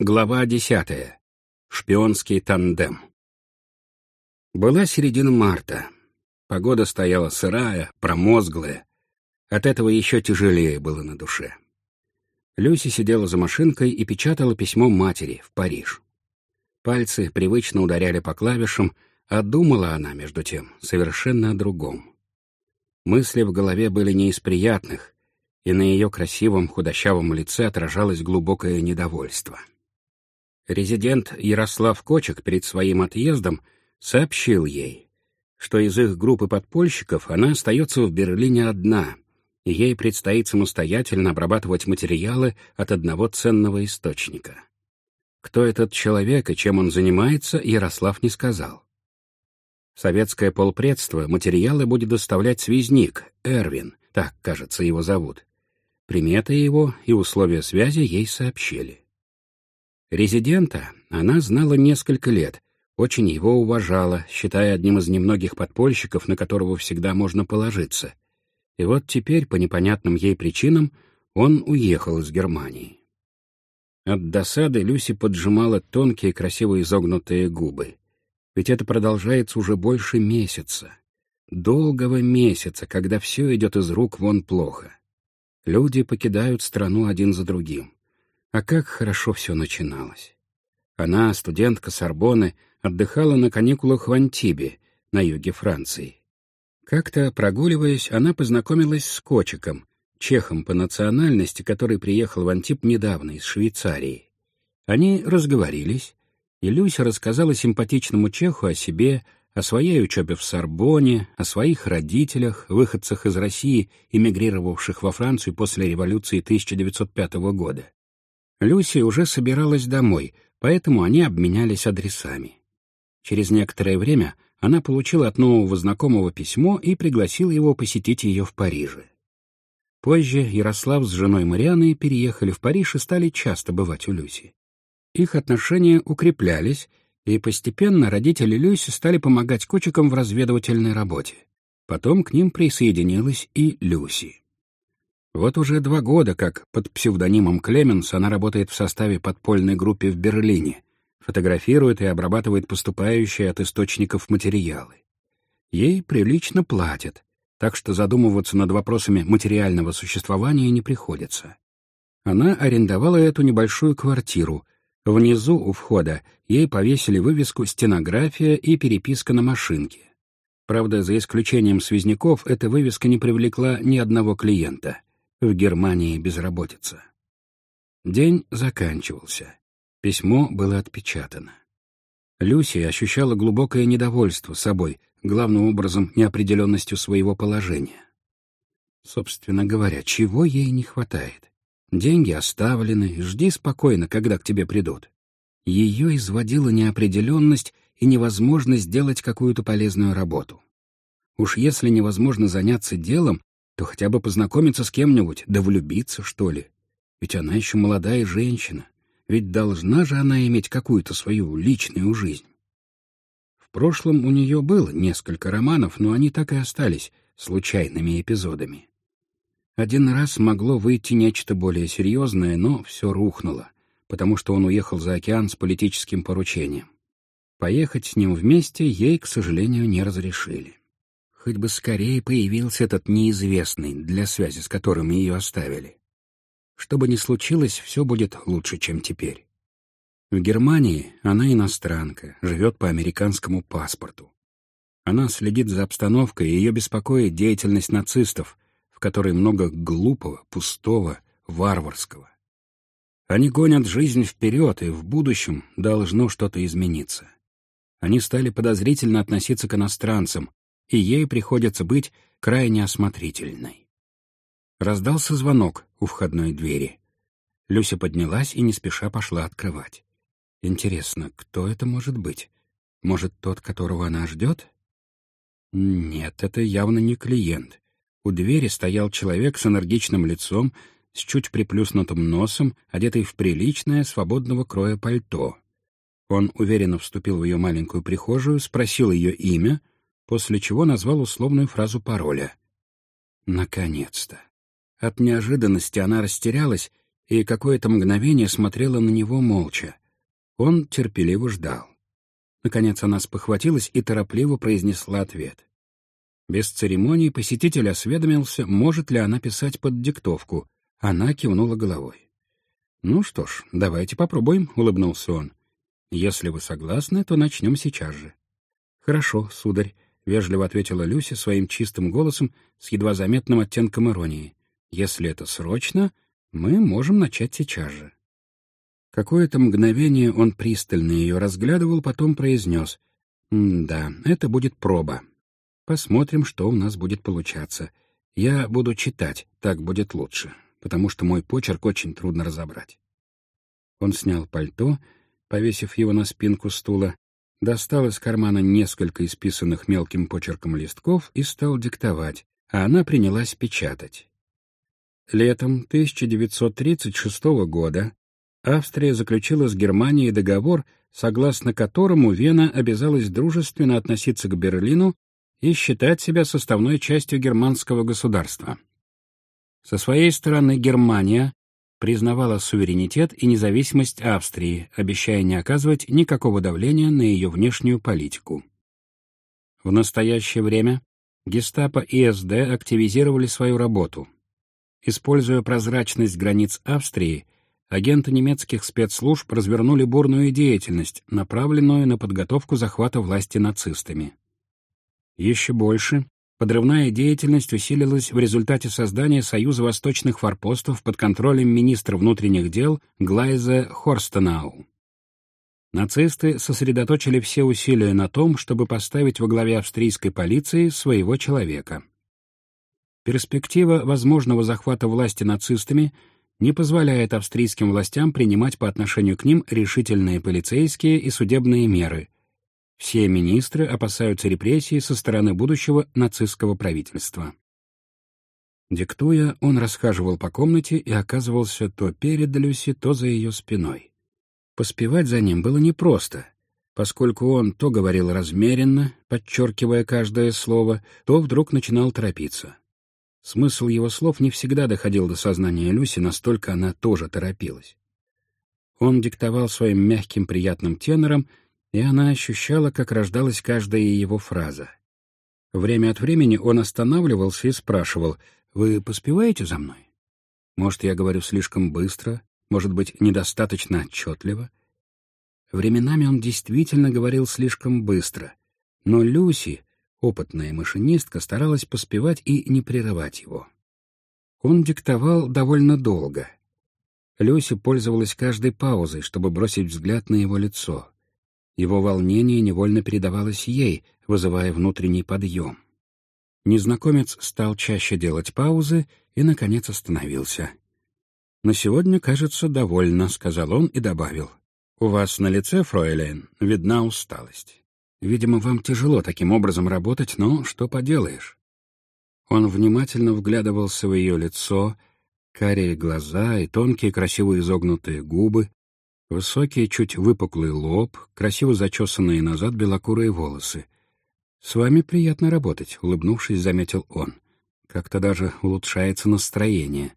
Глава десятая. Шпионский тандем. Была середина марта. Погода стояла сырая, промозглая. От этого еще тяжелее было на душе. Люси сидела за машинкой и печатала письмо матери в Париж. Пальцы привычно ударяли по клавишам, а думала она, между тем, совершенно о другом. Мысли в голове были не из приятных, и на ее красивом худощавом лице отражалось глубокое недовольство. Резидент Ярослав Кочек перед своим отъездом сообщил ей, что из их группы подпольщиков она остается в Берлине одна, и ей предстоит самостоятельно обрабатывать материалы от одного ценного источника. Кто этот человек и чем он занимается, Ярослав не сказал. Советское полпредство материалы будет доставлять связник, Эрвин, так, кажется, его зовут. Приметы его и условия связи ей сообщили. Резидента она знала несколько лет, очень его уважала, считая одним из немногих подпольщиков, на которого всегда можно положиться. И вот теперь, по непонятным ей причинам, он уехал из Германии. От досады Люси поджимала тонкие, красиво изогнутые губы. Ведь это продолжается уже больше месяца. Долгого месяца, когда все идет из рук вон плохо. Люди покидают страну один за другим. А как хорошо все начиналось. Она, студентка Сорбоны, отдыхала на каникулах в Антибе, на юге Франции. Как-то, прогуливаясь, она познакомилась с Кочиком, чехом по национальности, который приехал в Антиб недавно из Швейцарии. Они разговорились, и Люся рассказала симпатичному чеху о себе, о своей учебе в Сорбоне, о своих родителях, выходцах из России, эмигрировавших во Францию после революции 1905 года. Люси уже собиралась домой, поэтому они обменялись адресами. Через некоторое время она получила от нового знакомого письмо и пригласила его посетить ее в Париже. Позже Ярослав с женой Марианой переехали в Париж и стали часто бывать у Люси. Их отношения укреплялись, и постепенно родители Люси стали помогать кочекам в разведывательной работе. Потом к ним присоединилась и Люси. Вот уже два года, как под псевдонимом Клеменс она работает в составе подпольной группы в Берлине, фотографирует и обрабатывает поступающие от источников материалы. Ей прилично платят, так что задумываться над вопросами материального существования не приходится. Она арендовала эту небольшую квартиру. Внизу у входа ей повесили вывеску «Стенография» и переписка на машинке. Правда, за исключением связняков, эта вывеска не привлекла ни одного клиента. В Германии безработица. День заканчивался. Письмо было отпечатано. Люси ощущала глубокое недовольство собой, главным образом неопределенностью своего положения. Собственно говоря, чего ей не хватает? Деньги оставлены, жди спокойно, когда к тебе придут. Ее изводила неопределенность и невозможность сделать какую-то полезную работу. Уж если невозможно заняться делом, то хотя бы познакомиться с кем-нибудь, да влюбиться, что ли. Ведь она еще молодая женщина, ведь должна же она иметь какую-то свою личную жизнь. В прошлом у нее было несколько романов, но они так и остались случайными эпизодами. Один раз могло выйти нечто более серьезное, но все рухнуло, потому что он уехал за океан с политическим поручением. Поехать с ним вместе ей, к сожалению, не разрешили. Хоть бы скорее появился этот неизвестный, для связи с которым ее оставили. Что бы ни случилось, все будет лучше, чем теперь. В Германии она иностранка, живет по американскому паспорту. Она следит за обстановкой, и ее беспокоит деятельность нацистов, в которой много глупого, пустого, варварского. Они гонят жизнь вперед, и в будущем должно что-то измениться. Они стали подозрительно относиться к иностранцам, и ей приходится быть крайне осмотрительной. Раздался звонок у входной двери. Люся поднялась и не спеша пошла открывать. Интересно, кто это может быть? Может, тот, которого она ждет? Нет, это явно не клиент. У двери стоял человек с энергичным лицом, с чуть приплюснутым носом, одетый в приличное, свободного кроя пальто. Он уверенно вступил в ее маленькую прихожую, спросил ее имя — после чего назвал условную фразу пароля. Наконец-то. От неожиданности она растерялась и какое-то мгновение смотрела на него молча. Он терпеливо ждал. Наконец она спохватилась и торопливо произнесла ответ. Без церемоний посетитель осведомился, может ли она писать под диктовку. Она кивнула головой. «Ну что ж, давайте попробуем», — улыбнулся он. «Если вы согласны, то начнем сейчас же». «Хорошо, сударь», — вежливо ответила Люси своим чистым голосом с едва заметным оттенком иронии. «Если это срочно, мы можем начать сейчас же». Какое-то мгновение он пристально ее разглядывал, потом произнес. «Да, это будет проба. Посмотрим, что у нас будет получаться. Я буду читать, так будет лучше, потому что мой почерк очень трудно разобрать». Он снял пальто, повесив его на спинку стула, достал из кармана несколько исписанных мелким почерком листков и стал диктовать, а она принялась печатать. Летом 1936 года Австрия заключила с Германией договор, согласно которому Вена обязалась дружественно относиться к Берлину и считать себя составной частью германского государства. Со своей стороны Германия признавала суверенитет и независимость Австрии, обещая не оказывать никакого давления на ее внешнюю политику. В настоящее время гестапо и СД активизировали свою работу. Используя прозрачность границ Австрии, агенты немецких спецслужб развернули бурную деятельность, направленную на подготовку захвата власти нацистами. Еще больше подрывная деятельность усилилась в результате создания Союза восточных форпостов под контролем министра внутренних дел Глайза Хорстенау. Нацисты сосредоточили все усилия на том, чтобы поставить во главе австрийской полиции своего человека. Перспектива возможного захвата власти нацистами — не позволяет австрийским властям принимать по отношению к ним решительные полицейские и судебные меры. Все министры опасаются репрессий со стороны будущего нацистского правительства. Диктуя, он расхаживал по комнате и оказывался то перед Люси, то за ее спиной. Поспевать за ним было непросто, поскольку он то говорил размеренно, подчеркивая каждое слово, то вдруг начинал торопиться. Смысл его слов не всегда доходил до сознания Люси, настолько она тоже торопилась. Он диктовал своим мягким приятным тенором, и она ощущала, как рождалась каждая его фраза. Время от времени он останавливался и спрашивал, «Вы поспеваете за мной? Может, я говорю слишком быстро, может быть, недостаточно отчетливо?» Временами он действительно говорил слишком быстро, но Люси Опытная машинистка старалась поспевать и не прерывать его. Он диктовал довольно долго. Люси пользовалась каждой паузой, чтобы бросить взгляд на его лицо. Его волнение невольно передавалось ей, вызывая внутренний подъем. Незнакомец стал чаще делать паузы и, наконец, остановился. «На сегодня, кажется, довольно», — сказал он и добавил. «У вас на лице, фройлен, видна усталость. Видимо, вам тяжело таким образом работать, но что поделаешь?» Он внимательно вглядывался в ее лицо, карие глаза и тонкие красиво изогнутые губы, высокий, чуть выпуклый лоб, красиво зачесанные назад белокурые волосы. «С вами приятно работать», — улыбнувшись, заметил он. «Как-то даже улучшается настроение».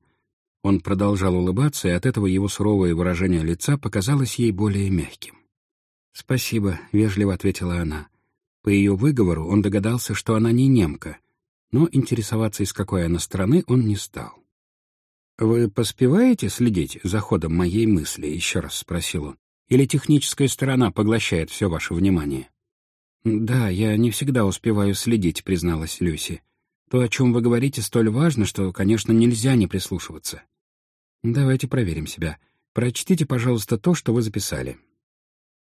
Он продолжал улыбаться, и от этого его суровое выражение лица показалось ей более мягким. «Спасибо», — вежливо ответила она. По ее выговору он догадался, что она не немка, но интересоваться, из какой она страны, он не стал. «Вы поспеваете следить за ходом моей мысли?» — еще раз спросил он. «Или техническая сторона поглощает все ваше внимание?» «Да, я не всегда успеваю следить», — призналась Люси. «То, о чем вы говорите, столь важно, что, конечно, нельзя не прислушиваться». «Давайте проверим себя. Прочтите, пожалуйста, то, что вы записали.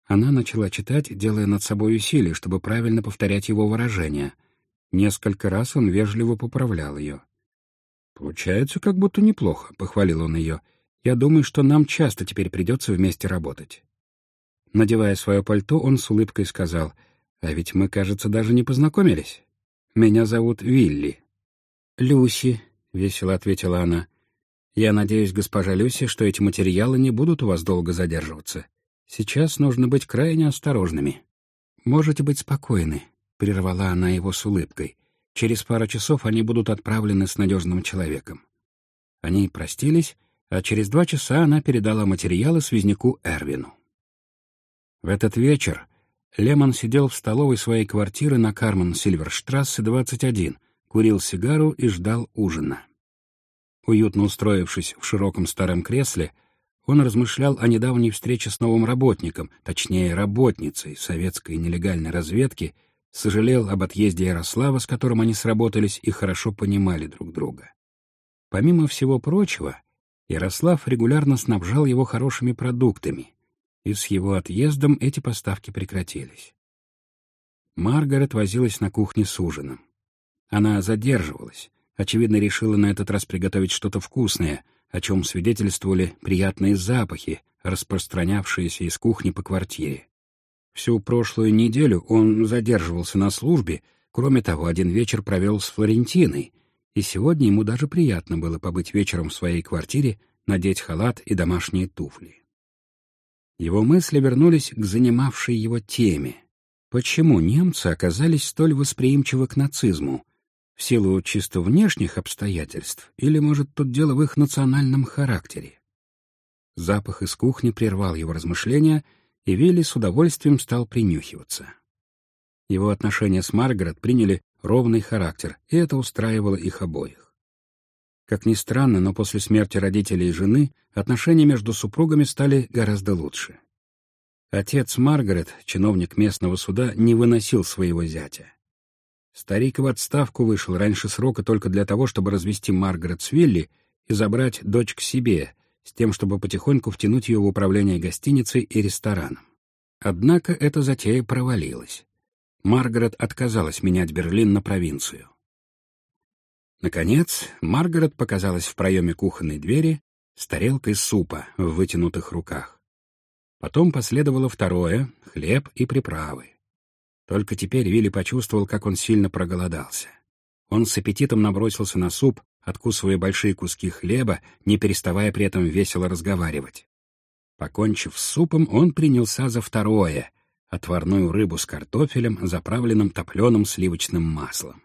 Она начала читать, делая над собой усилия, чтобы правильно повторять его выражения. Несколько раз он вежливо поправлял ее. «Получается, как будто неплохо», — похвалил он ее. «Я думаю, что нам часто теперь придется вместе работать». Надевая свое пальто, он с улыбкой сказал, «А ведь мы, кажется, даже не познакомились. Меня зовут Вилли». «Люси», — весело ответила она. «Я надеюсь, госпожа Люси, что эти материалы не будут у вас долго задерживаться. Сейчас нужно быть крайне осторожными. Можете быть спокойны, — прервала она его с улыбкой. Через пару часов они будут отправлены с надежным человеком. Они простились, а через два часа она передала материалы связняку Эрвину. В этот вечер Лемон сидел в столовой своей квартиры на Карман-Сильверштрассе, 21, курил сигару и ждал ужина. Уютно устроившись в широком старом кресле, он размышлял о недавней встрече с новым работником, точнее, работницей советской нелегальной разведки, сожалел об отъезде Ярослава, с которым они сработались и хорошо понимали друг друга. Помимо всего прочего, Ярослав регулярно снабжал его хорошими продуктами, и с его отъездом эти поставки прекратились. Маргарет возилась на кухне с ужином. Она задерживалась, очевидно, решила на этот раз приготовить что-то вкусное, о чем свидетельствовали приятные запахи, распространявшиеся из кухни по квартире. Всю прошлую неделю он задерживался на службе, кроме того, один вечер провел с Флорентиной, и сегодня ему даже приятно было побыть вечером в своей квартире, надеть халат и домашние туфли. Его мысли вернулись к занимавшей его теме. Почему немцы оказались столь восприимчивы к нацизму, в силу чисто внешних обстоятельств, или, может, тут дело в их национальном характере? Запах из кухни прервал его размышления, и Вилли с удовольствием стал принюхиваться. Его отношения с Маргарет приняли ровный характер, и это устраивало их обоих. Как ни странно, но после смерти родителей и жены отношения между супругами стали гораздо лучше. Отец Маргарет, чиновник местного суда, не выносил своего зятя. Старик в отставку вышел раньше срока только для того, чтобы развести Маргарет с Вилли и забрать дочь к себе, с тем, чтобы потихоньку втянуть ее в управление гостиницей и рестораном. Однако эта затея провалилась. Маргарет отказалась менять Берлин на провинцию. Наконец, Маргарет показалась в проеме кухонной двери с тарелкой супа в вытянутых руках. Потом последовало второе — хлеб и приправы. Только теперь Вилли почувствовал, как он сильно проголодался. Он с аппетитом набросился на суп, откусывая большие куски хлеба, не переставая при этом весело разговаривать. Покончив с супом, он принялся за второе — отварную рыбу с картофелем, заправленным топленым сливочным маслом.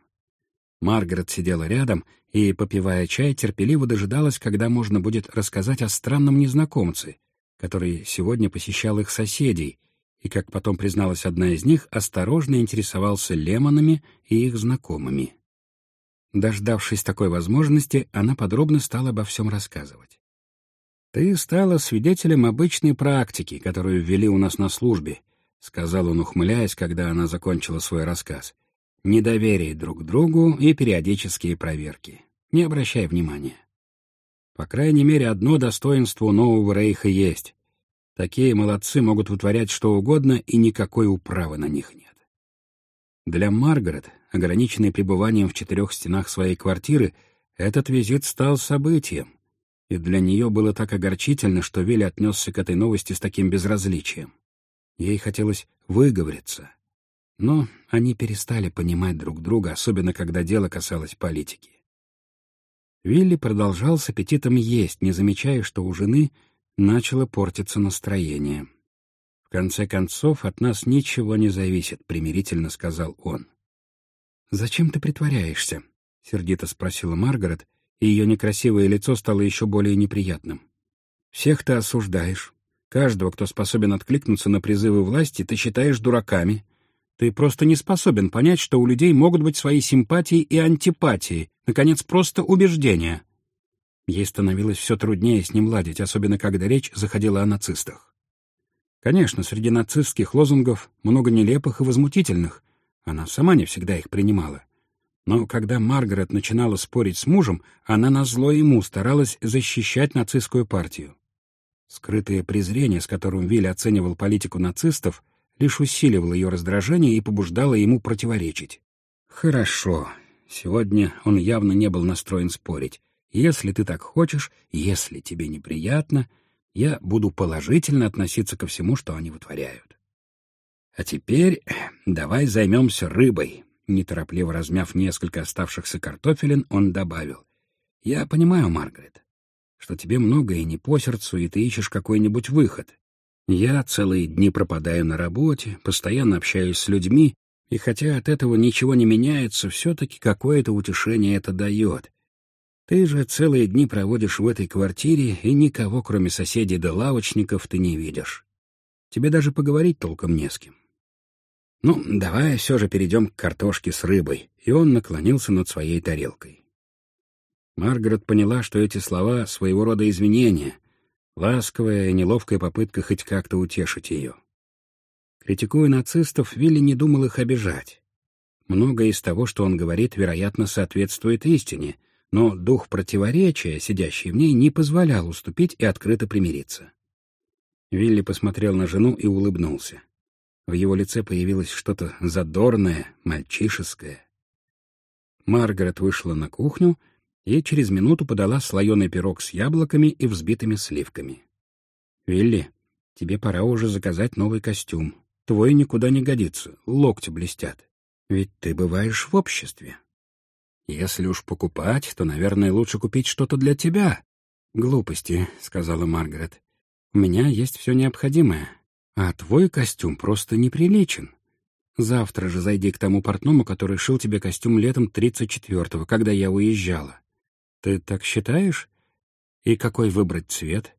Маргарет сидела рядом и, попивая чай, терпеливо дожидалась, когда можно будет рассказать о странном незнакомце, который сегодня посещал их соседей — и, как потом призналась одна из них, осторожно интересовался Лемонами и их знакомыми. Дождавшись такой возможности, она подробно стала обо всем рассказывать. «Ты стала свидетелем обычной практики, которую ввели у нас на службе», — сказал он, ухмыляясь, когда она закончила свой рассказ. «Недоверие друг другу и периодические проверки. Не обращай внимания. По крайней мере, одно достоинство у нового рейха есть. Такие молодцы могут вытворять что угодно, и никакой управы на них нет. Для Маргарет, ограниченной пребыванием в четырех стенах своей квартиры, этот визит стал событием, и для нее было так огорчительно, что Вилли отнесся к этой новости с таким безразличием. Ей хотелось выговориться, но они перестали понимать друг друга, особенно когда дело касалось политики. Вилли продолжал с аппетитом есть, не замечая, что у жены — начало портиться настроение. «В конце концов, от нас ничего не зависит», — примирительно сказал он. «Зачем ты притворяешься?» — сердито спросила Маргарет, и ее некрасивое лицо стало еще более неприятным. «Всех ты осуждаешь. Каждого, кто способен откликнуться на призывы власти, ты считаешь дураками. Ты просто не способен понять, что у людей могут быть свои симпатии и антипатии, наконец, просто убеждения. Ей становилось все труднее с ним ладить, особенно когда речь заходила о нацистах. Конечно, среди нацистских лозунгов много нелепых и возмутительных. Она сама не всегда их принимала. Но когда Маргарет начинала спорить с мужем, она назло ему старалась защищать нацистскую партию. Скрытое презрение, с которым Вилли оценивал политику нацистов, лишь усиливало ее раздражение и побуждало ему противоречить. «Хорошо. Сегодня он явно не был настроен спорить. Если ты так хочешь, если тебе неприятно, я буду положительно относиться ко всему, что они вытворяют. А теперь давай займемся рыбой. Неторопливо размяв несколько оставшихся картофелин, он добавил. Я понимаю, Маргарет, что тебе многое не по сердцу, и ты ищешь какой-нибудь выход. Я целые дни пропадаю на работе, постоянно общаюсь с людьми, и хотя от этого ничего не меняется, все-таки какое-то утешение это дает. Ты же целые дни проводишь в этой квартире, и никого, кроме соседей да лавочников, ты не видишь. Тебе даже поговорить толком не с кем. Ну, давай все же перейдем к картошке с рыбой, и он наклонился над своей тарелкой. Маргарет поняла, что эти слова — своего рода извинения, ласковая и неловкая попытка хоть как-то утешить ее. Критикуя нацистов, Вилли не думал их обижать. Многое из того, что он говорит, вероятно, соответствует истине, но дух противоречия, сидящий в ней, не позволял уступить и открыто примириться. Вилли посмотрел на жену и улыбнулся. В его лице появилось что-то задорное, мальчишеское. Маргарет вышла на кухню и через минуту подала слоеный пирог с яблоками и взбитыми сливками. «Вилли, тебе пора уже заказать новый костюм. Твой никуда не годится, локти блестят. Ведь ты бываешь в обществе. Если уж покупать, то, наверное, лучше купить что-то для тебя. Глупости, — сказала Маргарет. У меня есть все необходимое, а твой костюм просто неприличен. Завтра же зайди к тому портному, который шил тебе костюм летом 34-го, когда я уезжала. Ты так считаешь? И какой выбрать цвет?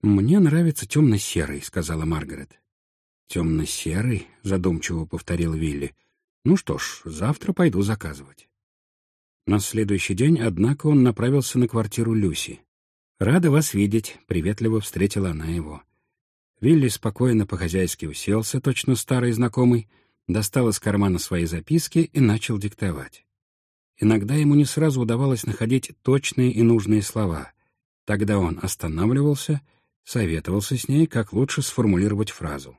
Мне нравится темно-серый, — сказала Маргарет. «Темно-серый?» — задумчиво повторил Вилли. «Ну что ж, завтра пойду заказывать». На следующий день, однако, он направился на квартиру Люси. «Рада вас видеть», — приветливо встретила она его. Вилли спокойно по-хозяйски уселся, точно старый знакомый, достал из кармана свои записки и начал диктовать. Иногда ему не сразу удавалось находить точные и нужные слова. Тогда он останавливался, советовался с ней, как лучше сформулировать фразу.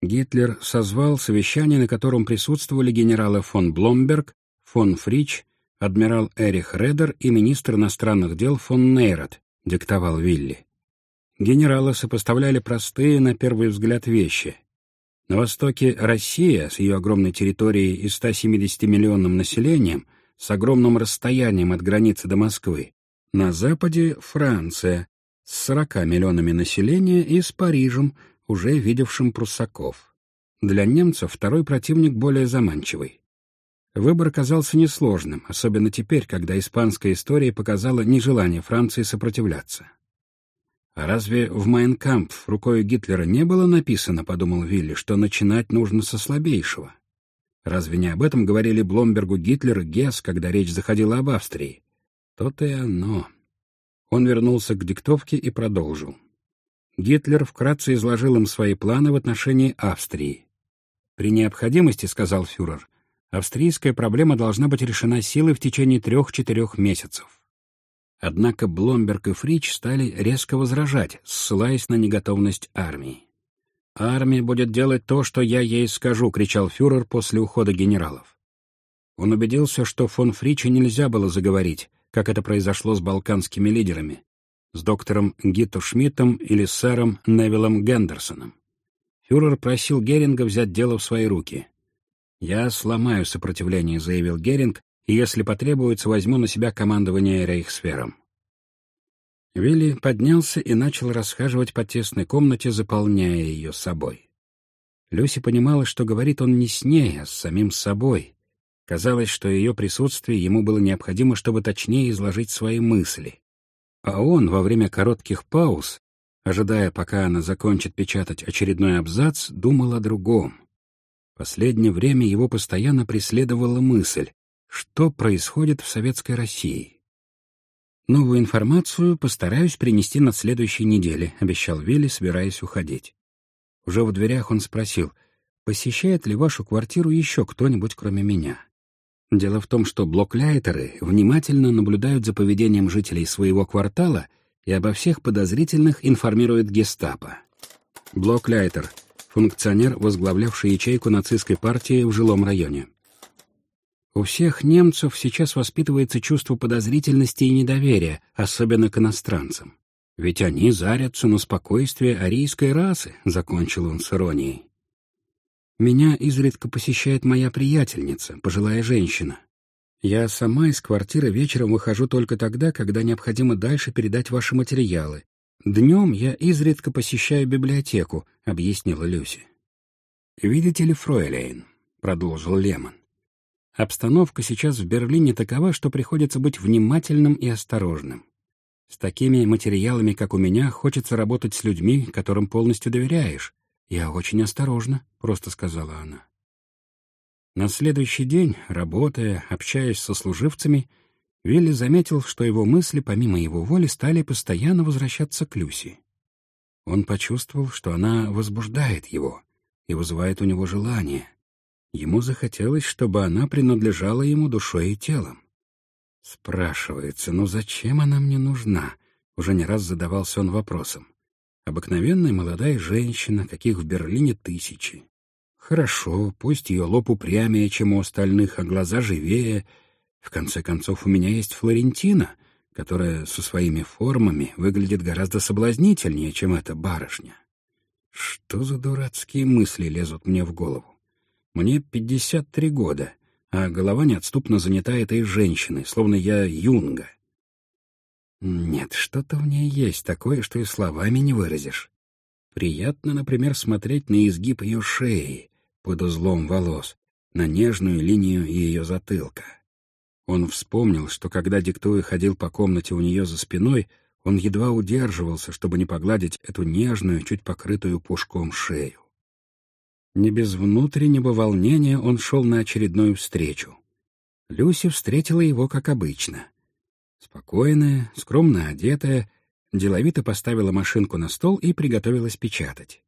Гитлер созвал совещание, на котором присутствовали генералы фон Бломберг, фон Фрич, адмирал Эрих Редер и министр иностранных дел фон Нейрот, диктовал Вилли. Генералы сопоставляли простые, на первый взгляд, вещи. На востоке Россия с ее огромной территорией и 170-миллионным населением, с огромным расстоянием от границы до Москвы. На западе Франция с 40 миллионами населения и с Парижем, уже видевшим пруссаков. Для немцев второй противник более заманчивый. Выбор казался несложным, особенно теперь, когда испанская история показала нежелание Франции сопротивляться. «А разве в Майнкампф рукой Гитлера не было написано, — подумал Вилли, — что начинать нужно со слабейшего? Разве не об этом говорили Бломбергу Гитлер и Гесс, когда речь заходила об Австрии? То-то и оно. Он вернулся к диктовке и продолжил. Гитлер вкратце изложил им свои планы в отношении Австрии. «При необходимости, — сказал фюрер, — австрийская проблема должна быть решена силой в течение трех-четырех месяцев». Однако Бломберг и Фрич стали резко возражать, ссылаясь на неготовность армии. «Армия будет делать то, что я ей скажу», — кричал фюрер после ухода генералов. Он убедился, что фон Фрича нельзя было заговорить, как это произошло с балканскими лидерами, с доктором Гитто Шмидтом или с сэром Невиллом Гендерсоном. Фюрер просил Геринга взять дело в свои руки. «Я сломаю сопротивление», — заявил Геринг, «и если потребуется, возьму на себя командование Рейхсфером». Вилли поднялся и начал расхаживать по тесной комнате, заполняя ее собой. Люси понимала, что говорит он не с ней, а с самим собой. Казалось, что ее присутствие ему было необходимо, чтобы точнее изложить свои мысли. А он во время коротких пауз, ожидая, пока она закончит печатать очередной абзац, думал о другом. Последнее время его постоянно преследовала мысль, что происходит в Советской России. «Новую информацию постараюсь принести на следующей неделе», — обещал Вилли, собираясь уходить. Уже в дверях он спросил, посещает ли вашу квартиру еще кто-нибудь, кроме меня. Дело в том, что блокляйтеры внимательно наблюдают за поведением жителей своего квартала и обо всех подозрительных информирует гестапо. Блокляйтер — функционер, возглавлявший ячейку нацистской партии в жилом районе. У всех немцев сейчас воспитывается чувство подозрительности и недоверия, особенно к иностранцам. Ведь они зарятся на спокойствие арийской расы, — закончил он с иронией. Меня изредка посещает моя приятельница, пожилая женщина. Я сама из квартиры вечером выхожу только тогда, когда необходимо дальше передать ваши материалы. Днем я изредка посещаю библиотеку, — объяснила Люси. «Видите ли, фройлейн», — продолжил Лемон, — Обстановка сейчас в Берлине такова, что приходится быть внимательным и осторожным. С такими материалами, как у меня, хочется работать с людьми, которым полностью доверяешь. Я очень осторожна, — просто сказала она. На следующий день, работая, общаясь со служивцами, Вилли заметил, что его мысли, помимо его воли, стали постоянно возвращаться к Люси. Он почувствовал, что она возбуждает его и вызывает у него желание. Ему захотелось, чтобы она принадлежала ему душой и телом. Спрашивается, ну зачем она мне нужна? Уже не раз задавался он вопросом. Обыкновенная молодая женщина, каких в Берлине тысячи. Хорошо, пусть ее лоб упрямее, чем у остальных, а глаза живее. В конце концов, у меня есть Флорентина, которая со своими формами выглядит гораздо соблазнительнее, чем эта барышня. Что за дурацкие мысли лезут мне в голову? Мне пятьдесят три года, а голова неотступно занята этой женщиной, словно я юнга. Нет, что-то в ней есть такое, что и словами не выразишь. Приятно, например, смотреть на изгиб ее шеи под узлом волос, на нежную линию ее затылка. Он вспомнил, что когда диктуя ходил по комнате у нее за спиной, он едва удерживался, чтобы не погладить эту нежную, чуть покрытую пушком шею. Не без внутреннего волнения он шел на очередную встречу. Люси встретила его, как обычно. Спокойная, скромно одетая, деловито поставила машинку на стол и приготовилась печатать.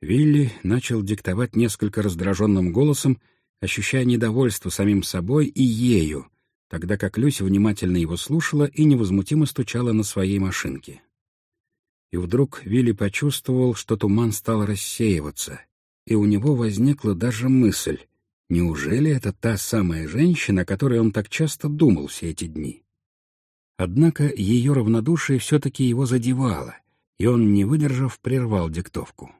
Вилли начал диктовать несколько раздраженным голосом, ощущая недовольство самим собой и ею, тогда как Люся внимательно его слушала и невозмутимо стучала на своей машинке. И вдруг Вилли почувствовал, что туман стал рассеиваться, и у него возникла даже мысль, неужели это та самая женщина, о которой он так часто думал все эти дни? Однако ее равнодушие все-таки его задевало, и он, не выдержав, прервал диктовку.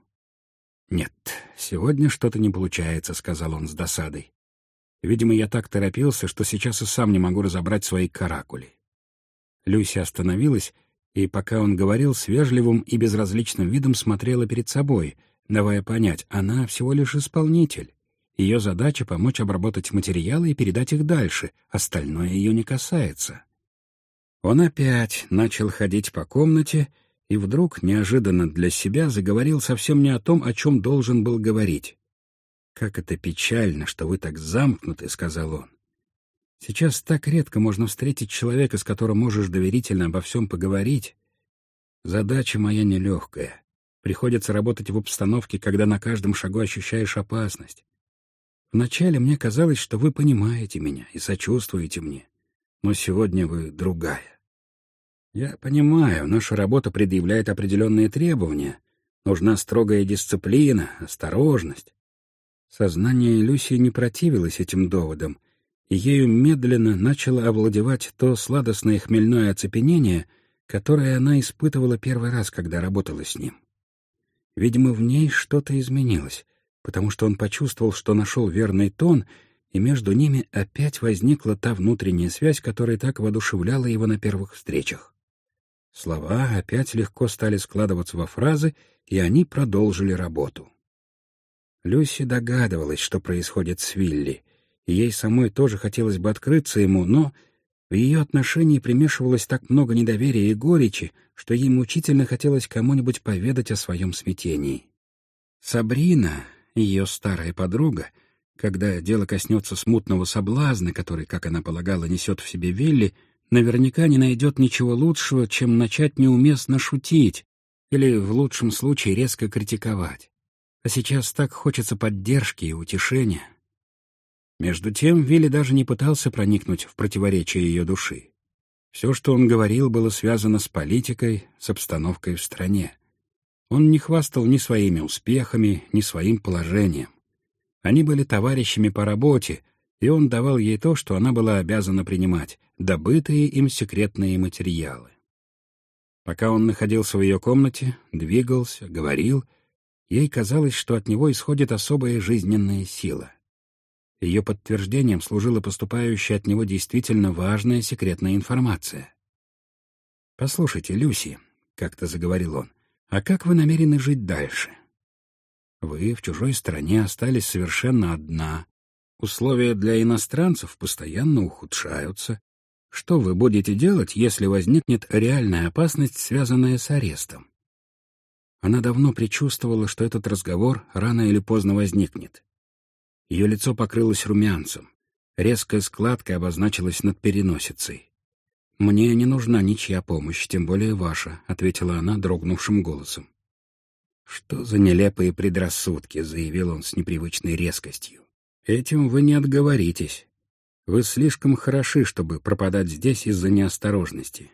«Нет, сегодня что-то не получается», — сказал он с досадой. «Видимо, я так торопился, что сейчас и сам не могу разобрать свои каракули». Люся остановилась, и, пока он говорил, с вежливым и безразличным видом смотрела перед собой — давая понять, она всего лишь исполнитель. Ее задача — помочь обработать материалы и передать их дальше, остальное ее не касается. Он опять начал ходить по комнате и вдруг, неожиданно для себя, заговорил совсем не о том, о чем должен был говорить. «Как это печально, что вы так замкнуты», — сказал он. «Сейчас так редко можно встретить человека, с которым можешь доверительно обо всем поговорить. Задача моя нелегкая. Приходится работать в обстановке, когда на каждом шагу ощущаешь опасность. Вначале мне казалось, что вы понимаете меня и сочувствуете мне, но сегодня вы другая. Я понимаю, наша работа предъявляет определенные требования. Нужна строгая дисциплина, осторожность. Сознание Люси не противилось этим доводам, и ею медленно начало овладевать то сладостное хмельное оцепенение, которое она испытывала первый раз, когда работала с ним. Видимо, в ней что-то изменилось, потому что он почувствовал, что нашел верный тон, и между ними опять возникла та внутренняя связь, которая так воодушевляла его на первых встречах. Слова опять легко стали складываться во фразы, и они продолжили работу. Люси догадывалась, что происходит с Вилли, и ей самой тоже хотелось бы открыться ему, но в ее отношении примешивалось так много недоверия и горечи, что ей мучительно хотелось кому-нибудь поведать о своем смятении. Сабрина, ее старая подруга, когда дело коснется смутного соблазна, который, как она полагала, несет в себе Вилли, наверняка не найдет ничего лучшего, чем начать неуместно шутить или, в лучшем случае, резко критиковать. А сейчас так хочется поддержки и утешения. Между тем Вилли даже не пытался проникнуть в противоречие ее души. Все, что он говорил, было связано с политикой, с обстановкой в стране. Он не хвастал ни своими успехами, ни своим положением. Они были товарищами по работе, и он давал ей то, что она была обязана принимать, добытые им секретные материалы. Пока он находился в ее комнате, двигался, говорил, ей казалось, что от него исходит особая жизненная сила — ее подтверждением служила поступающая от него действительно важная секретная информация. «Послушайте, Люси», — как-то заговорил он, — «а как вы намерены жить дальше? Вы в чужой стране остались совершенно одна. Условия для иностранцев постоянно ухудшаются. Что вы будете делать, если возникнет реальная опасность, связанная с арестом? Она давно предчувствовала, что этот разговор рано или поздно возникнет. Ее лицо покрылось румянцем. Резкая складка обозначилась над переносицей. «Мне не нужна ничья помощь, тем более ваша», — ответила она дрогнувшим голосом. «Что за нелепые предрассудки», — заявил он с непривычной резкостью. «Этим вы не отговоритесь. Вы слишком хороши, чтобы пропадать здесь из-за неосторожности.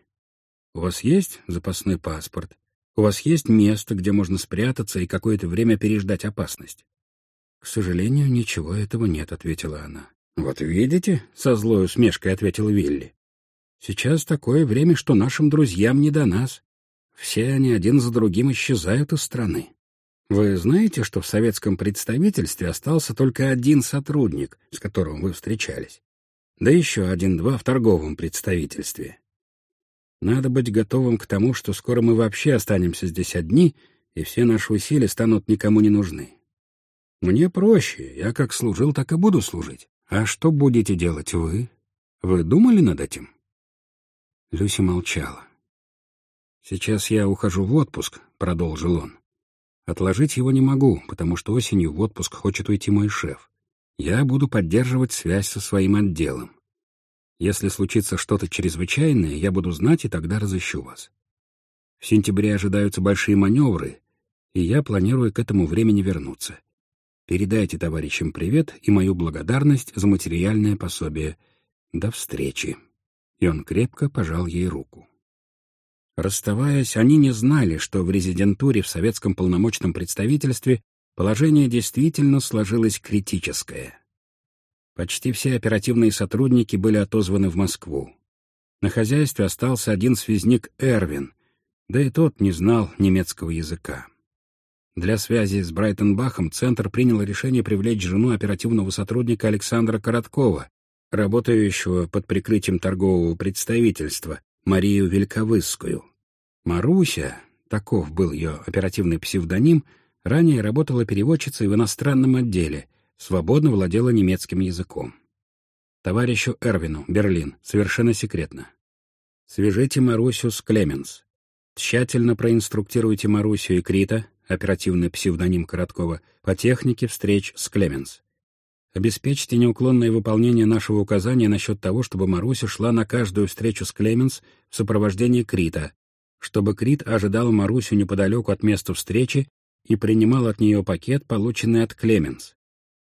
У вас есть запасной паспорт? У вас есть место, где можно спрятаться и какое-то время переждать опасность?» «К сожалению, ничего этого нет», — ответила она. «Вот видите?» — со злой усмешкой ответил Вилли. «Сейчас такое время, что нашим друзьям не до нас. Все они один за другим исчезают из страны. Вы знаете, что в советском представительстве остался только один сотрудник, с которым вы встречались? Да еще один-два в торговом представительстве. Надо быть готовым к тому, что скоро мы вообще останемся здесь одни, и все наши усилия станут никому не нужны. Мне проще, я как служил, так и буду служить. А что будете делать вы? Вы думали над этим? Люси молчала. Сейчас я ухожу в отпуск, продолжил он. Отложить его не могу, потому что осенью в отпуск хочет уйти мой шеф. Я буду поддерживать связь со своим отделом. Если случится что-то чрезвычайное, я буду знать и тогда разыщу вас. В сентябре ожидаются большие маневры, и я планирую к этому времени вернуться. Передайте товарищам привет и мою благодарность за материальное пособие. До встречи. И он крепко пожал ей руку. Расставаясь, они не знали, что в резидентуре в советском полномочном представительстве положение действительно сложилось критическое. Почти все оперативные сотрудники были отозваны в Москву. На хозяйстве остался один связник Эрвин, да и тот не знал немецкого языка. Для связи с Брайтенбахом Центр принял решение привлечь жену оперативного сотрудника Александра Короткова, работающего под прикрытием торгового представительства, Марию Великовысскую. Маруся, таков был ее оперативный псевдоним, ранее работала переводчицей в иностранном отделе, свободно владела немецким языком. Товарищу Эрвину, Берлин, совершенно секретно. Свяжите Марусю с Клеменс. Тщательно проинструктируйте Марусю и Крита, оперативный псевдоним Короткова, по технике встреч с Клеменс. Обеспечьте неуклонное выполнение нашего указания насчет того, чтобы Маруся шла на каждую встречу с Клеменс в сопровождении Крита, чтобы Крит ожидал Марусю неподалеку от места встречи и принимал от нее пакет, полученный от Клеменс.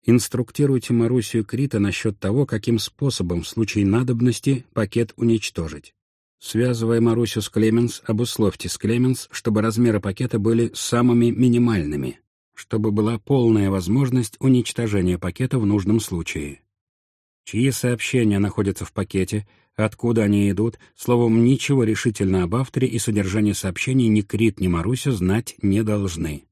Инструктируйте Марусю Крита насчет того, каким способом в случае надобности пакет уничтожить. Связывая Марусю с Клеменс, обусловьте с Клеменс, чтобы размеры пакета были самыми минимальными, чтобы была полная возможность уничтожения пакета в нужном случае. Чьи сообщения находятся в пакете, откуда они идут, словом, ничего решительно об авторе и содержании сообщений ни Крит, ни Маруся знать не должны.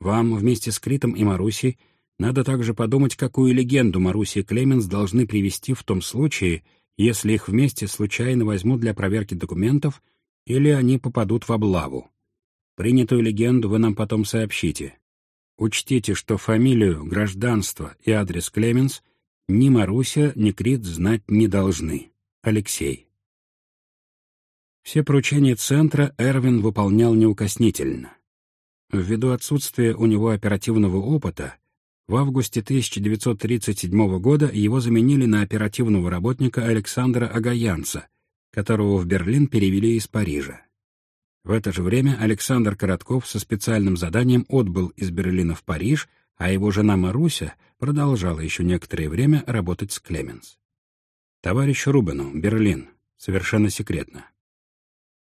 Вам вместе с Критом и Марусей надо также подумать, какую легенду Маруси и Клеменс должны привести в том случае, если их вместе случайно возьмут для проверки документов или они попадут в облаву. Принятую легенду вы нам потом сообщите. Учтите, что фамилию, гражданство и адрес Клеменс ни Маруся, ни Крит знать не должны. Алексей. Все поручения Центра Эрвин выполнял неукоснительно. Ввиду отсутствия у него оперативного опыта, в августе 1937 года его заменили на оперативного работника Александра Агаянца, которого в Берлин перевели из Парижа. В это же время Александр Коротков со специальным заданием отбыл из Берлина в Париж, а его жена Маруся продолжала еще некоторое время работать с Клеменс. Товарищ Рубену, Берлин, совершенно секретно.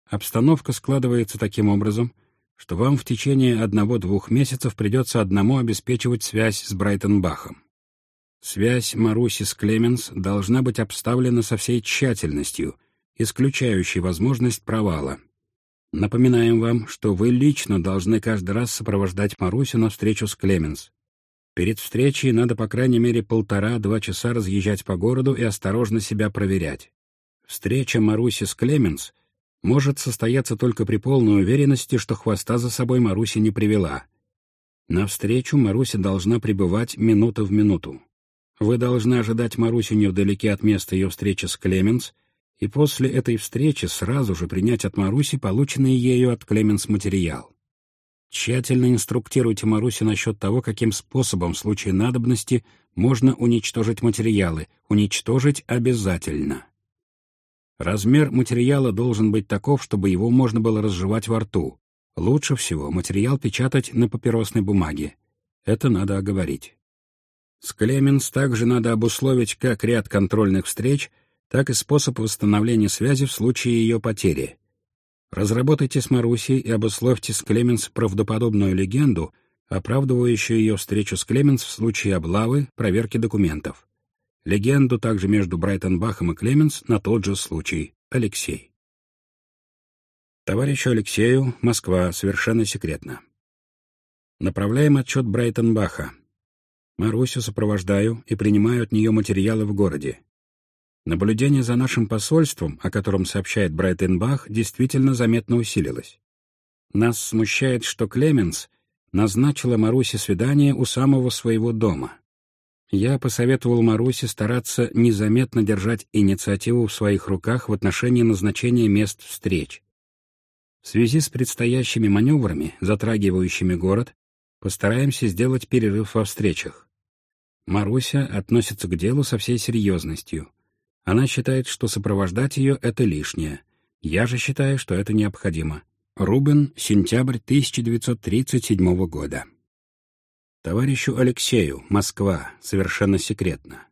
Обстановка складывается таким образом, что вам в течение одного-двух месяцев придется одному обеспечивать связь с Брайтенбахом. Связь Маруси с Клеменс должна быть обставлена со всей тщательностью, исключающей возможность провала. Напоминаем вам, что вы лично должны каждый раз сопровождать Марусю на встречу с Клеменс. Перед встречей надо по крайней мере полтора-два часа разъезжать по городу и осторожно себя проверять. Встреча Маруси с Клеменс — может состояться только при полной уверенности, что хвоста за собой Маруся не привела. На встречу Маруся должна пребывать минута в минуту. Вы должны ожидать Марусю невдалеке от места ее встречи с Клеменс, и после этой встречи сразу же принять от Маруси полученный ею от Клеменс материал. Тщательно инструктируйте Марусю насчет того, каким способом в случае надобности можно уничтожить материалы. Уничтожить обязательно. Размер материала должен быть таков, чтобы его можно было разжевать во рту. Лучше всего материал печатать на папиросной бумаге. Это надо оговорить. С Клеменс также надо обусловить как ряд контрольных встреч, так и способ восстановления связи в случае ее потери. Разработайте с Марусей и обусловьте с Клеменс правдоподобную легенду, оправдывающую ее встречу с Клеменс в случае облавы, проверки документов. Легенду также между Брайтон-Бахом и Клеменс на тот же случай. Алексей. Товарищу Алексею, Москва, совершенно секретно. Направляем отчет Брайтон-Баха. Марусю сопровождаю и принимаю от нее материалы в городе. Наблюдение за нашим посольством, о котором сообщает Брайтенбах, действительно заметно усилилось. Нас смущает, что Клеменс назначила Марусе свидание у самого своего дома. Я посоветовал Марусе стараться незаметно держать инициативу в своих руках в отношении назначения мест встреч. В связи с предстоящими маневрами, затрагивающими город, постараемся сделать перерыв во встречах. Маруся относится к делу со всей серьезностью. Она считает, что сопровождать ее — это лишнее. Я же считаю, что это необходимо. Рубен, сентябрь 1937 года. Товарищу Алексею, Москва, совершенно секретно.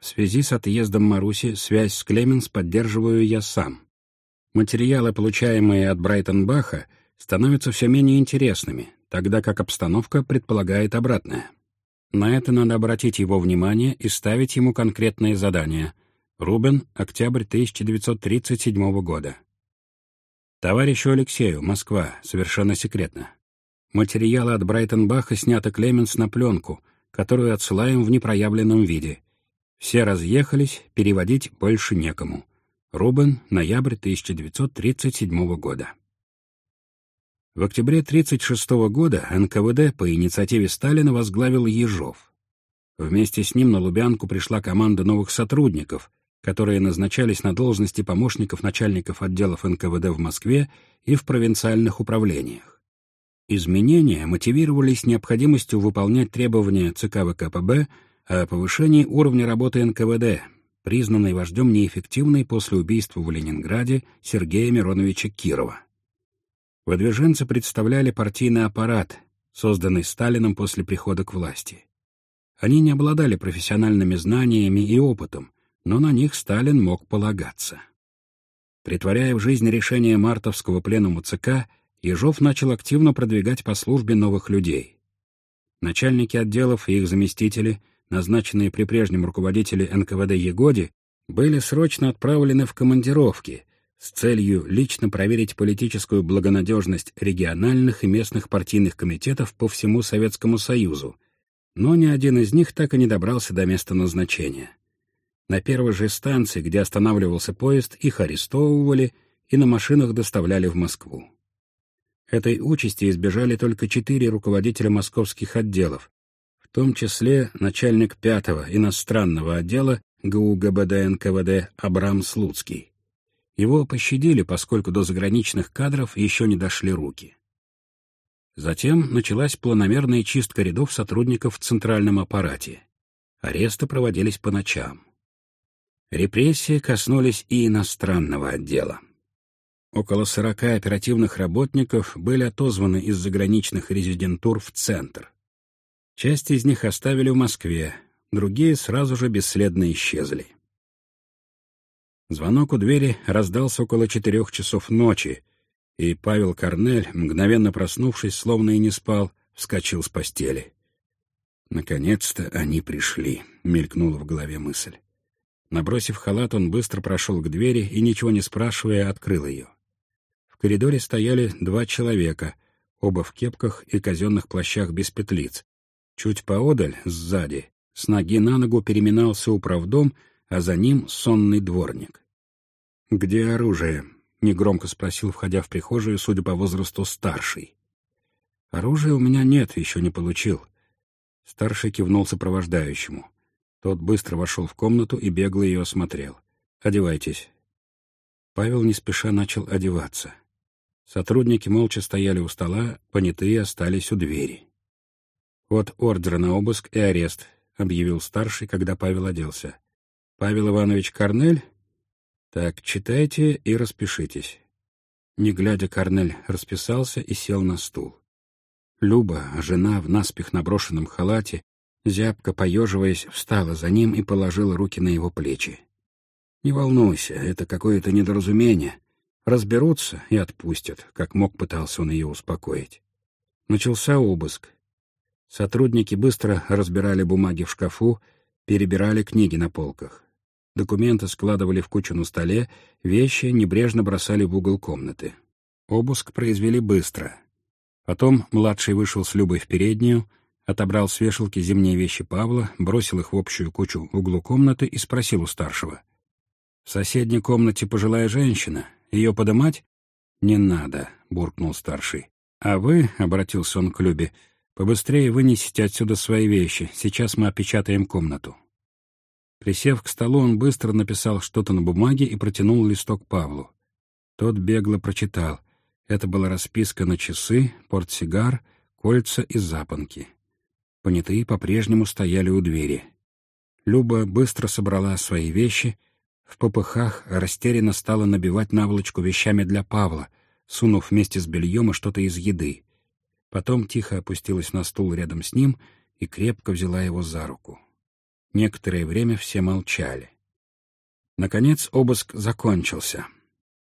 В связи с отъездом Маруси связь с Клеменс поддерживаю я сам. Материалы, получаемые от Брайтон-Баха, становятся все менее интересными, тогда как обстановка предполагает обратное. На это надо обратить его внимание и ставить ему конкретные задания. Рубен, октябрь 1937 года. Товарищу Алексею, Москва, совершенно секретно. Материалы от Брайтон-Баха сняты Клеменс на пленку, которую отсылаем в непроявленном виде. Все разъехались, переводить больше некому. Рубен, ноябрь 1937 года. В октябре 1936 года НКВД по инициативе Сталина возглавил Ежов. Вместе с ним на Лубянку пришла команда новых сотрудников, которые назначались на должности помощников начальников отделов НКВД в Москве и в провинциальных управлениях. Изменения мотивировались необходимостью выполнять требования ЦК ВКПБ о повышении уровня работы НКВД, признанной вождем неэффективной после убийства в Ленинграде Сергея Мироновича Кирова. Выдвиженцы представляли партийный аппарат, созданный Сталином после прихода к власти. Они не обладали профессиональными знаниями и опытом, но на них Сталин мог полагаться. Притворяя в жизнь решение мартовского пленума ЦК, Ежов начал активно продвигать по службе новых людей. Начальники отделов и их заместители, назначенные при прежнем руководителе НКВД Егоде, были срочно отправлены в командировки с целью лично проверить политическую благонадежность региональных и местных партийных комитетов по всему Советскому Союзу, но ни один из них так и не добрался до места назначения. На первой же станции, где останавливался поезд, их арестовывали и на машинах доставляли в Москву. Этой участи избежали только четыре руководителя московских отделов, в том числе начальник пятого иностранного отдела ГУ ГБД НКВД Абрам Слуцкий. Его пощадили, поскольку до заграничных кадров еще не дошли руки. Затем началась планомерная чистка рядов сотрудников в центральном аппарате. Аресты проводились по ночам. Репрессии коснулись и иностранного отдела. Около сорока оперативных работников были отозваны из заграничных резидентур в Центр. Часть из них оставили в Москве, другие сразу же бесследно исчезли. Звонок у двери раздался около четырех часов ночи, и Павел Корнель, мгновенно проснувшись, словно и не спал, вскочил с постели. «Наконец-то они пришли», — мелькнула в голове мысль. Набросив халат, он быстро прошел к двери и, ничего не спрашивая, открыл ее. В коридоре стояли два человека, оба в кепках и казенных плащах без петлиц. Чуть поодаль, сзади, с ноги на ногу переминался управдом, а за ним сонный дворник. «Где оружие?» — негромко спросил, входя в прихожую, судя по возрасту, старший. «Оружия у меня нет, еще не получил». Старший кивнул сопровождающему. Тот быстро вошел в комнату и бегло ее осмотрел. «Одевайтесь». Павел не спеша начал одеваться. Сотрудники молча стояли у стола, понятые остались у двери. «Вот ордер на обыск и арест», — объявил старший, когда Павел оделся. «Павел Иванович Корнель? Так, читайте и распишитесь». Не глядя, Корнель расписался и сел на стул. Люба, жена в наспех наброшенном халате, зябко поеживаясь, встала за ним и положила руки на его плечи. «Не волнуйся, это какое-то недоразумение. Разберутся и отпустят», как мог пытался он ее успокоить. Начался обыск. Сотрудники быстро разбирали бумаги в шкафу, перебирали книги на полках. Документы складывали в кучу на столе, вещи небрежно бросали в угол комнаты. Обыск произвели быстро. Потом младший вышел с Любой в переднюю, отобрал с вешалки зимние вещи Павла, бросил их в общую кучу в углу комнаты и спросил у старшего. «В соседней комнате пожилая женщина. Ее подымать?» «Не надо», — буркнул старший. «А вы», — обратился он к Любе, — «побыстрее вынесите отсюда свои вещи. Сейчас мы опечатаем комнату». Присев к столу, он быстро написал что-то на бумаге и протянул листок Павлу. Тот бегло прочитал. Это была расписка на часы, портсигар, кольца и запонки. Понятые по-прежнему стояли у двери. Люба быстро собрала свои вещи, в попыхах растерянно стала набивать наволочку вещами для Павла, сунув вместе с бельем и что-то из еды. Потом тихо опустилась на стул рядом с ним и крепко взяла его за руку. Некоторое время все молчали. Наконец обыск закончился.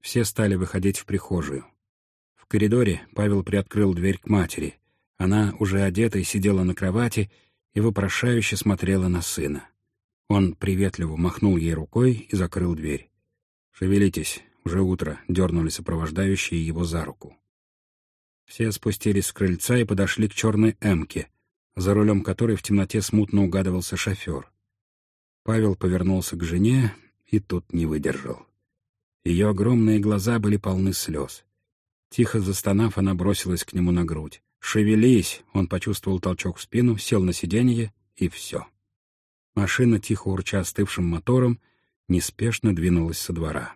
Все стали выходить в прихожую. В коридоре Павел приоткрыл дверь к матери. Она, уже одетая, сидела на кровати и вопрошающе смотрела на сына. Он приветливо махнул ей рукой и закрыл дверь. «Шевелитесь, уже утро», — дернули сопровождающие его за руку. Все спустились с крыльца и подошли к черной «Эмке», за рулем которой в темноте смутно угадывался шофер. Павел повернулся к жене и тут не выдержал. Ее огромные глаза были полны слез. Тихо застонав, она бросилась к нему на грудь. «Шевелись!» — он почувствовал толчок в спину, сел на сиденье, и все. Машина, тихо урча остывшим мотором, неспешно двинулась со двора.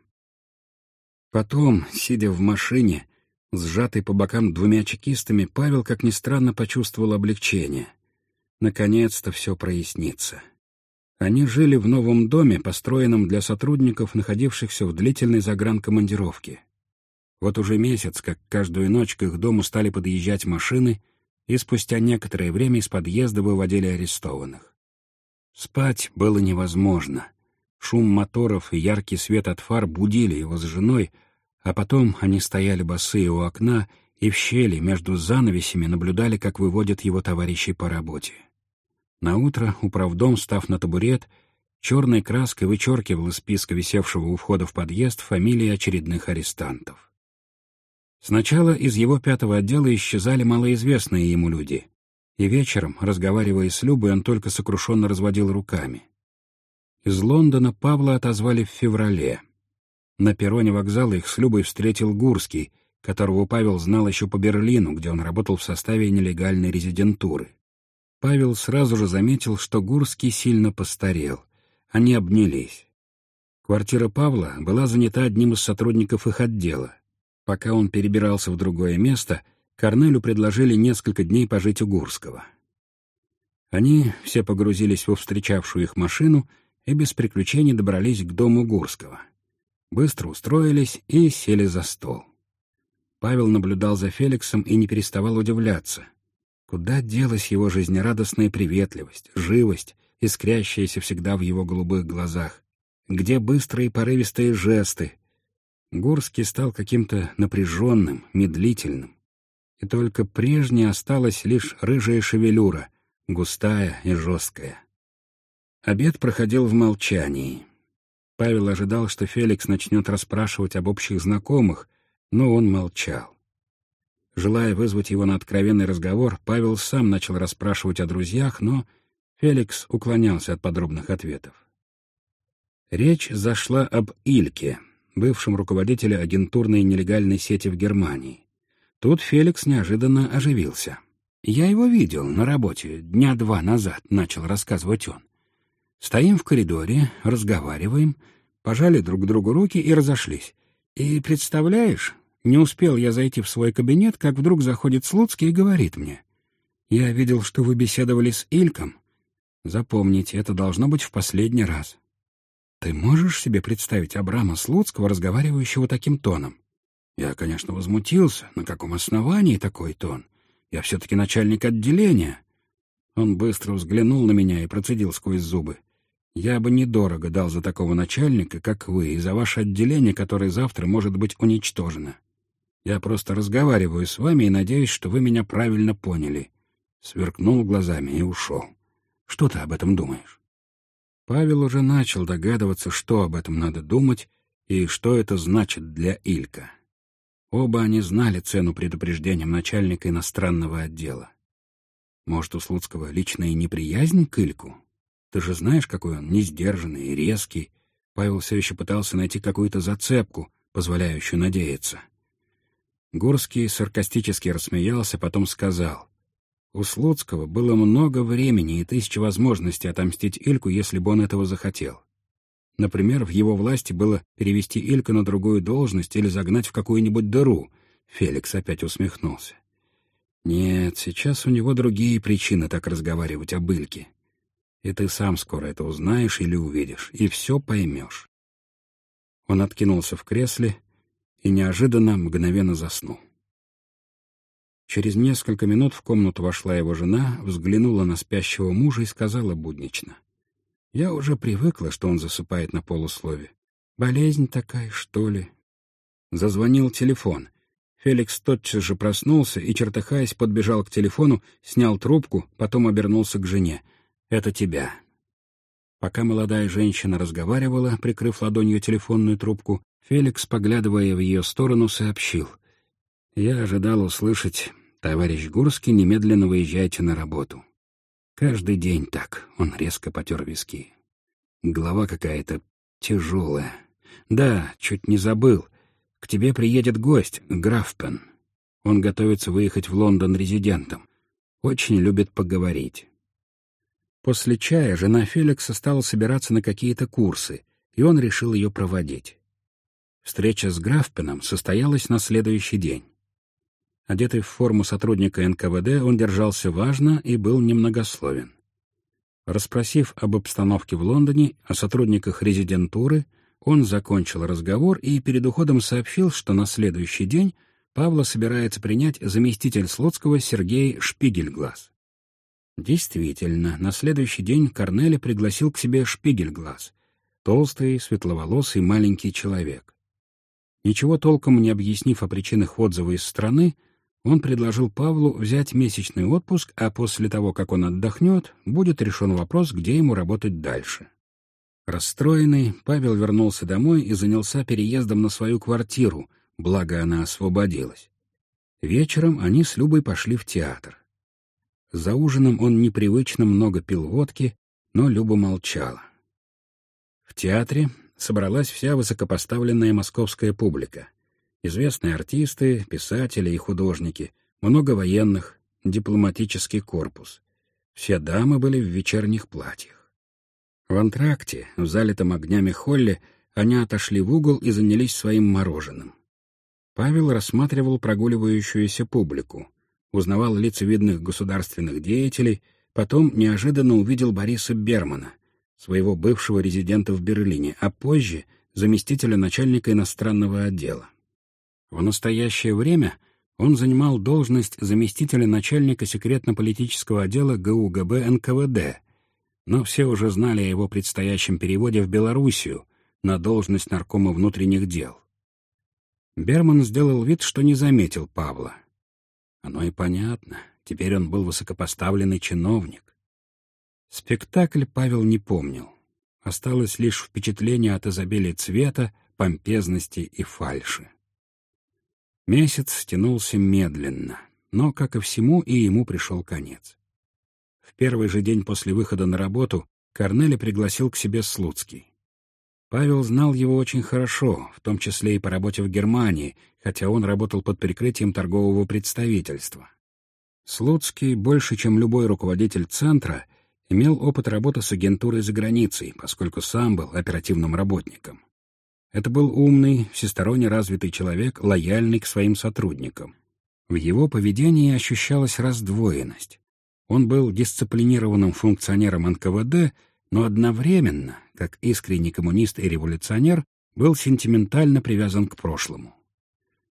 Потом, сидя в машине, Сжатый по бокам двумя чекистами, Павел, как ни странно, почувствовал облегчение. Наконец-то все прояснится. Они жили в новом доме, построенном для сотрудников, находившихся в длительной загранкомандировке. Вот уже месяц, как каждую ночь к их дому стали подъезжать машины, и спустя некоторое время из подъезда выводили арестованных. Спать было невозможно. Шум моторов и яркий свет от фар будили его с женой, а потом они стояли босые у окна и в щели между занавесями наблюдали, как выводят его товарищей по работе. Наутро управдом, став на табурет, черной краской вычеркивал из списка висевшего у входа в подъезд фамилии очередных арестантов. Сначала из его пятого отдела исчезали малоизвестные ему люди, и вечером, разговаривая с Любой, он только сокрушенно разводил руками. Из Лондона Павла отозвали в феврале — на перроне вокзала их с Любой встретил Гурский, которого Павел знал еще по Берлину, где он работал в составе нелегальной резидентуры. Павел сразу же заметил, что Гурский сильно постарел. Они обнялись. Квартира Павла была занята одним из сотрудников их отдела. Пока он перебирался в другое место, Корнелю предложили несколько дней пожить у Гурского. Они все погрузились во встречавшую их машину и без приключений добрались к дому Гурского — быстро устроились и сели за стол. Павел наблюдал за Феликсом и не переставал удивляться. Куда делась его жизнерадостная приветливость, живость, искрящаяся всегда в его голубых глазах? Где быстрые порывистые жесты? Горский стал каким-то напряженным, медлительным. И только прежней осталась лишь рыжая шевелюра, густая и жесткая. Обед проходил в молчании. Павел ожидал, что Феликс начнет расспрашивать об общих знакомых, но он молчал. Желая вызвать его на откровенный разговор, Павел сам начал расспрашивать о друзьях, но Феликс уклонялся от подробных ответов. Речь зашла об Ильке, бывшем руководителе агентурной нелегальной сети в Германии. Тут Феликс неожиданно оживился. «Я его видел на работе дня два назад», — начал рассказывать он. Стоим в коридоре, разговариваем, пожали друг другу руки и разошлись. И представляешь, не успел я зайти в свой кабинет, как вдруг заходит Слуцкий и говорит мне. «Я видел, что вы беседовали с Ильком. Запомните, это должно быть в последний раз». Ты можешь себе представить Абрама Слуцкого, разговаривающего таким тоном? Я, конечно, возмутился. На каком основании такой тон? Я все-таки начальник отделения. Он быстро взглянул на меня и процедил сквозь зубы. Я бы недорого дал за такого начальника, как вы, и за ваше отделение, которое завтра может быть уничтожено. Я просто разговариваю с вами и надеюсь, что вы меня правильно поняли. Сверкнул глазами и ушел. Что ты об этом думаешь? Павел уже начал догадываться, что об этом надо думать и что это значит для Илька. Оба они знали цену предупреждениям начальника иностранного отдела. Может, у Слуцкого личная неприязнь к Ильку? Ты же знаешь, какой он несдержанный и резкий. Павел все еще пытался найти какую-то зацепку, позволяющую надеяться. Гурский саркастически рассмеялся, потом сказал. У Слуцкого было много времени и тысячи возможностей отомстить Ильку, если бы он этого захотел. Например, в его власти было перевести Илька на другую должность или загнать в какую-нибудь дыру. Феликс опять усмехнулся. Нет, сейчас у него другие причины так разговаривать об Ильке. И ты сам скоро это узнаешь или увидишь, и все поймешь. Он откинулся в кресле и неожиданно мгновенно заснул. Через несколько минут в комнату вошла его жена, взглянула на спящего мужа и сказала буднично. «Я уже привыкла, что он засыпает на полуслове. Болезнь такая, что ли?» Зазвонил телефон. Феликс тотчас же проснулся и, чертыхаясь, подбежал к телефону, снял трубку, потом обернулся к жене. «Это тебя». Пока молодая женщина разговаривала, прикрыв ладонью телефонную трубку, Феликс, поглядывая в ее сторону, сообщил. «Я ожидал услышать «Товарищ Гурский, немедленно выезжайте на работу». Каждый день так, он резко потер виски. Голова какая-то тяжелая. Да, чуть не забыл. К тебе приедет гость, граф Пен. Он готовится выехать в Лондон резидентом. Очень любит поговорить. После чая жена Феликса стала собираться на какие-то курсы, и он решил ее проводить. Встреча с Графпеном состоялась на следующий день. Одетый в форму сотрудника НКВД, он держался важно и был немногословен. Распросив об обстановке в Лондоне, о сотрудниках резидентуры, он закончил разговор и перед уходом сообщил, что на следующий день Павла собирается принять заместитель Слуцкого Сергей Шпигельглаз. Действительно, на следующий день Корнеля пригласил к себе Шпигельглаз, толстый, светловолосый маленький человек. Ничего толком не объяснив о причинах отзыва из страны, он предложил Павлу взять месячный отпуск, а после того, как он отдохнет, будет решен вопрос, где ему работать дальше. Расстроенный, Павел вернулся домой и занялся переездом на свою квартиру, благо она освободилась. Вечером они с Любой пошли в театр. За ужином он непривычно много пил водки, но Люба молчала. В театре собралась вся высокопоставленная московская публика — Известные артисты, писатели и художники, много военных, дипломатический корпус. Все дамы были в вечерних платьях. В антракте, в залитом огнями холле, они отошли в угол и занялись своим мороженым. Павел рассматривал прогуливающуюся публику, узнавал лица видных государственных деятелей, потом неожиданно увидел Бориса Бермана, своего бывшего резидента в Берлине, а позже заместителя начальника иностранного отдела. В настоящее время он занимал должность заместителя начальника секретно-политического отдела ГУГБ НКВД, но все уже знали о его предстоящем переводе в Белоруссию на должность наркома внутренних дел. Берман сделал вид, что не заметил Павла. Оно и понятно, теперь он был высокопоставленный чиновник. Спектакль Павел не помнил. Осталось лишь впечатление от изобилия цвета, помпезности и фальши. Месяц тянулся медленно, но, как и всему, и ему пришел конец. В первый же день после выхода на работу Корнеля пригласил к себе Слуцкий. Павел знал его очень хорошо, в том числе и по работе в Германии, хотя он работал под прикрытием торгового представительства. Слуцкий, больше чем любой руководитель центра, Имел опыт работы с агентурой за границей, поскольку сам был оперативным работником. Это был умный, всесторонне развитый человек, лояльный к своим сотрудникам. В его поведении ощущалась раздвоенность. Он был дисциплинированным функционером НКВД, но одновременно, как искренний коммунист и революционер, был сентиментально привязан к прошлому.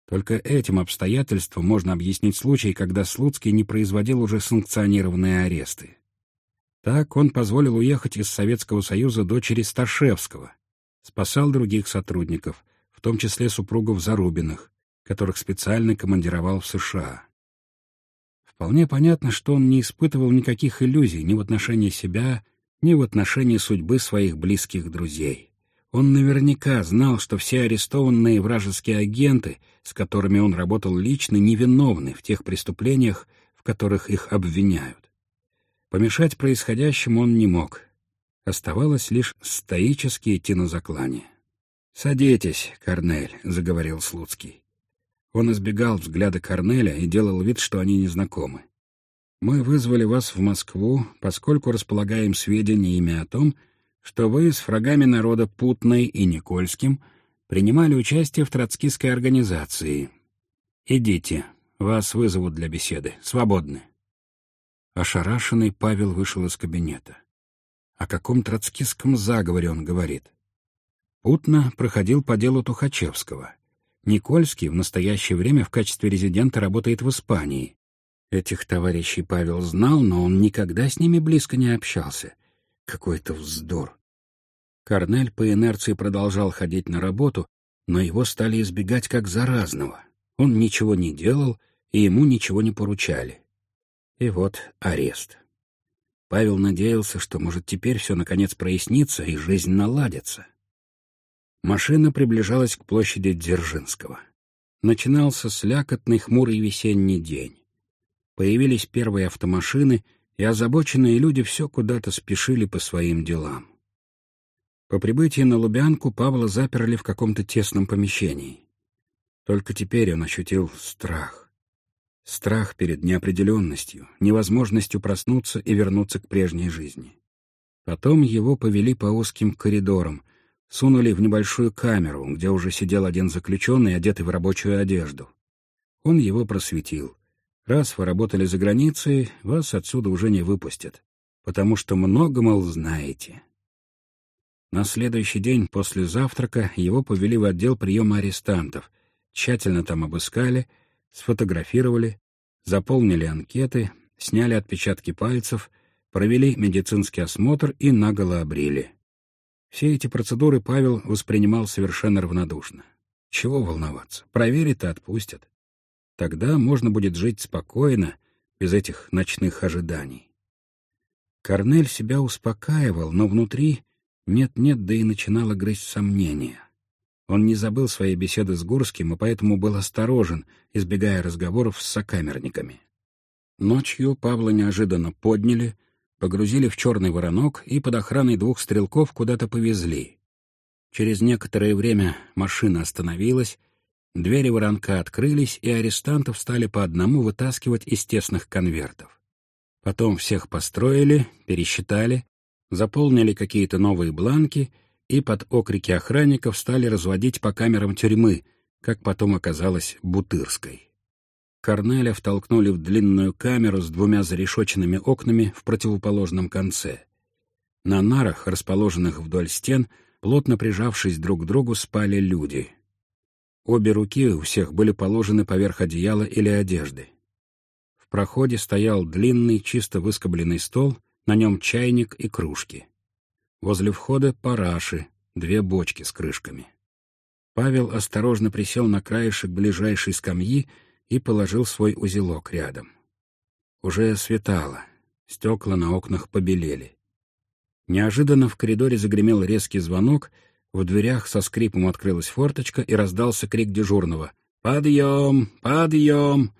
Только этим обстоятельством можно объяснить случай, когда Слуцкий не производил уже санкционированные аресты. Так он позволил уехать из Советского Союза дочери Сташевского, спасал других сотрудников, в том числе супругов Зарубиных, которых специально командировал в США. Вполне понятно, что он не испытывал никаких иллюзий ни в отношении себя, ни в отношении судьбы своих близких друзей. Он наверняка знал, что все арестованные вражеские агенты, с которыми он работал лично, невиновны в тех преступлениях, в которых их обвиняют. Помешать происходящему он не мог. Оставалось лишь стоически идти на заклание. «Садитесь, Корнель», — заговорил Слуцкий. Он избегал взгляда Корнеля и делал вид, что они незнакомы. «Мы вызвали вас в Москву, поскольку располагаем сведениями о том, что вы с врагами народа Путной и Никольским принимали участие в троцкистской организации. Идите, вас вызовут для беседы. Свободны». Ошарашенный Павел вышел из кабинета. О каком троцкистском заговоре он говорит? Путно проходил по делу Тухачевского. Никольский в настоящее время в качестве резидента работает в Испании. Этих товарищей Павел знал, но он никогда с ними близко не общался. Какой-то вздор. Корнель по инерции продолжал ходить на работу, но его стали избегать как заразного. Он ничего не делал, и ему ничего не поручали. И вот арест. Павел надеялся, что, может, теперь все наконец прояснится и жизнь наладится. Машина приближалась к площади Дзержинского. Начинался слякотный хмурый весенний день. Появились первые автомашины, и озабоченные люди все куда-то спешили по своим делам. По прибытии на Лубянку Павла заперли в каком-то тесном помещении. Только теперь он ощутил страх. Страх перед неопределенностью, невозможностью проснуться и вернуться к прежней жизни. Потом его повели по узким коридорам, сунули в небольшую камеру, где уже сидел один заключенный, одетый в рабочую одежду. Он его просветил. Раз вы работали за границей, вас отсюда уже не выпустят, потому что много, мол, знаете. На следующий день после завтрака его повели в отдел приема арестантов, тщательно там обыскали — сфотографировали, заполнили анкеты, сняли отпечатки пальцев, провели медицинский осмотр и наголо обрили. Все эти процедуры Павел воспринимал совершенно равнодушно. Чего волноваться? Проверят и отпустят. Тогда можно будет жить спокойно, без этих ночных ожиданий. Корнель себя успокаивал, но внутри нет-нет, да и начинало грызть сомнения. Он не забыл своей беседы с Гурским и поэтому был осторожен, избегая разговоров с сокамерниками. Ночью Павла неожиданно подняли, погрузили в черный воронок и под охраной двух стрелков куда-то повезли. Через некоторое время машина остановилась, двери воронка открылись, и арестантов стали по одному вытаскивать из тесных конвертов. Потом всех построили, пересчитали, заполнили какие-то новые бланки — и под окрики охранников стали разводить по камерам тюрьмы, как потом оказалось, Бутырской. Корнеля втолкнули в длинную камеру с двумя зарешоченными окнами в противоположном конце. На нарах, расположенных вдоль стен, плотно прижавшись друг к другу, спали люди. Обе руки у всех были положены поверх одеяла или одежды. В проходе стоял длинный, чисто выскобленный стол, на нем чайник и кружки. Возле входа параши, две бочки с крышками. Павел осторожно присел на краешек ближайшей скамьи и положил свой узелок рядом. Уже светало, стекла на окнах побелели. Неожиданно в коридоре загремел резкий звонок, в дверях со скрипом открылась форточка и раздался крик дежурного «Подъем! Подъем!»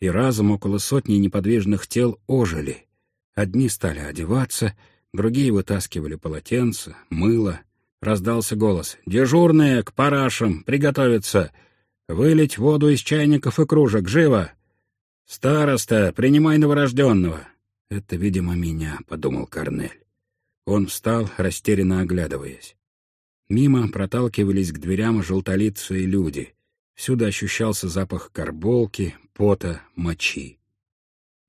И разом около сотни неподвижных тел ожили. Одни стали одеваться — Другие вытаскивали полотенца, мыло. Раздался голос. «Дежурные, к парашам! Приготовиться! Вылить воду из чайников и кружек! Живо! Староста, принимай новорожденного! «Это, видимо, меня», — подумал Корнель. Он встал, растерянно оглядываясь. Мимо проталкивались к дверям желтолицые люди. Всюду ощущался запах карболки, пота, мочи.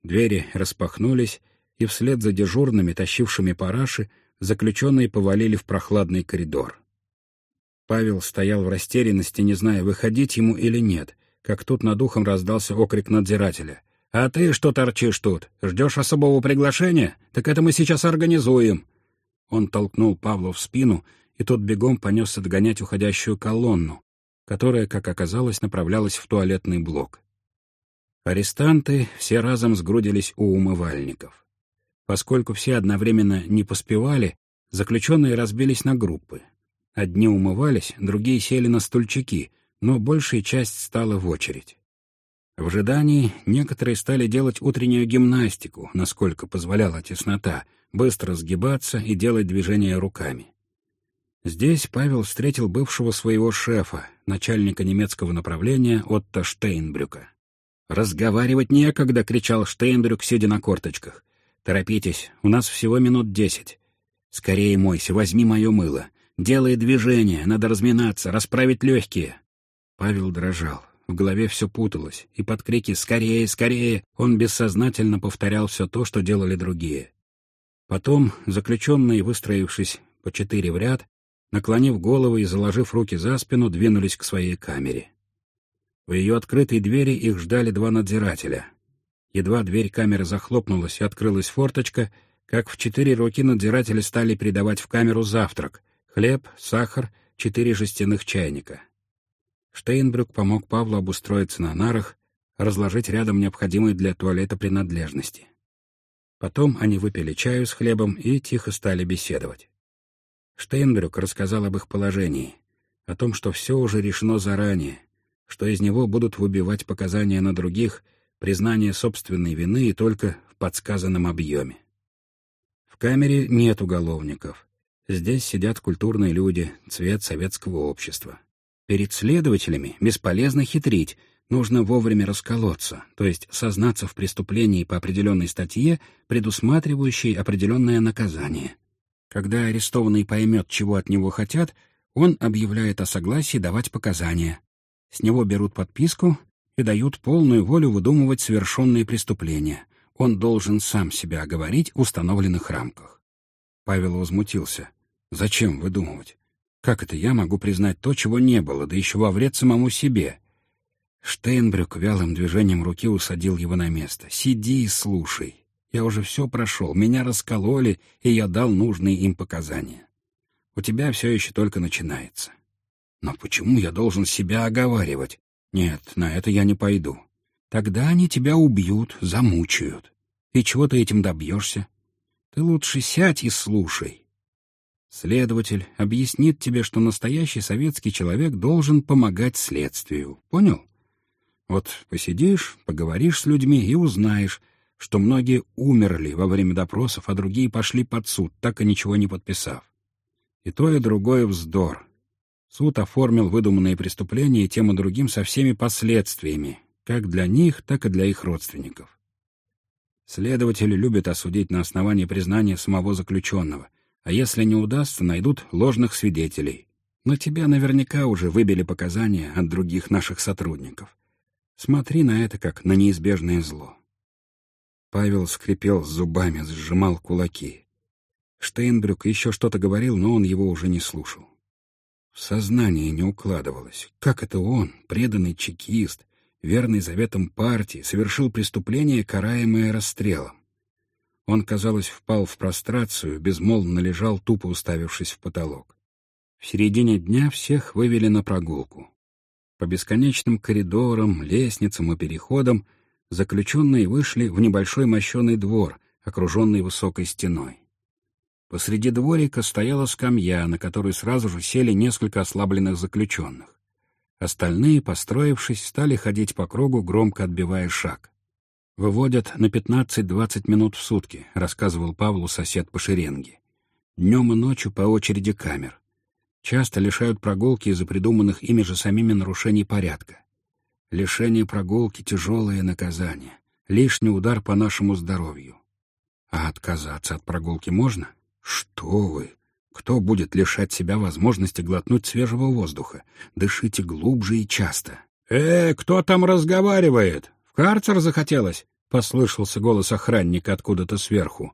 Двери распахнулись, и вслед за дежурными, тащившими параши, заключенные повалили в прохладный коридор. Павел стоял в растерянности, не зная, выходить ему или нет, как тут над ухом раздался окрик надзирателя. «А ты что торчишь тут? Ждешь особого приглашения? Так это мы сейчас организуем!» Он толкнул Павла в спину, и тот бегом понесся догонять уходящую колонну, которая, как оказалось, направлялась в туалетный блок. Арестанты все разом сгрудились у умывальников. Поскольку все одновременно не поспевали, заключенные разбились на группы. Одни умывались, другие сели на стульчики, но большая часть стала в очередь. В ожидании некоторые стали делать утреннюю гимнастику, насколько позволяла теснота, быстро сгибаться и делать движения руками. Здесь Павел встретил бывшего своего шефа, начальника немецкого направления Отто Штейнбрюка. «Разговаривать некогда!» — кричал Штейнбрюк, сидя на корточках. «Торопитесь, у нас всего минут десять. Скорее мойся, возьми мое мыло. Делай движение, надо разминаться, расправить легкие». Павел дрожал. В голове все путалось, и под крики «Скорее, скорее!» он бессознательно повторял все то, что делали другие. Потом, заключенные, выстроившись по четыре в ряд, наклонив головы и заложив руки за спину, двинулись к своей камере. В ее открытой двери их ждали два надзирателя. Едва дверь камеры захлопнулась и открылась форточка, как в четыре руки надзиратели стали передавать в камеру завтрак — хлеб, сахар, четыре жестяных чайника — Штейнбрюк помог Павлу обустроиться на нарах, разложить рядом необходимые для туалета принадлежности. Потом они выпили чаю с хлебом и тихо стали беседовать. Штейнбрюк рассказал об их положении, о том, что все уже решено заранее, что из него будут выбивать показания на других, признание собственной вины и только в подсказанном объеме. В камере нет уголовников. Здесь сидят культурные люди, цвет советского общества. Перед следователями бесполезно хитрить, нужно вовремя расколоться, то есть сознаться в преступлении по определенной статье, предусматривающей определенное наказание. Когда арестованный поймет, чего от него хотят, он объявляет о согласии давать показания. С него берут подписку и дают полную волю выдумывать совершенные преступления. Он должен сам себя оговорить в установленных рамках. Павел возмутился. «Зачем выдумывать? Как это я могу признать то, чего не было, да еще во вред самому себе? Штейнбрюк вялым движением руки усадил его на место. «Сиди и слушай. Я уже все прошел, меня раскололи, и я дал нужные им показания. У тебя все еще только начинается. Но почему я должен себя оговаривать? Нет, на это я не пойду. Тогда они тебя убьют, замучают. И чего ты этим добьешься? Ты лучше сядь и слушай. Следователь объяснит тебе, что настоящий советский человек должен помогать следствию. Понял? Вот посидишь, поговоришь с людьми и узнаешь, что многие умерли во время допросов, а другие пошли под суд, так и ничего не подписав. И то, и другое вздор. Суд оформил выдуманные преступления и тем и другим со всеми последствиями, как для них, так и для их родственников. Следователи любят осудить на основании признания самого заключенного — а если не удастся, найдут ложных свидетелей. Но тебя наверняка уже выбили показания от других наших сотрудников. Смотри на это как на неизбежное зло. Павел скрипел зубами, сжимал кулаки. Штейнбрюк еще что-то говорил, но он его уже не слушал. В сознание не укладывалось. Как это он, преданный чекист, верный заветам партии, совершил преступление, караемое расстрелом? Он, казалось, впал в прострацию, безмолвно лежал, тупо уставившись в потолок. В середине дня всех вывели на прогулку. По бесконечным коридорам, лестницам и переходам заключенные вышли в небольшой мощеный двор, окруженный высокой стеной. Посреди дворика стояла скамья, на которую сразу же сели несколько ослабленных заключенных. Остальные, построившись, стали ходить по кругу, громко отбивая шаг. «Выводят на 15-20 минут в сутки», — рассказывал Павлу сосед по шеренге. «Днем и ночью по очереди камер. Часто лишают прогулки из-за придуманных ими же самими нарушений порядка. Лишение прогулки — тяжелое наказание, лишний удар по нашему здоровью. А отказаться от прогулки можно? Что вы! Кто будет лишать себя возможности глотнуть свежего воздуха? Дышите глубже и часто. «Э, кто там разговаривает? В карцер захотелось?» — послышался голос охранника откуда-то сверху.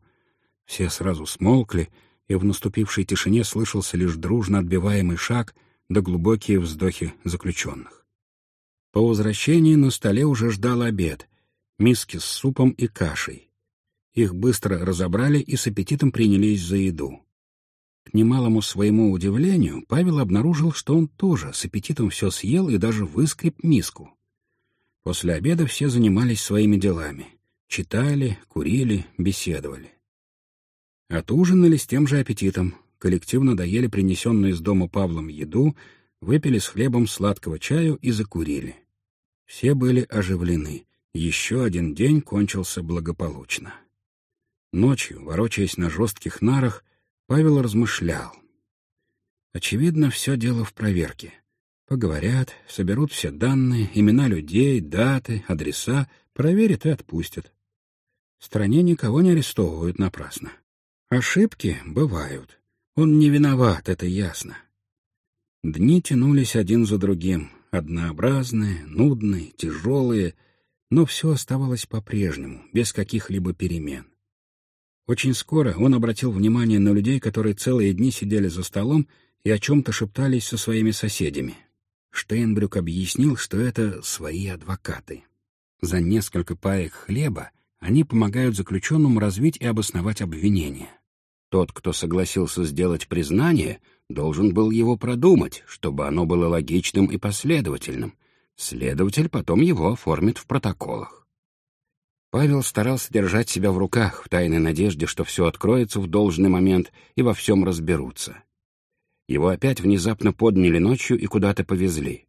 Все сразу смолкли, и в наступившей тишине слышался лишь дружно отбиваемый шаг да глубокие вздохи заключенных. По возвращении на столе уже ждал обед — миски с супом и кашей. Их быстро разобрали и с аппетитом принялись за еду. К немалому своему удивлению, Павел обнаружил, что он тоже с аппетитом все съел и даже выскреб миску. После обеда все занимались своими делами. Читали, курили, беседовали. Отужинали с тем же аппетитом, коллективно доели принесенную из дома Павлом еду, выпили с хлебом сладкого чаю и закурили. Все были оживлены. Еще один день кончился благополучно. Ночью, ворочаясь на жестких нарах, Павел размышлял. Очевидно, все дело в проверке. Поговорят, соберут все данные, имена людей, даты, адреса, проверят и отпустят. В стране никого не арестовывают напрасно. Ошибки бывают. Он не виноват, это ясно. Дни тянулись один за другим, однообразные, нудные, тяжелые, но все оставалось по-прежнему, без каких-либо перемен. Очень скоро он обратил внимание на людей, которые целые дни сидели за столом и о чем-то шептались со своими соседями. Штейнбрюк объяснил, что это свои адвокаты. За несколько паек хлеба они помогают заключенному развить и обосновать обвинение. Тот, кто согласился сделать признание, должен был его продумать, чтобы оно было логичным и последовательным. Следователь потом его оформит в протоколах. Павел старался держать себя в руках в тайной надежде, что все откроется в должный момент и во всем разберутся. Его опять внезапно подняли ночью и куда-то повезли.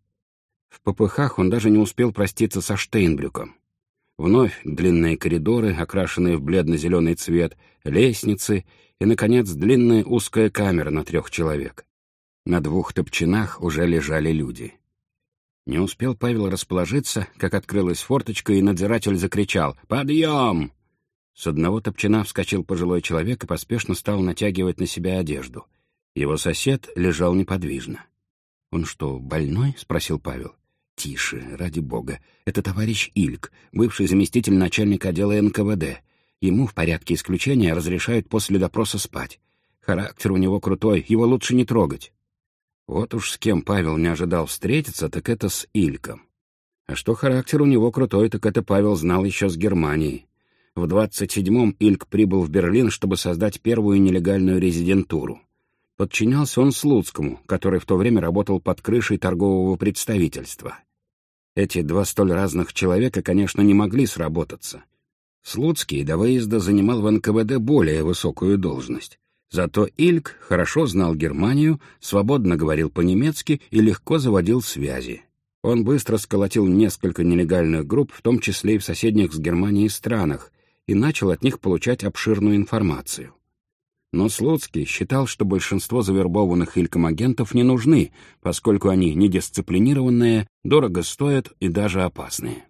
В попыхах он даже не успел проститься со Штейнбрюком. Вновь длинные коридоры, окрашенные в бледно-зеленый цвет, лестницы и, наконец, длинная узкая камера на трех человек. На двух топчинах уже лежали люди. Не успел Павел расположиться, как открылась форточка, и надзиратель закричал «Подъем!». С одного топчина вскочил пожилой человек и поспешно стал натягивать на себя одежду. Его сосед лежал неподвижно. «Он что, больной?» — спросил Павел. «Тише, ради бога. Это товарищ Ильк, бывший заместитель начальника отдела НКВД. Ему в порядке исключения разрешают после допроса спать. Характер у него крутой, его лучше не трогать». Вот уж с кем Павел не ожидал встретиться, так это с Ильком. А что характер у него крутой, так это Павел знал еще с Германии. В 27-м Ильк прибыл в Берлин, чтобы создать первую нелегальную резидентуру. Подчинялся он Слуцкому, который в то время работал под крышей торгового представительства. Эти два столь разных человека, конечно, не могли сработаться. Слуцкий до выезда занимал в НКВД более высокую должность. Зато Ильк хорошо знал Германию, свободно говорил по-немецки и легко заводил связи. Он быстро сколотил несколько нелегальных групп, в том числе и в соседних с Германией странах, и начал от них получать обширную информацию. Но Слуцкий считал, что большинство завербованных Ильком агентов не нужны, поскольку они недисциплинированные, дорого стоят и даже опасные.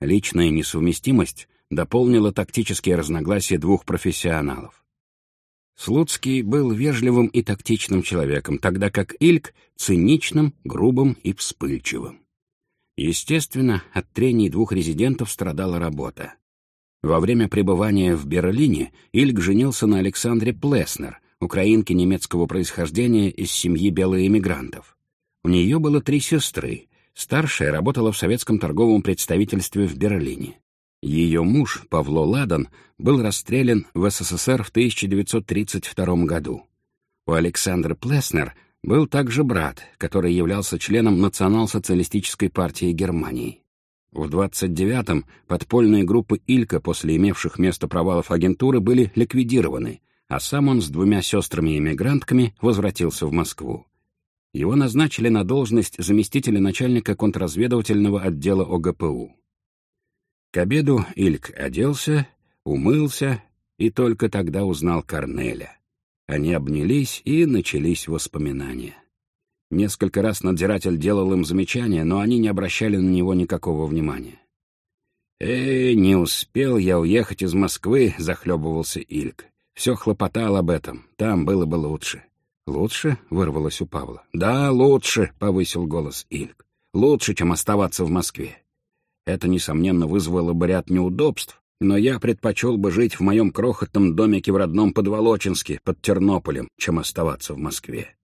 Личная несовместимость дополнила тактические разногласия двух профессионалов. Слуцкий был вежливым и тактичным человеком, тогда как Ильк — циничным, грубым и вспыльчивым. Естественно, от трений двух резидентов страдала работа. Во время пребывания в Берлине Ильк женился на Александре Плеснер, украинке немецкого происхождения из семьи белоэмигрантов. У нее было три сестры. Старшая работала в советском торговом представительстве в Берлине. Ее муж, Павло Ладан, был расстрелян в СССР в 1932 году. У Александра Плеснер был также брат, который являлся членом Национал-социалистической партии Германии. В 29-м подпольные группы Илька после имевших место провалов агентуры были ликвидированы, а сам он с двумя сестрами-эмигрантками возвратился в Москву. Его назначили на должность заместителя начальника контрразведывательного отдела ОГПУ. К обеду Ильк оделся, умылся и только тогда узнал Корнеля. Они обнялись, и начались воспоминания. Несколько раз надзиратель делал им замечания, но они не обращали на него никакого внимания. «Э, не успел я уехать из Москвы», — захлебывался Ильк. «Все хлопотал об этом. Там было бы лучше». «Лучше?» — вырвалось у Павла. «Да, лучше», — повысил голос Ильк. «Лучше, чем оставаться в Москве. Это, несомненно, вызвало бы ряд неудобств, но я предпочел бы жить в моем крохотном домике в родном Подволочинске под Тернополем, чем оставаться в Москве».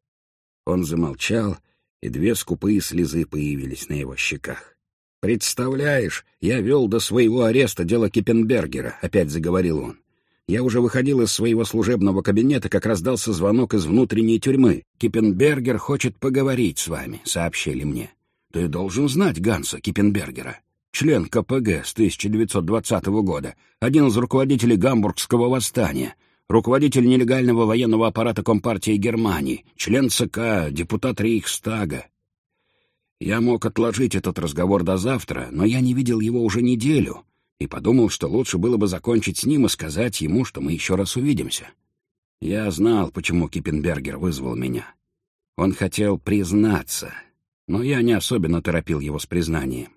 Он замолчал, и две скупые слезы появились на его щеках. «Представляешь, я вел до своего ареста дело Киппенбергера», — опять заговорил он. «Я уже выходил из своего служебного кабинета, как раздался звонок из внутренней тюрьмы. Киппенбергер хочет поговорить с вами», — сообщили мне. «Ты должен знать Ганса Киппенбергера, член КПГ с 1920 года, один из руководителей Гамбургского восстания, руководитель нелегального военного аппарата Компартии Германии, член ЦК, депутат Рейхстага. Я мог отложить этот разговор до завтра, но я не видел его уже неделю и подумал, что лучше было бы закончить с ним и сказать ему, что мы еще раз увидимся. Я знал, почему Киппенбергер вызвал меня. Он хотел признаться, но я не особенно торопил его с признанием.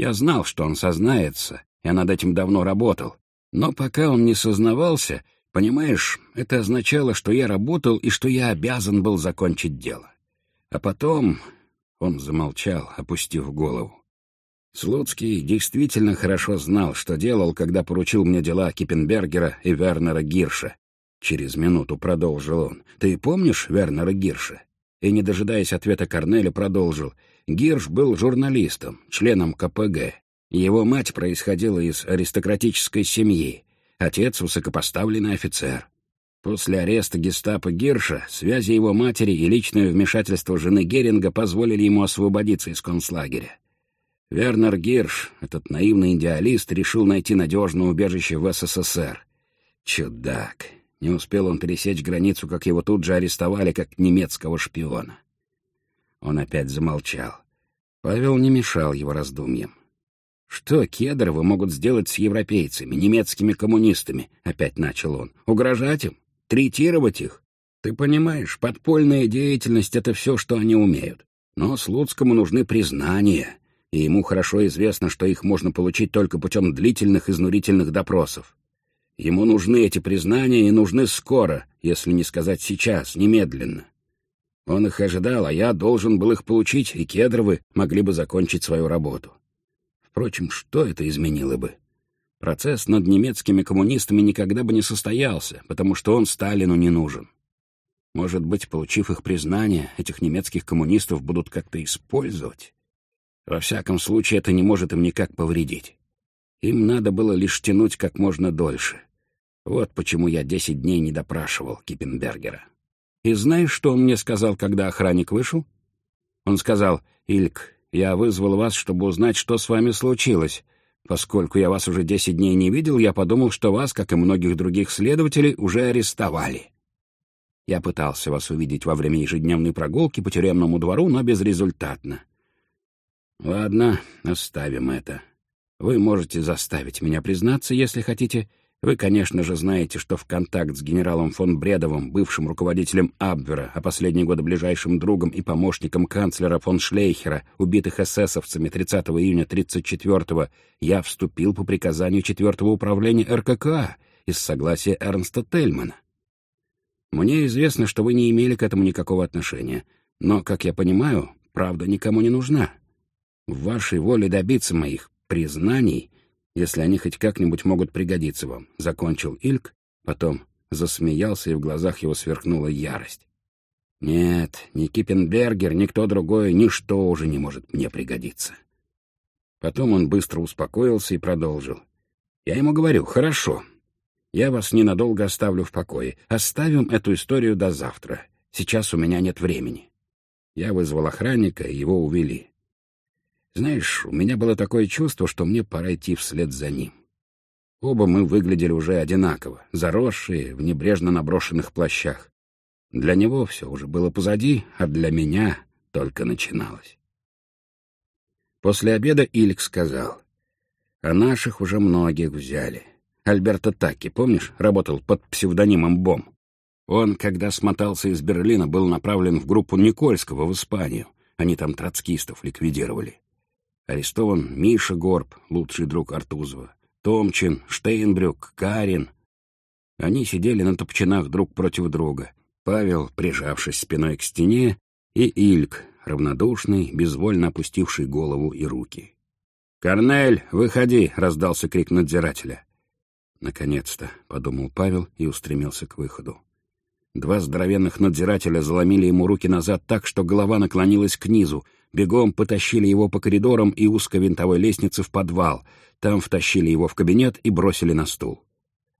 Я знал, что он сознается, я над этим давно работал, но пока он не сознавался, понимаешь, это означало, что я работал и что я обязан был закончить дело. А потом он замолчал, опустив голову. Слуцкий действительно хорошо знал, что делал, когда поручил мне дела Киппенбергера и Вернера Гирша. Через минуту продолжил он. «Ты помнишь Вернера Гирша?» И, не дожидаясь ответа Корнеля, продолжил. Гирш был журналистом, членом КПГ. Его мать происходила из аристократической семьи. Отец — высокопоставленный офицер. После ареста гестапо Гирша связи его матери и личное вмешательство жены Геринга позволили ему освободиться из концлагеря. Вернер Гирш, этот наивный идеалист, решил найти надежное убежище в СССР. Чудак. Не успел он пересечь границу, как его тут же арестовали, как немецкого шпиона. Он опять замолчал. Павел не мешал его раздумьям. «Что Кедровы могут сделать с европейцами, немецкими коммунистами?» — опять начал он. «Угрожать им? третировать их. Ты понимаешь, подпольная деятельность — это все, что они умеют. Но Слуцкому нужны признания, и ему хорошо известно, что их можно получить только путем длительных изнурительных допросов. Ему нужны эти признания и нужны скоро, если не сказать сейчас, немедленно. Он их ожидал, а я должен был их получить, и Кедровы могли бы закончить свою работу. Впрочем, что это изменило бы? Процесс над немецкими коммунистами никогда бы не состоялся, потому что он Сталину не нужен. Может быть, получив их признание, этих немецких коммунистов будут как-то использовать? Во всяком случае, это не может им никак повредить. Им надо было лишь тянуть как можно дольше. Вот почему я десять дней не допрашивал Киппенбергера. И знаешь, что он мне сказал, когда охранник вышел? Он сказал, «Ильк, я вызвал вас, чтобы узнать, что с вами случилось, Поскольку я вас уже десять дней не видел, я подумал, что вас, как и многих других следователей, уже арестовали. Я пытался вас увидеть во время ежедневной прогулки по тюремному двору, но безрезультатно. Ладно, оставим это. Вы можете заставить меня признаться, если хотите, вы, конечно же, знаете, что в контакт с генералом фон Бредовым, бывшим руководителем Абвера, а последние годы ближайшим другом и помощником канцлера фон Шлейхера, убитых эсэсовцами 30 июня 34-го, я вступил по приказанию 4-го управления РККА из согласия Эрнста Тельмана. Мне известно, что вы не имели к этому никакого отношения, но, как я понимаю, правда никому не нужна. В вашей воле добиться моих признаний — если они хоть как-нибудь могут пригодиться вам», — закончил Ильк, потом засмеялся, и в глазах его сверкнула ярость. «Нет, ни Киппенбергер, ни кто другой, ничто уже не может мне пригодиться». Потом он быстро успокоился и продолжил. «Я ему говорю, хорошо, я вас ненадолго оставлю в покое. Оставим эту историю до завтра. Сейчас у меня нет времени». Я вызвал охранника, и его увели. Знаешь, у меня было такое чувство, что мне пора идти вслед за ним. Оба мы выглядели уже одинаково, заросшие, в небрежно наброшенных плащах. Для него все уже было позади, а для меня только начиналось. После обеда Ильк сказал, «А наших уже многих взяли. Альберто Такки, помнишь, работал под псевдонимом Бом? Он, когда смотался из Берлина, был направлен в группу Никольского в Испанию. Они там троцкистов ликвидировали. Арестован Миша Горб, лучший друг Артузова, Томчин, Штейнбрюк, Карин. Они сидели на топчинах друг против друга. Павел, прижавшись спиной к стене, и Ильк, равнодушный, безвольно опустивший голову и руки. «Корнель, выходи!» — раздался крик надзирателя. «Наконец-то», — подумал Павел и устремился к выходу. Два здоровенных надзирателя заломили ему руки назад так, что голова наклонилась к низу, бегом потащили его по коридорам и узкой винтовой лестнице в подвал, там втащили его в кабинет и бросили на стул.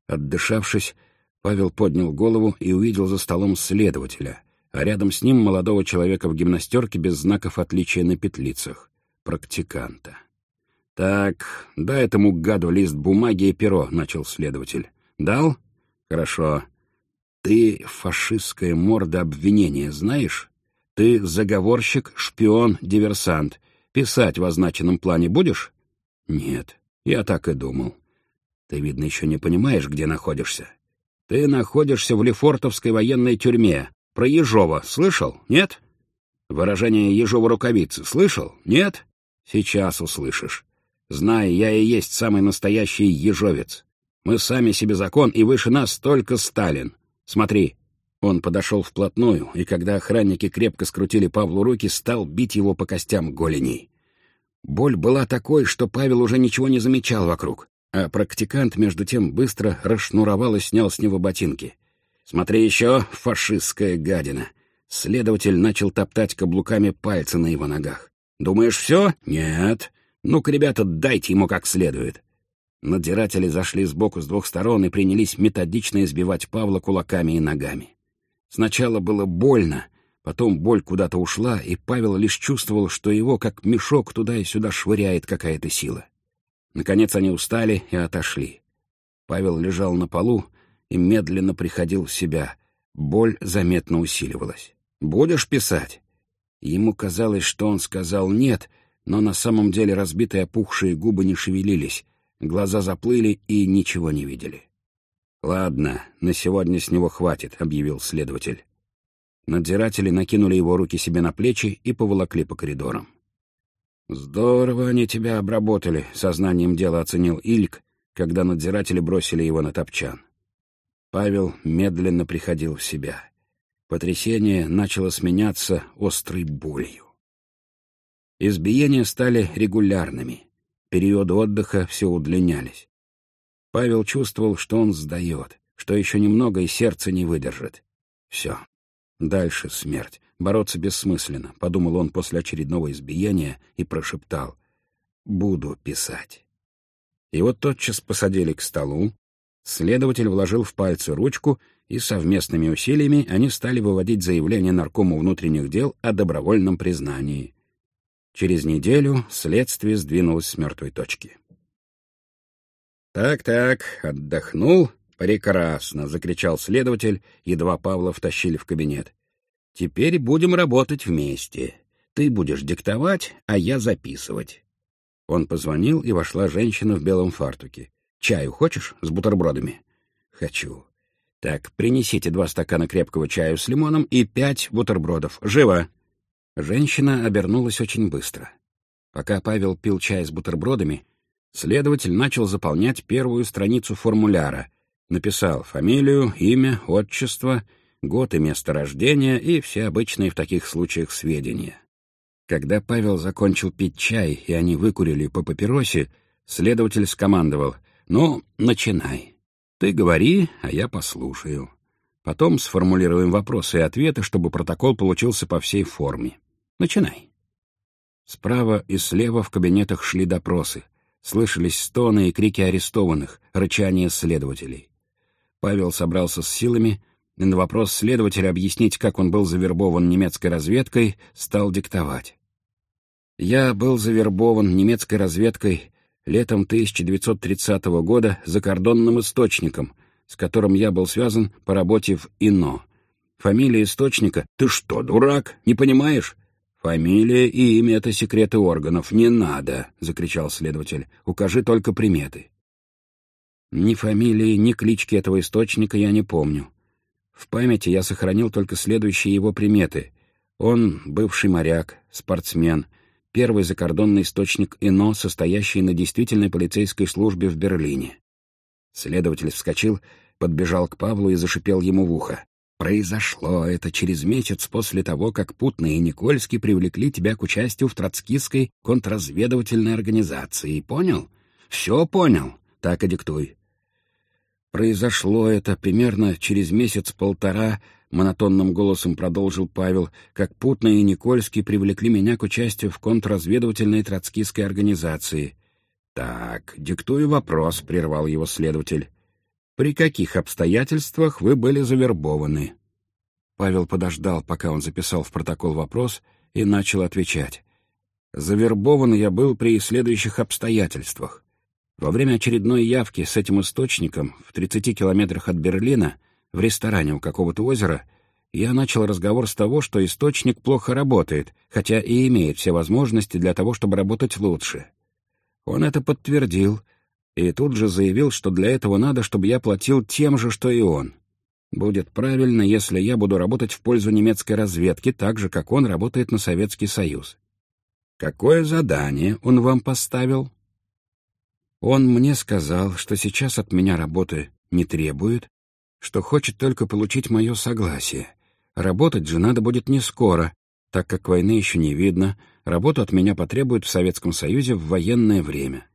Отдышавшись, Павел поднял голову и увидел за столом следователя, а рядом с ним молодого человека в гимнастерке без знаков отличия на петлицах, практиканта. «Так, дай этому гаду лист бумаги и перо», — начал следователь. «Дал? Хорошо. Ты фашистская морда обвинения знаешь? Ты заговорщик, шпион, диверсант. Писать в означенном плане будешь? Нет, я так и думал. Ты, видно, еще не понимаешь, где находишься. Ты находишься в Лефортовской военной тюрьме. Про Ежова слышал? Нет? Выражение Ежова рукавицы слышал? Нет? Сейчас услышишь. Знай, я и есть самый настоящий ежовец. Мы сами себе закон, и выше нас только Сталин. Смотри». Он подошел вплотную, и когда охранники крепко скрутили Павлу руки, стал бить его по костям голеней. Боль была такой, что Павел уже ничего не замечал вокруг, а практикант, между тем, быстро расшнуровал и снял с него ботинки. «Смотри еще, фашистская гадина!» Следователь начал топтать каблуками пальцы на его ногах. «Думаешь, все? Нет. Ну-ка, ребята, дайте ему как следует». Надзиратели зашли сбоку с двух сторон и принялись методично избивать Павла кулаками и ногами. Сначала было больно, потом боль куда-то ушла, и Павел лишь чувствовал, что его, как мешок, туда и сюда швыряет какая-то сила. Наконец они устали и отошли. Павел лежал на полу и медленно приходил в себя. Боль заметно усиливалась. «Будешь писать?» Ему казалось, что он сказал «нет», но на самом деле разбитые опухшие губы не шевелились, Глаза заплыли и ничего не видели. «Ладно, на сегодня с него хватит», — объявил следователь. Надзиратели накинули его руки себе на плечи и поволокли по коридорам. «Здорово они тебя обработали», — сознанием дела оценил Ильк, когда надзиратели бросили его на топчан. Павел медленно приходил в себя. Потрясение начало сменяться острой болью. Избиения стали регулярными. Периоды отдыха все удлинялись. Павел чувствовал, что он сдает, что еще немного и сердце не выдержит. Все. Дальше смерть. Бороться бессмысленно, — подумал он после очередного избиения и прошептал. «Буду писать». Его тотчас посадили к столу. Следователь вложил в пальцы ручку, и совместными усилиями они стали выводить заявление наркому внутренних дел о добровольном признании. Через неделю следствие сдвинулось с мертвой точки. «Так-так, отдохнул? Прекрасно!» — закричал следователь, едва Павла втащили в кабинет. «Теперь будем работать вместе. Ты будешь диктовать, а я записывать». Он позвонил, и вошла женщина в белом фартуке. «Чаю хочешь? С бутербродами?» «Хочу». «Так, принесите два стакана крепкого чаю с лимоном и пять бутербродов. Живо!» Женщина обернулась очень быстро. Пока Павел пил чай с бутербродами, следователь начал заполнять первую страницу формуляра. Написал фамилию, имя, отчество, год и место рождения и все обычные в таких случаях сведения. Когда Павел закончил пить чай, и они выкурили по папиросе, следователь скомандовал «Ну, начинай. Ты говори, а я послушаю». Потом сформулируем вопросы и ответы, чтобы протокол получился по всей форме. Начинай. Справа и слева в кабинетах шли допросы. Слышались стоны и крики арестованных, рычание следователей. Павел собрался с силами и на вопрос следователя объяснить, как он был завербован немецкой разведкой, стал диктовать. «Я был завербован немецкой разведкой летом 1930 года закордонным источником, с которым я был связан по работе в ИНО. Фамилия источника... Ты что, дурак? Не понимаешь? Фамилия и имя — это секреты органов. Не надо, — закричал следователь. Укажи только приметы. Ни фамилии, ни клички этого источника я не помню. В памяти я сохранил только следующие его приметы. Он бывший моряк, спортсмен, первый закордонный источник ИНО, состоящий на действительной полицейской службе в Берлине. Следователь вскочил, подбежал к Павлу и зашипел ему в ухо. «Произошло это через месяц после того, как Путный и Никольский привлекли тебя к участию в троцкистской контрразведывательной организации. Понял? Все понял. Так и диктуй». Произошло это примерно через месяц-полтора — монотонным голосом продолжил Павел, как Путный и Никольский привлекли меня к участию в контрразведывательной троцкистской организации. «Так, диктую вопрос», — прервал его следователь. «При каких обстоятельствах вы были завербованы?» Павел подождал, пока он записал в протокол вопрос, и начал отвечать. «Завербован я был при следующих обстоятельствах. Во время очередной явки с этим источником в 30 километрах от Берлина — в ресторане у какого-то озера, я начал разговор с того, что источник плохо работает, хотя и имеет все возможности для того, чтобы работать лучше. Он это подтвердил и тут же заявил, что для этого надо, чтобы я платил тем же, что и он. Будет правильно, если я буду работать в пользу немецкой разведки, так же, как он работает на Советский Союз. Какое задание он вам поставил? Он мне сказал, что сейчас от меня работы не требует, что хочет только получить мое согласие. Работать же надо будет не скоро, так как войны еще не видно, работу от меня потребуют в Советском Союзе в военное время.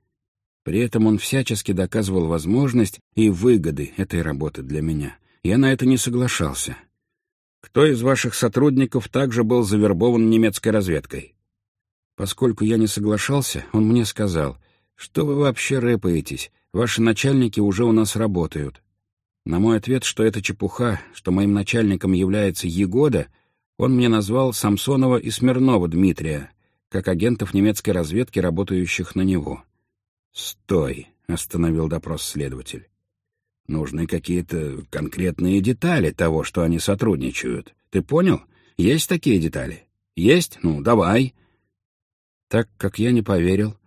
При этом он всячески доказывал возможность и выгоды этой работы для меня. Я на это не соглашался. Кто из ваших сотрудников также был завербован немецкой разведкой? Поскольку я не соглашался, он мне сказал, что вы вообще рэпаетесь, ваши начальники уже у нас работают. На мой ответ, что это чепуха, что моим начальником является Егода, он мне назвал Самсонова и Смирнова Дмитрия, как агентов немецкой разведки, работающих на него. «Стой!» — остановил допрос следователь. «Нужны какие-то конкретные детали того, что они сотрудничают. Ты понял? Есть такие детали? Есть? Ну, давай!» Так как я не поверил,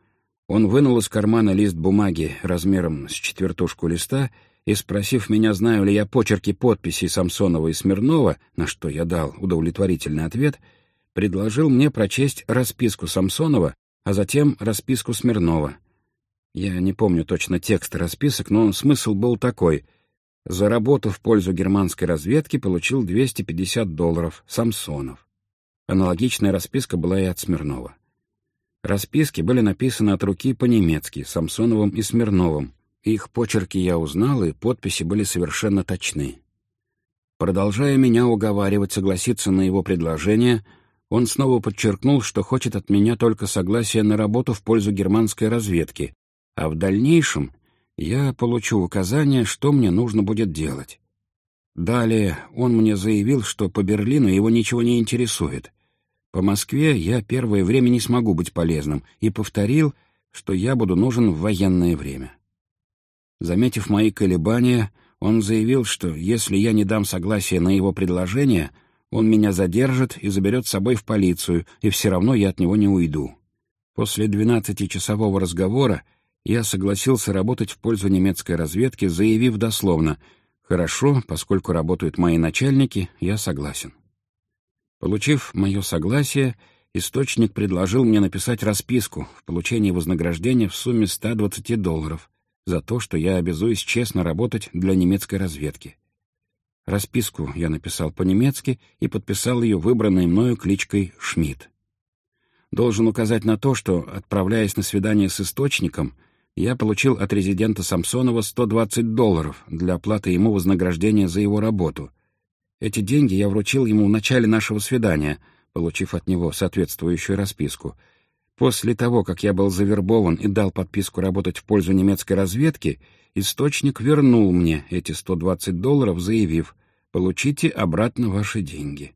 он вынул из кармана лист бумаги размером с четвертушку листа — и, спросив меня, знаю ли я почерки подписей Самсонова и Смирнова, на что я дал удовлетворительный ответ, предложил мне прочесть расписку Самсонова, а затем расписку Смирнова. Я не помню точно текст расписок, но смысл был такой. За работу в пользу германской разведки получил 250 долларов Самсонов. Аналогичная расписка была и от Смирнова. Расписки были написаны от руки по-немецки, Самсоновым и Смирновым, их почерки я узнал, и подписи были совершенно точны. Продолжая меня уговаривать согласиться на его предложение, он снова подчеркнул, что хочет от меня только согласия на работу в пользу германской разведки, а в дальнейшем я получу указания, что мне нужно будет делать. Далее он мне заявил, что по Берлину его ничего не интересует. По Москве я первое время не смогу быть полезным, и повторил, что я буду нужен в военное время. Заметив мои колебания, он заявил, что если я не дам согласия на его предложение, он меня задержит и заберет с собой в полицию, и все равно я от него не уйду. После двенадцатичасового разговора я согласился работать в пользу немецкой разведки, заявив дословно «Хорошо, поскольку работают мои начальники, я согласен». Получив мое согласие, источник предложил мне написать расписку в получении вознаграждения в сумме 120 долларов — за то, что я обязуюсь честно работать для немецкой разведки. Расписку я написал по-немецки и подписал ее выбранной мною кличкой Шмидт. Должен указать на то, что, отправляясь на свидание с источником, я получил от резидента Самсонова 120 долларов для оплаты ему вознаграждения за его работу. Эти деньги я вручил ему в начале нашего свидания, получив от него соответствующую расписку — После того, как я был завербован и дал подписку работать в пользу немецкой разведки, источник вернул мне эти 120 долларов, заявив «Получите обратно ваши деньги».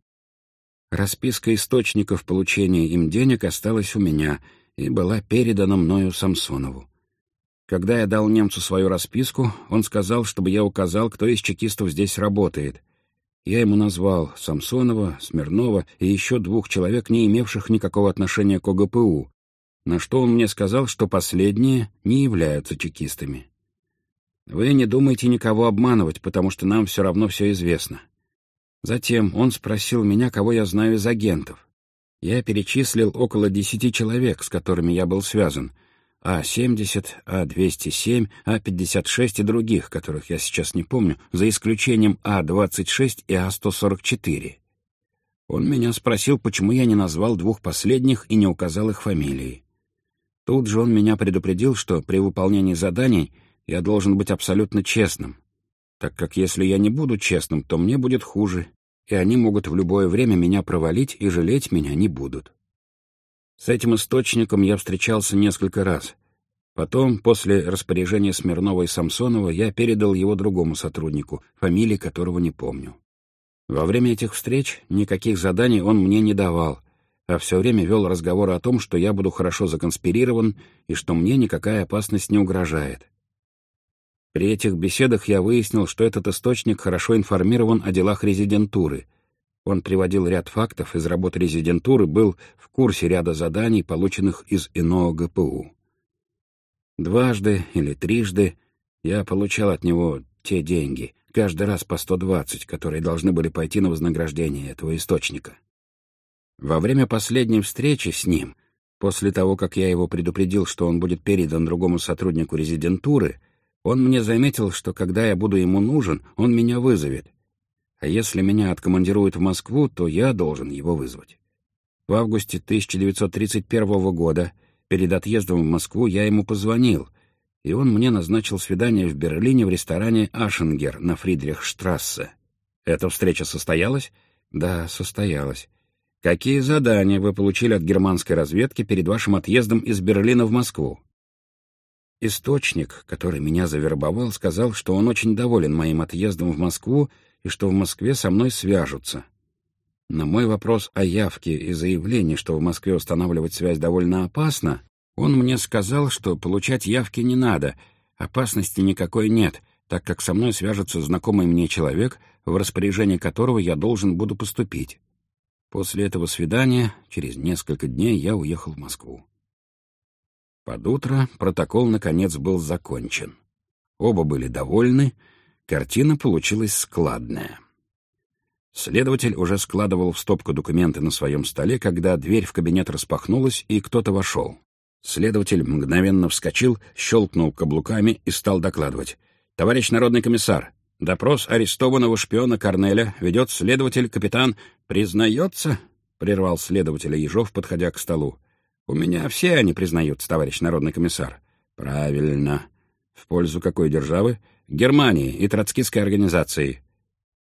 Расписка источников получения им денег осталась у меня и была передана мною Самсонову. Когда я дал немцу свою расписку, он сказал, чтобы я указал, кто из чекистов здесь работает. Я ему назвал Самсонова, Смирнова и еще двух человек, не имевших никакого отношения к ОГПУ, на что он мне сказал, что последние не являются чекистами. Вы не думайте никого обманывать, потому что нам все равно все известно. Затем он спросил меня, кого я знаю из агентов. Я перечислил около десяти человек, с которыми я был связан. А-70, А-207, А-56 и других, которых я сейчас не помню, за исключением А-26 и А-144. Он меня спросил, почему я не назвал двух последних и не указал их фамилии. Тут же он меня предупредил, что при выполнении заданий я должен быть абсолютно честным, так как если я не буду честным, то мне будет хуже, и они могут в любое время меня провалить и жалеть меня не будут. С этим источником я встречался несколько раз. Потом, после распоряжения Смирнова и Самсонова, я передал его другому сотруднику, фамилии которого не помню. Во время этих встреч никаких заданий он мне не давал, а все время вел разговоры о том, что я буду хорошо законспирирован и что мне никакая опасность не угрожает. При этих беседах я выяснил, что этот источник хорошо информирован о делах резидентуры. Он приводил ряд фактов из работы резидентуры, был в курсе ряда заданий, полученных из иного ГПУ. Дважды или трижды я получал от него те деньги, каждый раз по 120, которые должны были пойти на вознаграждение этого источника. Во время последней встречи с ним, после того, как я его предупредил, что он будет передан другому сотруднику резидентуры, он мне заметил, что когда я буду ему нужен, он меня вызовет. А если меня откомандируют в Москву, то я должен его вызвать. В августе 1931 года, перед отъездом в Москву, я ему позвонил, и он мне назначил свидание в Берлине в ресторане «Ашенгер» на Фридрихштрассе. Эта встреча состоялась? Да, состоялась. Какие задания вы получили от германской разведки перед вашим отъездом из Берлина в Москву? Источник, который меня завербовал, сказал, что он очень доволен моим отъездом в Москву и что в Москве со мной свяжутся. На мой вопрос о явке и заявлении, что в Москве устанавливать связь довольно опасно, он мне сказал, что получать явки не надо, опасности никакой нет, так как со мной свяжется знакомый мне человек, в распоряжение которого я должен буду поступить. После этого свидания, через несколько дней, я уехал в Москву. Под утро протокол, наконец, был закончен. Оба были довольны, картина получилась складная. Следователь уже складывал в стопку документы на своем столе, когда дверь в кабинет распахнулась, и кто-то вошел. Следователь мгновенно вскочил, щелкнул каблуками и стал докладывать. «Товарищ народный комиссар, допрос арестованного шпиона Корнеля ведет следователь капитан «Признается?» — прервал следователя Ежов, подходя к столу. У меня все они признаются, товарищ народный комиссар. Правильно. В пользу какой державы? Германии и троцкистской организации.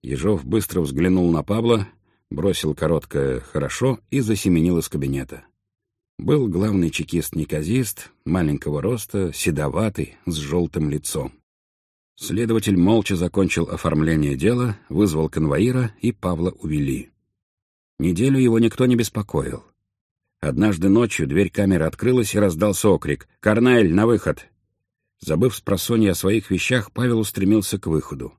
Ежов быстро взглянул на Павла, бросил короткое «хорошо» и засеменил из кабинета. Был главный чекист-неказист, маленького роста, седоватый, с желтым лицом. Следователь молча закончил оформление дела, вызвал конвоира, и Павла увели. Неделю его никто не беспокоил. Однажды ночью дверь камеры открылась и раздался окрик «Корнель, на выход!». Забыв с просонья о своих вещах, Павел устремился к выходу.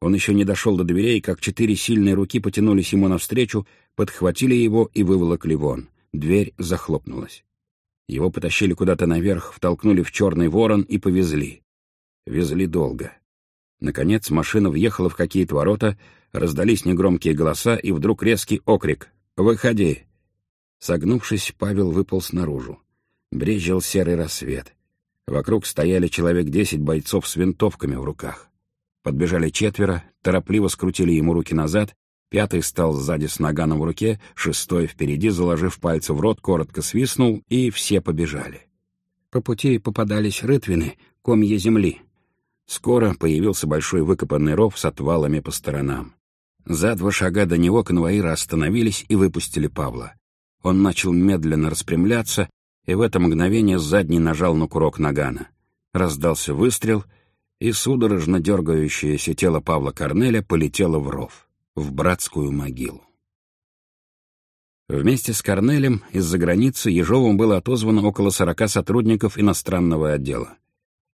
Он еще не дошел до дверей, как четыре сильные руки потянулись ему навстречу, подхватили его и выволокли вон. Дверь захлопнулась. Его потащили куда-то наверх, втолкнули в черный ворон и повезли. Везли долго. Наконец машина въехала в какие-то ворота, раздались негромкие голоса, и вдруг резкий окрик «Выходи!». Согнувшись, Павел выпал снаружи. Брезжил серый рассвет. Вокруг стояли человек десять бойцов с винтовками в руках. Подбежали четверо, торопливо скрутили ему руки назад, пятый стал сзади с наганом в руке, шестой впереди, заложив пальцы в рот, коротко свистнул, и все побежали. По пути попадались рытвины, комья земли. Скоро появился большой выкопанный ров с отвалами по сторонам. За два шага до него конвоиры остановились и выпустили Павла. Он начал медленно распрямляться, и в это мгновение задний нажал на курок нагана. Раздался выстрел, и судорожно дергающееся тело Павла Корнеля полетело в ров, в братскую могилу. Вместе с Корнелем из-за границы Ежовым было отозвано около сорока сотрудников иностранного отдела.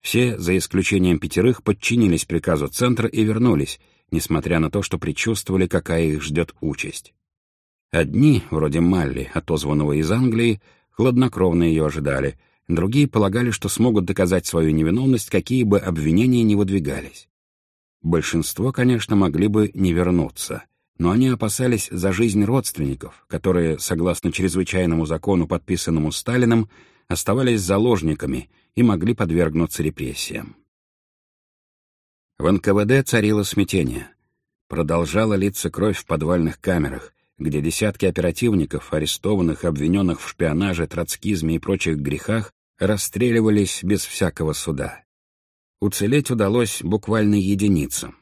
Все, за исключением пятерых, подчинились приказу Центра и вернулись, несмотря на то, что предчувствовали, какая их ждет участь. Одни, вроде Малли, отозванного из Англии, хладнокровно ее ожидали, другие полагали, что смогут доказать свою невиновность, какие бы обвинения ни выдвигались. Большинство, конечно, могли бы не вернуться, но они опасались за жизнь родственников, которые, согласно чрезвычайному закону, подписанному Сталином, оставались заложниками и могли подвергнуться репрессиям. В НКВД царило смятение. Продолжала литься кровь в подвальных камерах, где десятки оперативников, арестованных, обвиненных в шпионаже, троцкизме и прочих грехах, расстреливались без всякого суда. Уцелеть удалось буквально единицам.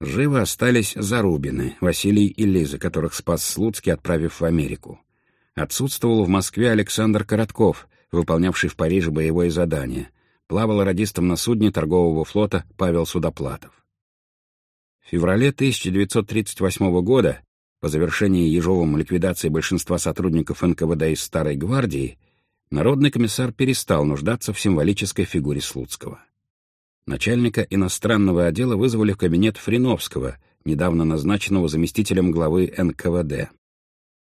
Живы остались Зарубины, Василий и Лиза, которых спас Слуцкий, отправив в Америку. Отсутствовал в Москве Александр Коротков, выполнявший в Париже боевое задание. Плавал радистом на судне торгового флота Павел Судоплатов. В феврале 1938 года, по завершении Ежовым ликвидации большинства сотрудников НКВД из Старой Гвардии, Народный комиссар перестал нуждаться в символической фигуре Слуцкого. Начальника иностранного отдела вызвали в кабинет Фриновского, недавно назначенного заместителем главы НКВД.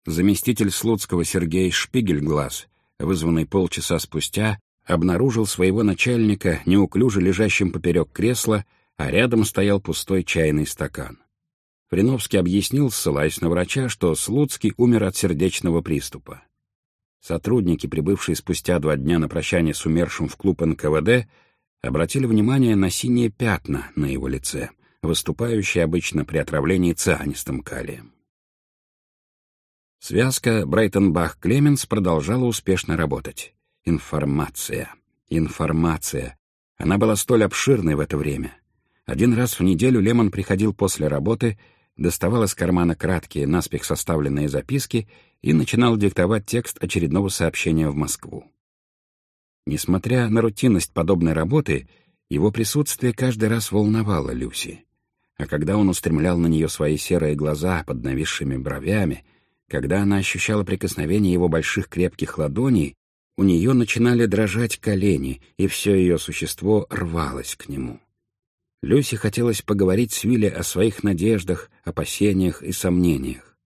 Заместитель Слуцкого Сергей Шпигельглаз, вызванный полчаса спустя, обнаружил своего начальника неуклюже лежащим поперек кресла, а рядом стоял пустой чайный стакан. Фриновский объяснил, ссылаясь на врача, что Слуцкий умер от сердечного приступа. Сотрудники, прибывшие спустя два дня на прощание с умершим в клуб НКВД, обратили внимание на синие пятна на его лице, выступающие обычно при отравлении цианистым калием. Связка Брайтон-Бах-Клеменс продолжала успешно работать. Информация. Информация. Она была столь обширной в это время. Один раз в неделю Лемон приходил после работы, доставал из кармана краткие, наспех составленные записки и начинал диктовать текст очередного сообщения в Москву. Несмотря на рутинность подобной работы, его присутствие каждый раз волновало Люси. А когда он устремлял на нее свои серые глаза под нависшими бровями, когда она ощущала прикосновение его больших крепких ладоней, у нее начинали дрожать колени, и все ее существо рвалось к нему. Люси хотелось поговорить с Вилли о своих надеждах, опасениях и сомнениях.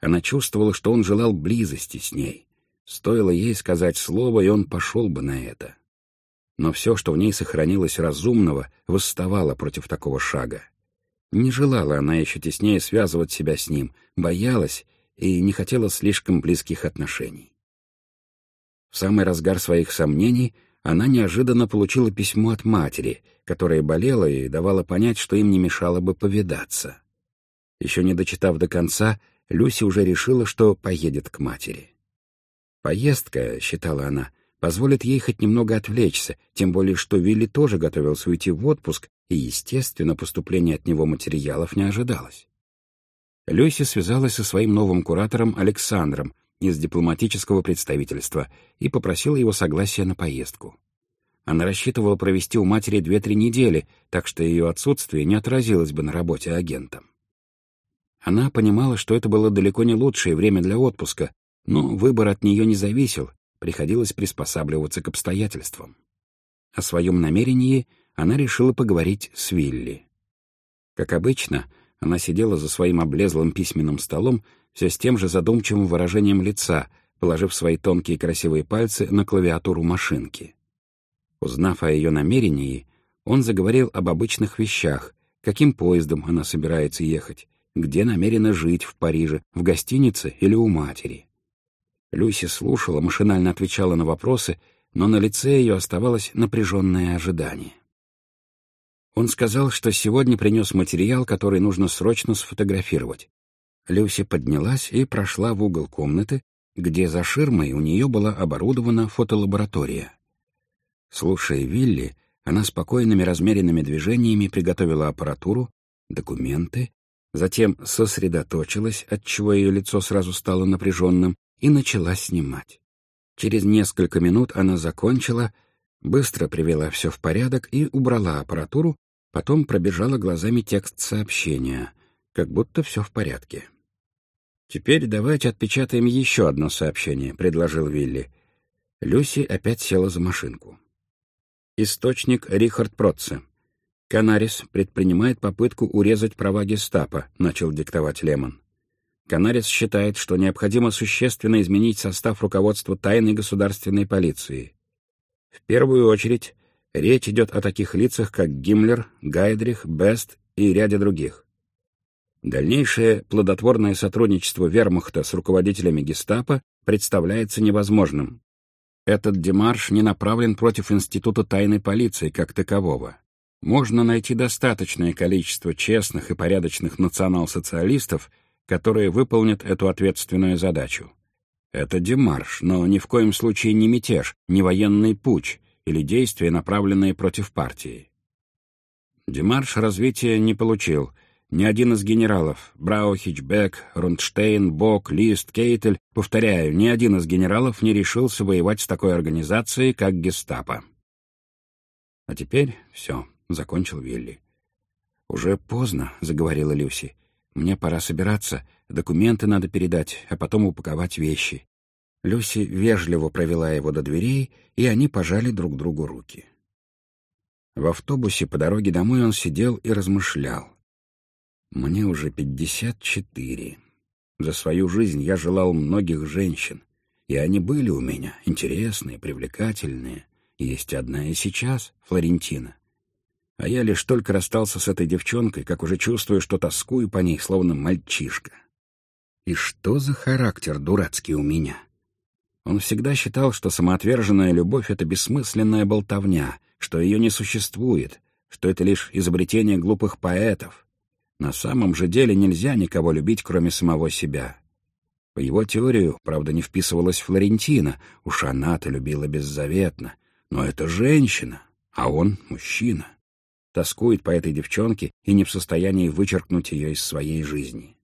Она чувствовала, что он желал близости с ней, Стоило ей сказать слово, и он пошел бы на это. Но все, что в ней сохранилось разумного, восставало против такого шага. Не желала она еще теснее связывать себя с ним, боялась и не хотела слишком близких отношений. В самый разгар своих сомнений она неожиданно получила письмо от матери, которая болела и давала понять, что им не мешало бы повидаться. Еще не дочитав до конца, Люси уже решила, что поедет к матери. Поездка, считала она, позволит ей хоть немного отвлечься, тем более что Вилли тоже готовился уйти в отпуск, и, естественно, поступление от него материалов не ожидалось. Люси связалась со своим новым куратором Александром из дипломатического представительства и попросила его согласия на поездку. Она рассчитывала провести у матери две-три недели, так что ее отсутствие не отразилось бы на работе агентом. Она понимала, что это было далеко не лучшее время для отпуска, но выбор от нее не зависел, приходилось приспосабливаться к обстоятельствам. О своем намерении она решила поговорить с Вилли. Как обычно, она сидела за своим облезлым письменным столом все с тем же задумчивым выражением лица, положив свои тонкие красивые пальцы на клавиатуру машинки. Узнав о ее намерении, он заговорил об обычных вещах, каким поездом она собирается ехать, где намерена жить в Париже, в гостинице или у матери. Люси слушала, машинально отвечала на вопросы, но на лице ее оставалось напряженное ожидание. Он сказал, что сегодня принес материал, который нужно срочно сфотографировать. Люси поднялась и прошла в угол комнаты, где за ширмой у нее была оборудована фотолаборатория. Слушая Вилли, она спокойными размеренными движениями приготовила аппаратуру, документы, затем сосредоточилась, отчего ее лицо сразу стало напряженным, и начала снимать. Через несколько минут она закончила, быстро привела все в порядок и убрала аппаратуру, потом пробежала глазами текст сообщения, как будто все в порядке. «Теперь давайте отпечатаем еще одно сообщение», — предложил Вилли. Люси опять села за машинку. Источник Рихард Протце. «Канарис предпринимает попытку урезать права гестапо», — начал диктовать Лемон. Канарис считает, что необходимо существенно изменить состав руководства тайной государственной полиции. В первую очередь, речь идет о таких лицах, как Гиммлер, Гайдрих, Бест и ряде других. Дальнейшее плодотворное сотрудничество вермахта с руководителями гестапо представляется невозможным. Этот демарш не направлен против Института тайной полиции как такового. Можно найти достаточное количество честных и порядочных национал-социалистов, которые выполнят эту ответственную задачу. Это демарш, но ни в коем случае не мятеж, не военный путь или действия, направленные против партии. Демарш развития не получил. Ни один из генералов — Браухич, Бек, Рундштейн, Бок, Лист, Кейтель — повторяю, ни один из генералов не решился воевать с такой организацией, как гестапо. А теперь все, — закончил Вилли. «Уже поздно», — заговорила Люси. «Мне пора собираться, документы надо передать, а потом упаковать вещи». Люси вежливо провела его до дверей, и они пожали друг другу руки. В автобусе по дороге домой он сидел и размышлял. «Мне уже пятьдесят четыре. За свою жизнь я желал многих женщин, и они были у меня интересные, привлекательные. Есть одна и сейчас, Флорентина. А я лишь только расстался с этой девчонкой, как уже чувствую, что тоскую по ней, словно мальчишка. И что за характер дурацкий у меня?» Он всегда считал, что самоотверженная любовь — это бессмысленная болтовня, что ее не существует, что это лишь изобретение глупых поэтов. На самом же деле нельзя никого любить, кроме самого себя. По его теорию, правда, не вписывалась Флорентина, уж она-то любила беззаветно. Но это женщина, а он — мужчина. Тоскует по этой девчонке и не в состоянии вычеркнуть ее из своей жизни.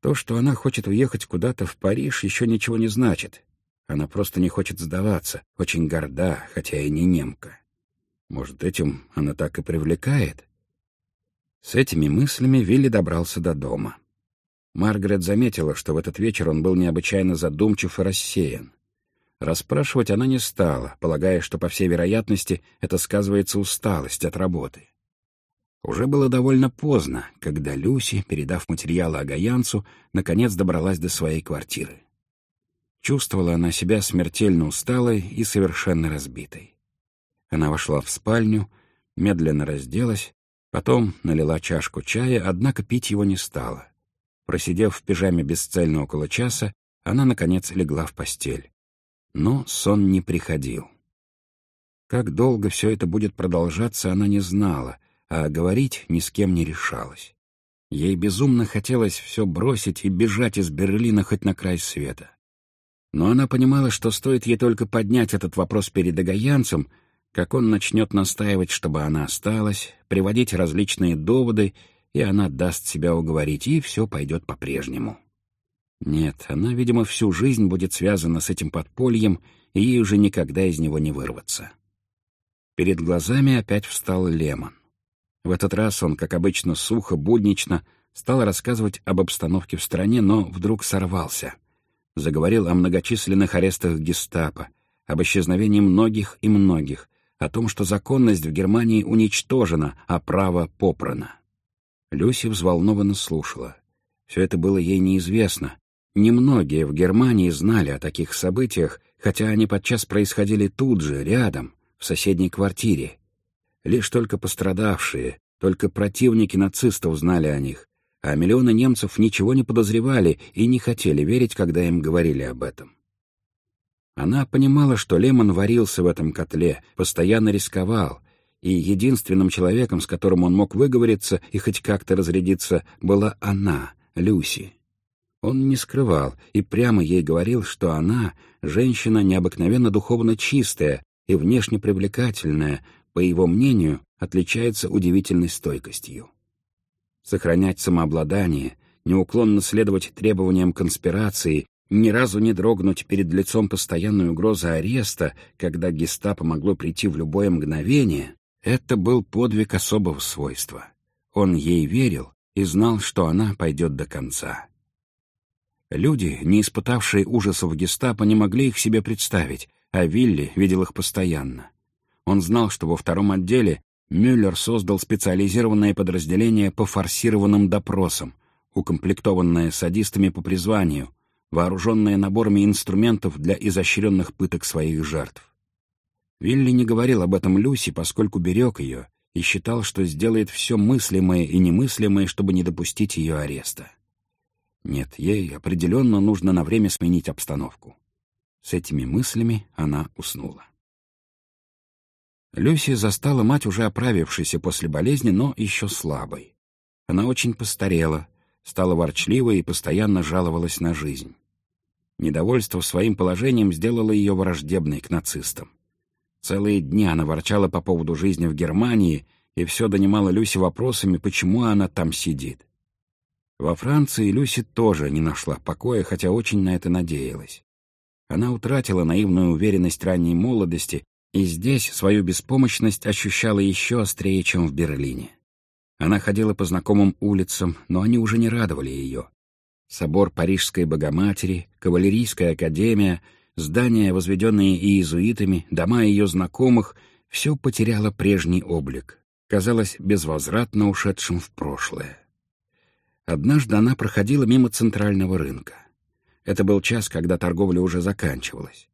То, что она хочет уехать куда-то в Париж, еще ничего не значит. Она просто не хочет сдаваться, очень горда, хотя и не немка. Может, этим она так и привлекает? С этими мыслями Вилли добрался до дома. Маргарет заметила, что в этот вечер он был необычайно задумчив и рассеян. Расспрашивать она не стала, полагая, что, по всей вероятности, это сказывается усталость от работы. Уже было довольно поздно, когда Люси, передав материалы Агаянцу, наконец добралась до своей квартиры. Чувствовала она себя смертельно усталой и совершенно разбитой. Она вошла в спальню, медленно разделась, потом налила чашку чая, однако пить его не стала. Просидев в пижаме бесцельно около часа, она, наконец, легла в постель. Но сон не приходил. Как долго все это будет продолжаться, она не знала, а говорить ни с кем не решалась. Ей безумно хотелось все бросить и бежать из Берлина хоть на край света. Но она понимала, что стоит ей только поднять этот вопрос перед Агаянцем, как он начнет настаивать, чтобы она осталась, приводить различные доводы, и она даст себя уговорить, и все пойдет по-прежнему. Нет, она, видимо, всю жизнь будет связана с этим подпольем, и ей уже никогда из него не вырваться. Перед глазами опять встал Лемон. В этот раз он, как обычно, сухо, буднично, стал рассказывать об обстановке в стране, но вдруг сорвался. Заговорил о многочисленных арестах гестапо, об исчезновении многих и многих, о том, что законность в Германии уничтожена, а право попрано. Люси взволнованно слушала. Все это было ей неизвестно. Немногие в Германии знали о таких событиях, хотя они подчас происходили тут же, рядом, в соседней квартире, Лишь только пострадавшие, только противники нацистов знали о них, а миллионы немцев ничего не подозревали и не хотели верить, когда им говорили об этом. Она понимала, что Лемон варился в этом котле, постоянно рисковал, и единственным человеком, с которым он мог выговориться и хоть как-то разрядиться, была она, Люси. Он не скрывал и прямо ей говорил, что она — женщина необыкновенно духовно чистая и внешне привлекательная, по его мнению, отличается удивительной стойкостью. Сохранять самообладание, неуклонно следовать требованиям конспирации, ни разу не дрогнуть перед лицом постоянной угрозы ареста, когда гестапо могло прийти в любое мгновение, это был подвиг особого свойства. Он ей верил и знал, что она пойдет до конца. Люди, не испытавшие ужасов гестапо, не могли их себе представить, а Вилли видел их постоянно. Он знал, что во втором отделе Мюллер создал специализированное подразделение по форсированным допросам, укомплектованное садистами по призванию, вооруженное наборами инструментов для изощренных пыток своих жертв. Вилли не говорил об этом Люси, поскольку берег ее, и считал, что сделает все мыслимое и немыслимое, чтобы не допустить ее ареста. Нет, ей определенно нужно на время сменить обстановку. С этими мыслями она уснула. Люси застала мать, уже оправившейся после болезни, но еще слабой. Она очень постарела, стала ворчливой и постоянно жаловалась на жизнь. Недовольство своим положением сделало ее враждебной к нацистам. Целые дни она ворчала по поводу жизни в Германии и все донимала Люси вопросами, почему она там сидит. Во Франции Люси тоже не нашла покоя, хотя очень на это надеялась. Она утратила наивную уверенность ранней молодости и здесь свою беспомощность ощущала еще острее, чем в Берлине. Она ходила по знакомым улицам, но они уже не радовали ее. Собор Парижской Богоматери, Кавалерийская академия, здания, возведенные иезуитами, дома ее знакомых — все потеряло прежний облик, казалось безвозвратно ушедшим в прошлое. Однажды она проходила мимо центрального рынка. Это был час, когда торговля уже заканчивалась.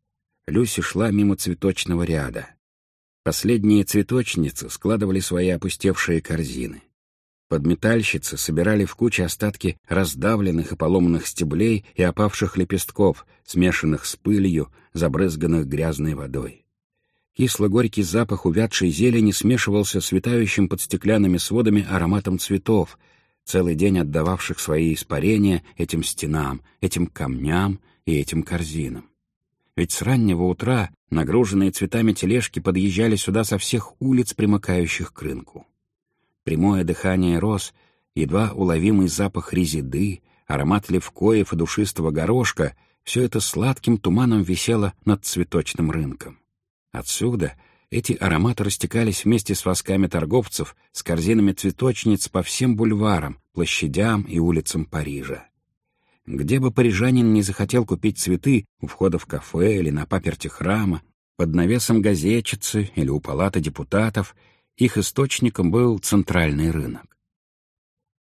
Люси шла мимо цветочного ряда. Последние цветочницы складывали свои опустевшие корзины. Подметальщицы собирали в куче остатки раздавленных и поломанных стеблей и опавших лепестков, смешанных с пылью, забрызганных грязной водой. Кисло-горький запах увядшей зелени смешивался с витающим под стеклянными сводами ароматом цветов, целый день отдававших свои испарения этим стенам, этим камням и этим корзинам. Ведь с раннего утра нагруженные цветами тележки подъезжали сюда со всех улиц, примыкающих к рынку прямое дыхание роз, едва уловимый запах резиды, аромат левкоев и душистого горошка — все это сладким туманом висело над цветочным рынком. Отсюда эти ароматы растекались вместе с восками торговцев, с корзинами цветочниц по всем бульварам, площадям и улицам Парижа. Где бы парижанин не захотел купить цветы у входа в кафе или на паперти храма, под навесом газетчицы или у палаты депутатов — их источником был центральный рынок.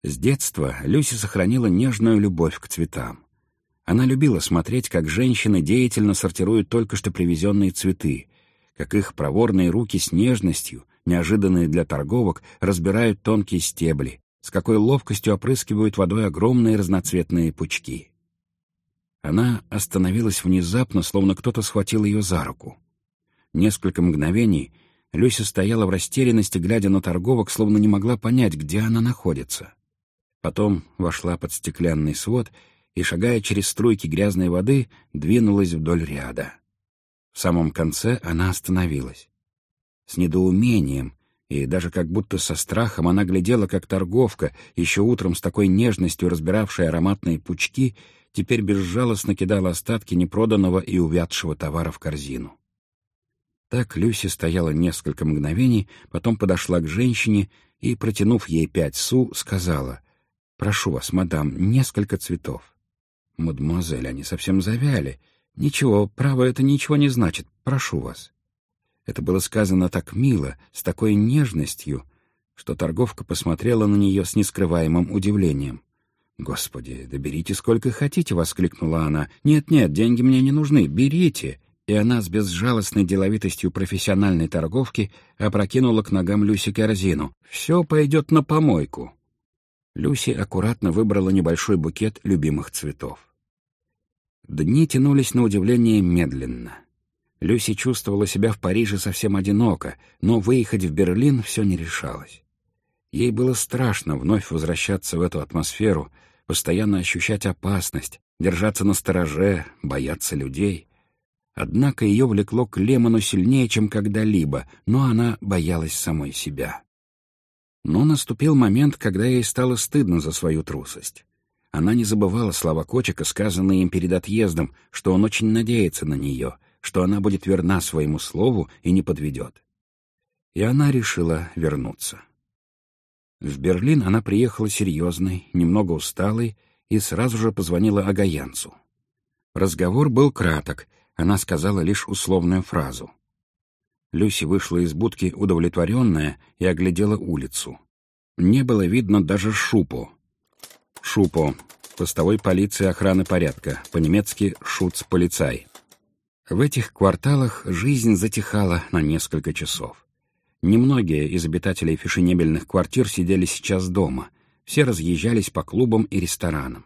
С детства Люси сохранила нежную любовь к цветам. Она любила смотреть, как женщины деятельно сортируют только что привезенные цветы, как их проворные руки с нежностью, неожиданные для торговок, разбирают тонкие стебли, с какой ловкостью опрыскивают водой огромные разноцветные пучки. Она остановилась внезапно, словно кто-то схватил ее за руку. Несколько мгновений — Люся стояла в растерянности, глядя на торговок, словно не могла понять, где она находится. Потом вошла под стеклянный свод и, шагая через струйки грязной воды, двинулась вдоль ряда. В самом конце она остановилась. С недоумением и даже как будто со страхом она глядела, как торговка, еще утром с такой нежностью разбиравшая ароматные пучки, теперь безжалостно кидала остатки непроданного и увядшего товара в корзину. Так Люси стояла несколько мгновений, потом подошла к женщине и, протянув ей пять су, сказала, «Прошу вас, мадам, несколько цветов». «Мадемуазель, они совсем завяли. Ничего, право, это ничего не значит. Прошу вас». Это было сказано так мило, с такой нежностью, что торговка посмотрела на нее с нескрываемым удивлением. «Господи, да берите сколько хотите!» — воскликнула она. «Нет-нет, деньги мне не нужны, берите!» И она с безжалостной деловитостью профессиональной торговки опрокинула к ногам Люси корзину. «Все пойдет на помойку». Люси аккуратно выбрала небольшой букет любимых цветов. Дни тянулись на удивление медленно. Люси чувствовала себя в Париже совсем одиноко, но выехать в Берлин все не решалось. Ей было страшно вновь возвращаться в эту атмосферу, постоянно ощущать опасность, держаться на стороже, бояться людей. Однако ее влекло к Лемону сильнее, чем когда-либо, но она боялась самой себя. Но наступил момент, когда ей стало стыдно за свою трусость. Она не забывала слова Кочика, сказанные им перед отъездом, что он очень надеется на нее, что она будет верна своему слову и не подведет. И она решила вернуться. В Берлин она приехала серьезной, немного усталой и сразу же позвонила Агаянцу. Разговор был краток, она сказала лишь условную фразу. Люси вышла из будки удовлетворенная и оглядела улицу. Не было видно даже Шупо. Шупо — постовой полиции охраны порядка, по-немецки «шуц-полицай». В этих кварталах жизнь затихала на несколько часов. Немногие из обитателей фешенебельных квартир сидели сейчас дома. Все разъезжались по клубам и ресторанам.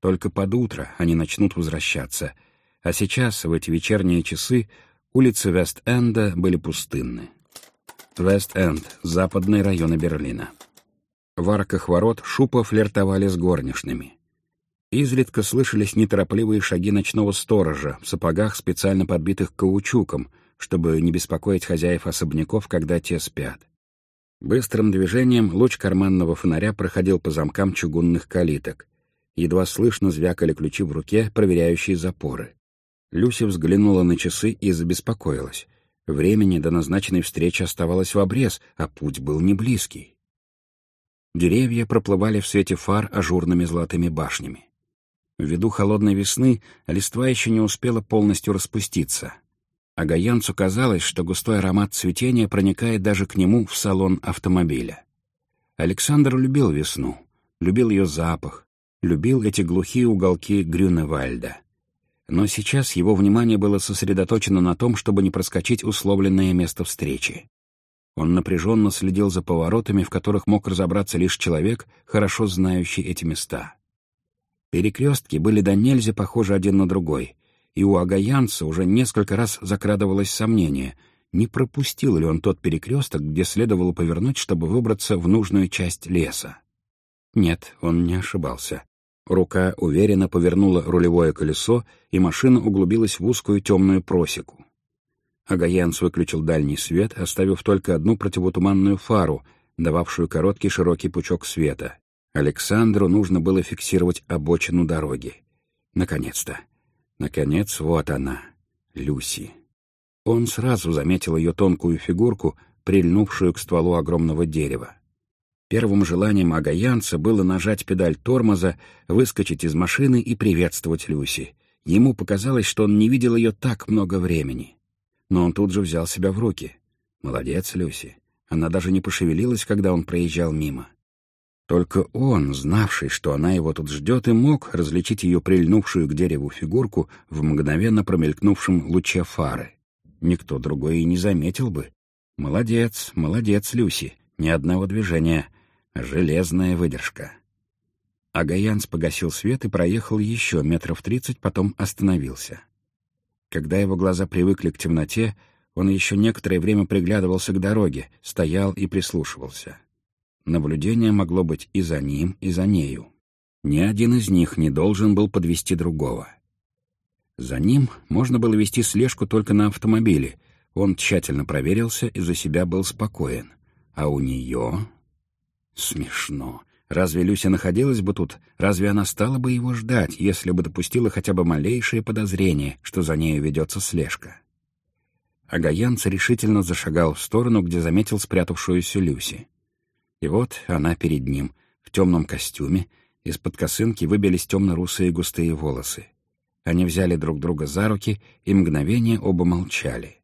Только под утро они начнут возвращаться, а сейчас, в эти вечерние часы, улицы Вест-Энда были пустынны. Вест-Энд — западные районы Берлина. В арках ворот шупа флиртовали с горничными. Изредка слышались неторопливые шаги ночного сторожа в сапогах, специально подбитых каучуком, чтобы не беспокоить хозяев особняков, когда те спят. Быстрым движением луч карманного фонаря проходил по замкам чугунных калиток. Едва слышно звякали ключи в руке, проверяющие запоры. Люси взглянула на часы и забеспокоилась. Времени до назначенной встречи оставалось в обрез, а путь был не близкий. Деревья проплывали в свете фар ажурными золотыми башнями. Ввиду холодной весны листва еще не успела полностью распуститься. А Гаянцу казалось, что густой аромат цветения проникает даже к нему в салон автомобиля. Александр любил весну, любил ее запах, любил эти глухие уголки Грюневальда. Но сейчас его внимание было сосредоточено на том, чтобы не проскочить условленное место встречи. Он напряженно следил за поворотами, в которых мог разобраться лишь человек, хорошо знающий эти места. Перекрестки были до нельзя похожи один на другой, и у Агаянца уже несколько раз закрадывалось сомнение, не пропустил ли он тот перекресток, где следовало повернуть, чтобы выбраться в нужную часть леса. Нет, он не ошибался. Рука уверенно повернула рулевое колесо, и машина углубилась в узкую темную просеку. Агаянц выключил дальний свет, оставив только одну противотуманную фару, дававшую короткий широкий пучок света. Александру нужно было фиксировать обочину дороги. Наконец-то. Наконец, вот она, Люси. Он сразу заметил ее тонкую фигурку, прильнувшую к стволу огромного дерева. Первым желанием агаянца было нажать педаль тормоза, выскочить из машины и приветствовать Люси. Ему показалось, что он не видел ее так много времени. Но он тут же взял себя в руки. Молодец, Люси. Она даже не пошевелилась, когда он проезжал мимо. Только он, знавший, что она его тут ждет, и мог различить ее прильнувшую к дереву фигурку в мгновенно промелькнувшем луче фары. Никто другой и не заметил бы. Молодец, молодец, Люси. Ни одного движения. Железная выдержка. Агаянс погасил свет и проехал еще метров тридцать, потом остановился. Когда его глаза привыкли к темноте, он еще некоторое время приглядывался к дороге, стоял и прислушивался. Наблюдение могло быть и за ним, и за нею. Ни один из них не должен был подвести другого. За ним можно было вести слежку только на автомобиле. Он тщательно проверился и за себя был спокоен. А у нее... Смешно. Разве Люся находилась бы тут? Разве она стала бы его ждать, если бы допустила хотя бы малейшее подозрение, что за нею ведется слежка? Агаянц решительно зашагал в сторону, где заметил спрятавшуюся Люси. И вот она перед ним, в темном костюме, из-под косынки выбились темно-русые густые волосы. Они взяли друг друга за руки, и мгновение оба молчали.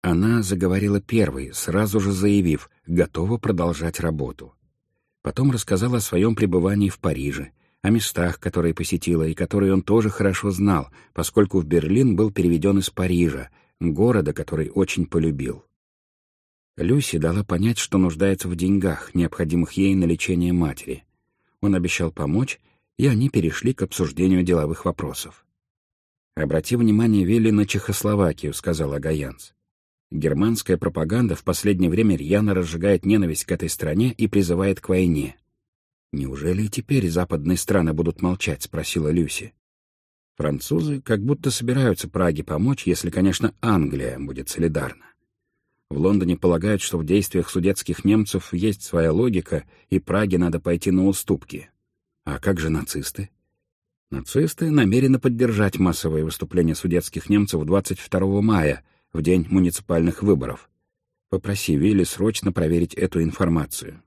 Она заговорила первой, сразу же заявив, готова продолжать работу. Потом рассказала о своем пребывании в Париже, о местах, которые посетила и которые он тоже хорошо знал, поскольку в Берлин был переведен из Парижа, города, который очень полюбил. Люси дала понять, что нуждается в деньгах, необходимых ей на лечение матери. Он обещал помочь, и они перешли к обсуждению деловых вопросов. «Обрати внимание, Вилли, на Чехословакию», — сказал Агаянц. «Германская пропаганда в последнее время рьяно разжигает ненависть к этой стране и призывает к войне». «Неужели и теперь западные страны будут молчать?» — спросила Люси. «Французы как будто собираются Праге помочь, если, конечно, Англия будет солидарна. В Лондоне полагают, что в действиях судетских немцев есть своя логика, и Праге надо пойти на уступки. А как же нацисты? Нацисты намерены поддержать массовые выступления судетских немцев 22 мая, в день муниципальных выборов. Попроси Вилли срочно проверить эту информацию.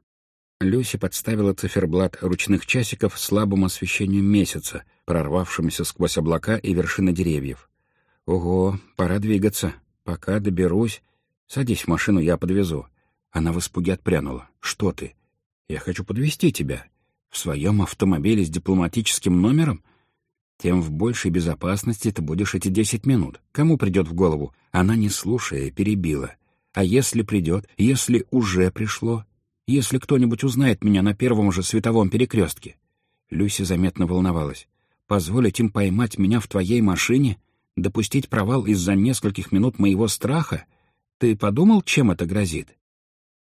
Люси подставила циферблат ручных часиков слабому освещению месяца, прорвавшемуся сквозь облака и вершины деревьев. «Ого, пора двигаться. Пока доберусь, «Садись в машину, я подвезу». Она в испуге отпрянула. «Что ты? Я хочу подвезти тебя. В своем автомобиле с дипломатическим номером? Тем в большей безопасности ты будешь эти десять минут. Кому придет в голову?» Она, не слушая, перебила. А если придет? Если уже пришло? Если кто-нибудь узнает меня на первом же световом перекрестке?» Люси заметно волновалась. «Позволить им поймать меня в твоей машине? Допустить провал из-за нескольких минут моего страха? Ты подумал, чем это грозит?»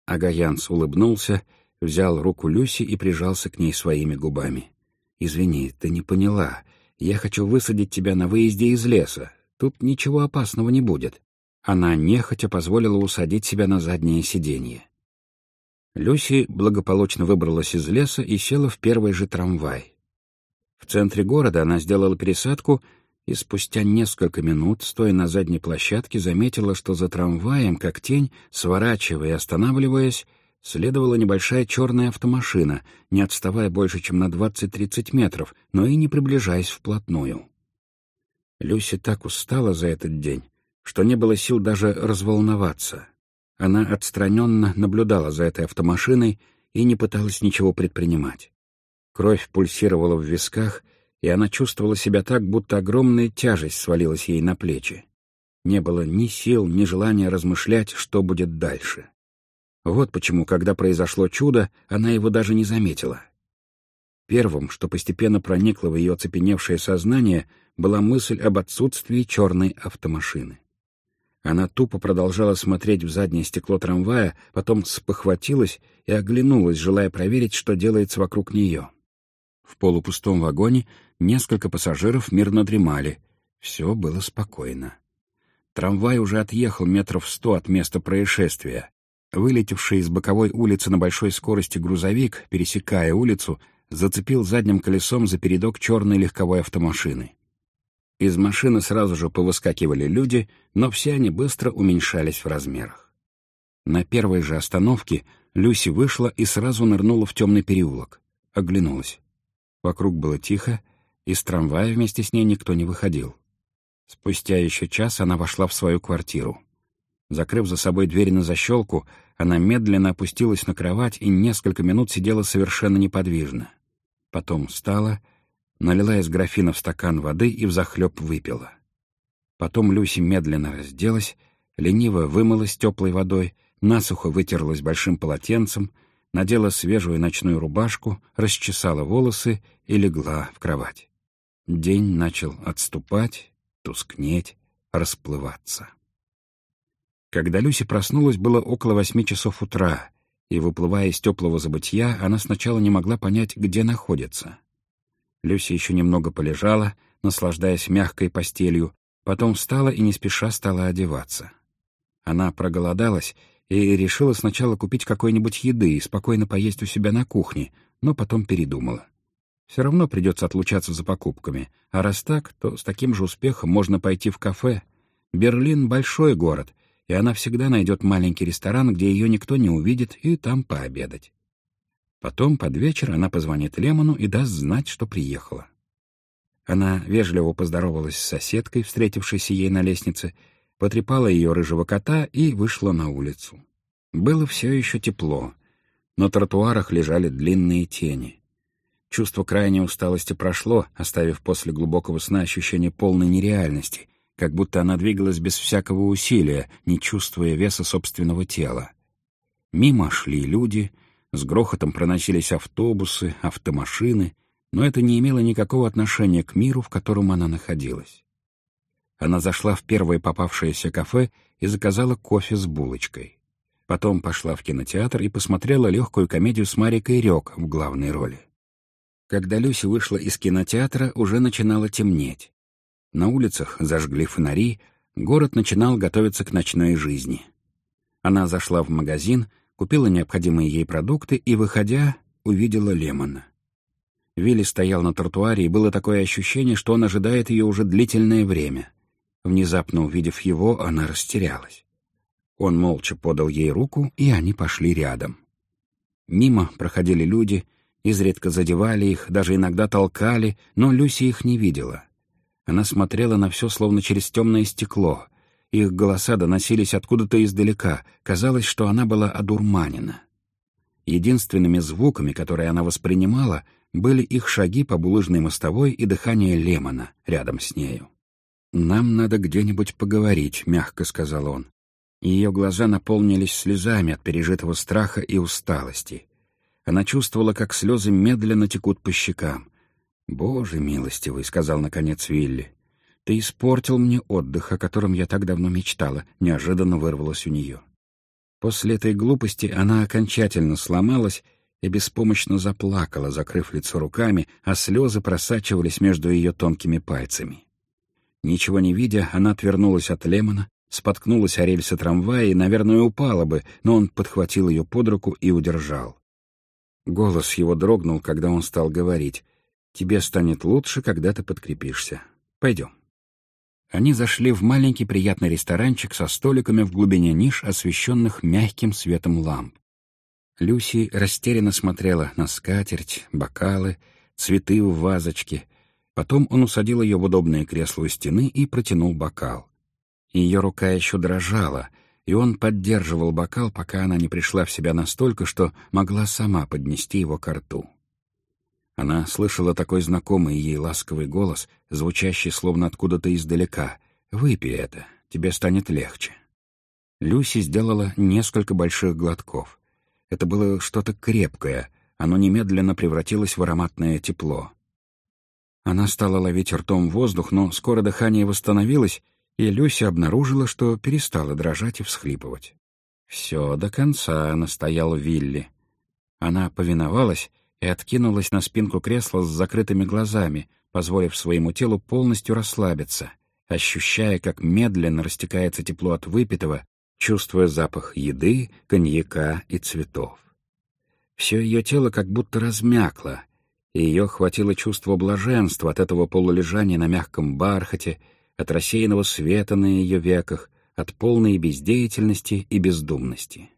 Агаянс улыбнулся, взял руку Люси и прижался к ней своими губами. «Извини, ты не поняла. Я хочу высадить тебя на выезде из леса. Тут ничего опасного не будет». Она нехотя позволила усадить себя на заднее сиденье. Люси благополучно выбралась из леса и села в первый же трамвай. В центре города она сделала пересадку и спустя несколько минут, стоя на задней площадке, заметила, что за трамваем, как тень, сворачивая и останавливаясь, следовала небольшая черная автомашина, не отставая больше, чем на 20-30 метров, но и не приближаясь вплотную. Люси так устала за этот день, что не было сил даже разволноваться. Она отстраненно наблюдала за этой автомашиной и не пыталась ничего предпринимать. Кровь пульсировала в висках, и она чувствовала себя так, будто огромная тяжесть свалилась ей на плечи. Не было ни сил, ни желания размышлять, что будет дальше. Вот почему, когда произошло чудо, она его даже не заметила. Первым, что постепенно проникло в ее оцепеневшее сознание, была мысль об отсутствии черной автомашины. Она тупо продолжала смотреть в заднее стекло трамвая, потом спохватилась и оглянулась, желая проверить, что делается вокруг нее. В полупустом вагоне несколько пассажиров мирно дремали. Все было спокойно. Трамвай уже отъехал метров сто от места происшествия. Вылетевший из боковой улицы на большой скорости грузовик, пересекая улицу, зацепил задним колесом за передок черной легковой автомашины. Из машины сразу же повыскакивали люди, но все они быстро уменьшались в размерах. На первой же остановке Люси вышла и сразу нырнула в темный переулок. Оглянулась. Вокруг было тихо, из трамвая вместе с ней никто не выходил. Спустя еще час она вошла в свою квартиру. Закрыв за собой дверь на защелку, она медленно опустилась на кровать и несколько минут сидела совершенно неподвижно. Потом встала, налила из графина в стакан воды и взахлеб выпила. Потом Люси медленно разделась, лениво вымылась теплой водой, насухо вытерлась большим полотенцем, надела свежую ночную рубашку, расчесала волосы и легла в кровать. День начал отступать, тускнеть, расплываться. Когда Люси проснулась, было около восьми часов утра, и, выплывая из теплого забытья, она сначала не могла понять, где находится. Люси еще немного полежала, наслаждаясь мягкой постелью, потом встала и не спеша стала одеваться. Она проголодалась и решила сначала купить какой-нибудь еды и спокойно поесть у себя на кухне, но потом передумала. Все равно придется отлучаться за покупками, а раз так, то с таким же успехом можно пойти в кафе. Берлин — большой город — и она всегда найдет маленький ресторан, где ее никто не увидит, и там пообедать. Потом под вечер она позвонит Лемону и даст знать, что приехала. Она вежливо поздоровалась с соседкой, встретившейся ей на лестнице, потрепала ее рыжего кота и вышла на улицу. Было все еще тепло. На тротуарах лежали длинные тени. Чувство крайней усталости прошло, оставив после глубокого сна ощущение полной нереальности, как будто она двигалась без всякого усилия, не чувствуя веса собственного тела. Мимо шли люди, с грохотом проносились автобусы, автомашины, но это не имело никакого отношения к миру, в котором она находилась. Она зашла в первое попавшееся кафе и заказала кофе с булочкой. Потом пошла в кинотеатр и посмотрела легкую комедию с Марикой Рёк в главной роли. Когда Люси вышла из кинотеатра, уже начинало темнеть. На улицах зажгли фонари, город начинал готовиться к ночной жизни. Она зашла в магазин, купила необходимые ей продукты и, выходя, увидела Лемона. Вилли стоял на тротуаре, и было такое ощущение, что он ожидает ее уже длительное время. Внезапно увидев его, она растерялась. Он молча подал ей руку, и они пошли рядом. Мимо проходили люди, изредка задевали их, даже иногда толкали, но Люси их не видела. Она смотрела на все словно через темное стекло. Их голоса доносились откуда-то издалека. Казалось, что она была одурманена. Единственными звуками, которые она воспринимала, были их шаги по булыжной мостовой и дыхание Лемона рядом с нею. «Нам надо где-нибудь поговорить», — мягко сказал он. Ее глаза наполнились слезами от пережитого страха и усталости. Она чувствовала, как слезы медленно текут по щекам. «Боже милостивый», — сказал наконец Вилли, — «ты испортил мне отдых, о котором я так давно мечтала», — неожиданно вырвалось у нее. После этой глупости она окончательно сломалась и беспомощно заплакала, закрыв лицо руками, а слезы просачивались между ее тонкими пальцами. Ничего не видя, она отвернулась от Лемона, споткнулась о рельсы трамвая и, наверное, упала бы, но он подхватил ее под руку и удержал. Голос его дрогнул, когда он стал говорить. «Тебе станет лучше, когда ты подкрепишься. Пойдем». Они зашли в маленький приятный ресторанчик со столиками в глубине ниш, освещенных мягким светом ламп. Люси растерянно смотрела на скатерть, бокалы, цветы в вазочке. Потом он усадил ее в удобное кресло у стены и протянул бокал. Ее рука еще дрожала, и он поддерживал бокал, пока она не пришла в себя настолько, что могла сама поднести его к рту. Она слышала такой знакомый ей ласковый голос, звучащий словно откуда-то издалека. «Выпей это, тебе станет легче». Люси сделала несколько больших глотков. Это было что-то крепкое, оно немедленно превратилось в ароматное тепло. Она стала ловить ртом воздух, но скоро дыхание восстановилось, и Люся обнаружила, что перестала дрожать и всхлипывать. «Все до конца», — настоял Вилли. Она повиновалась и откинулась на спинку кресла с закрытыми глазами, позволив своему телу полностью расслабиться, ощущая, как медленно растекается тепло от выпитого, чувствуя запах еды, коньяка и цветов. Все ее тело как будто размякло, и ее хватило чувство блаженства от этого полулежания на мягком бархате, от рассеянного света на ее веках, от полной бездеятельности и бездумности.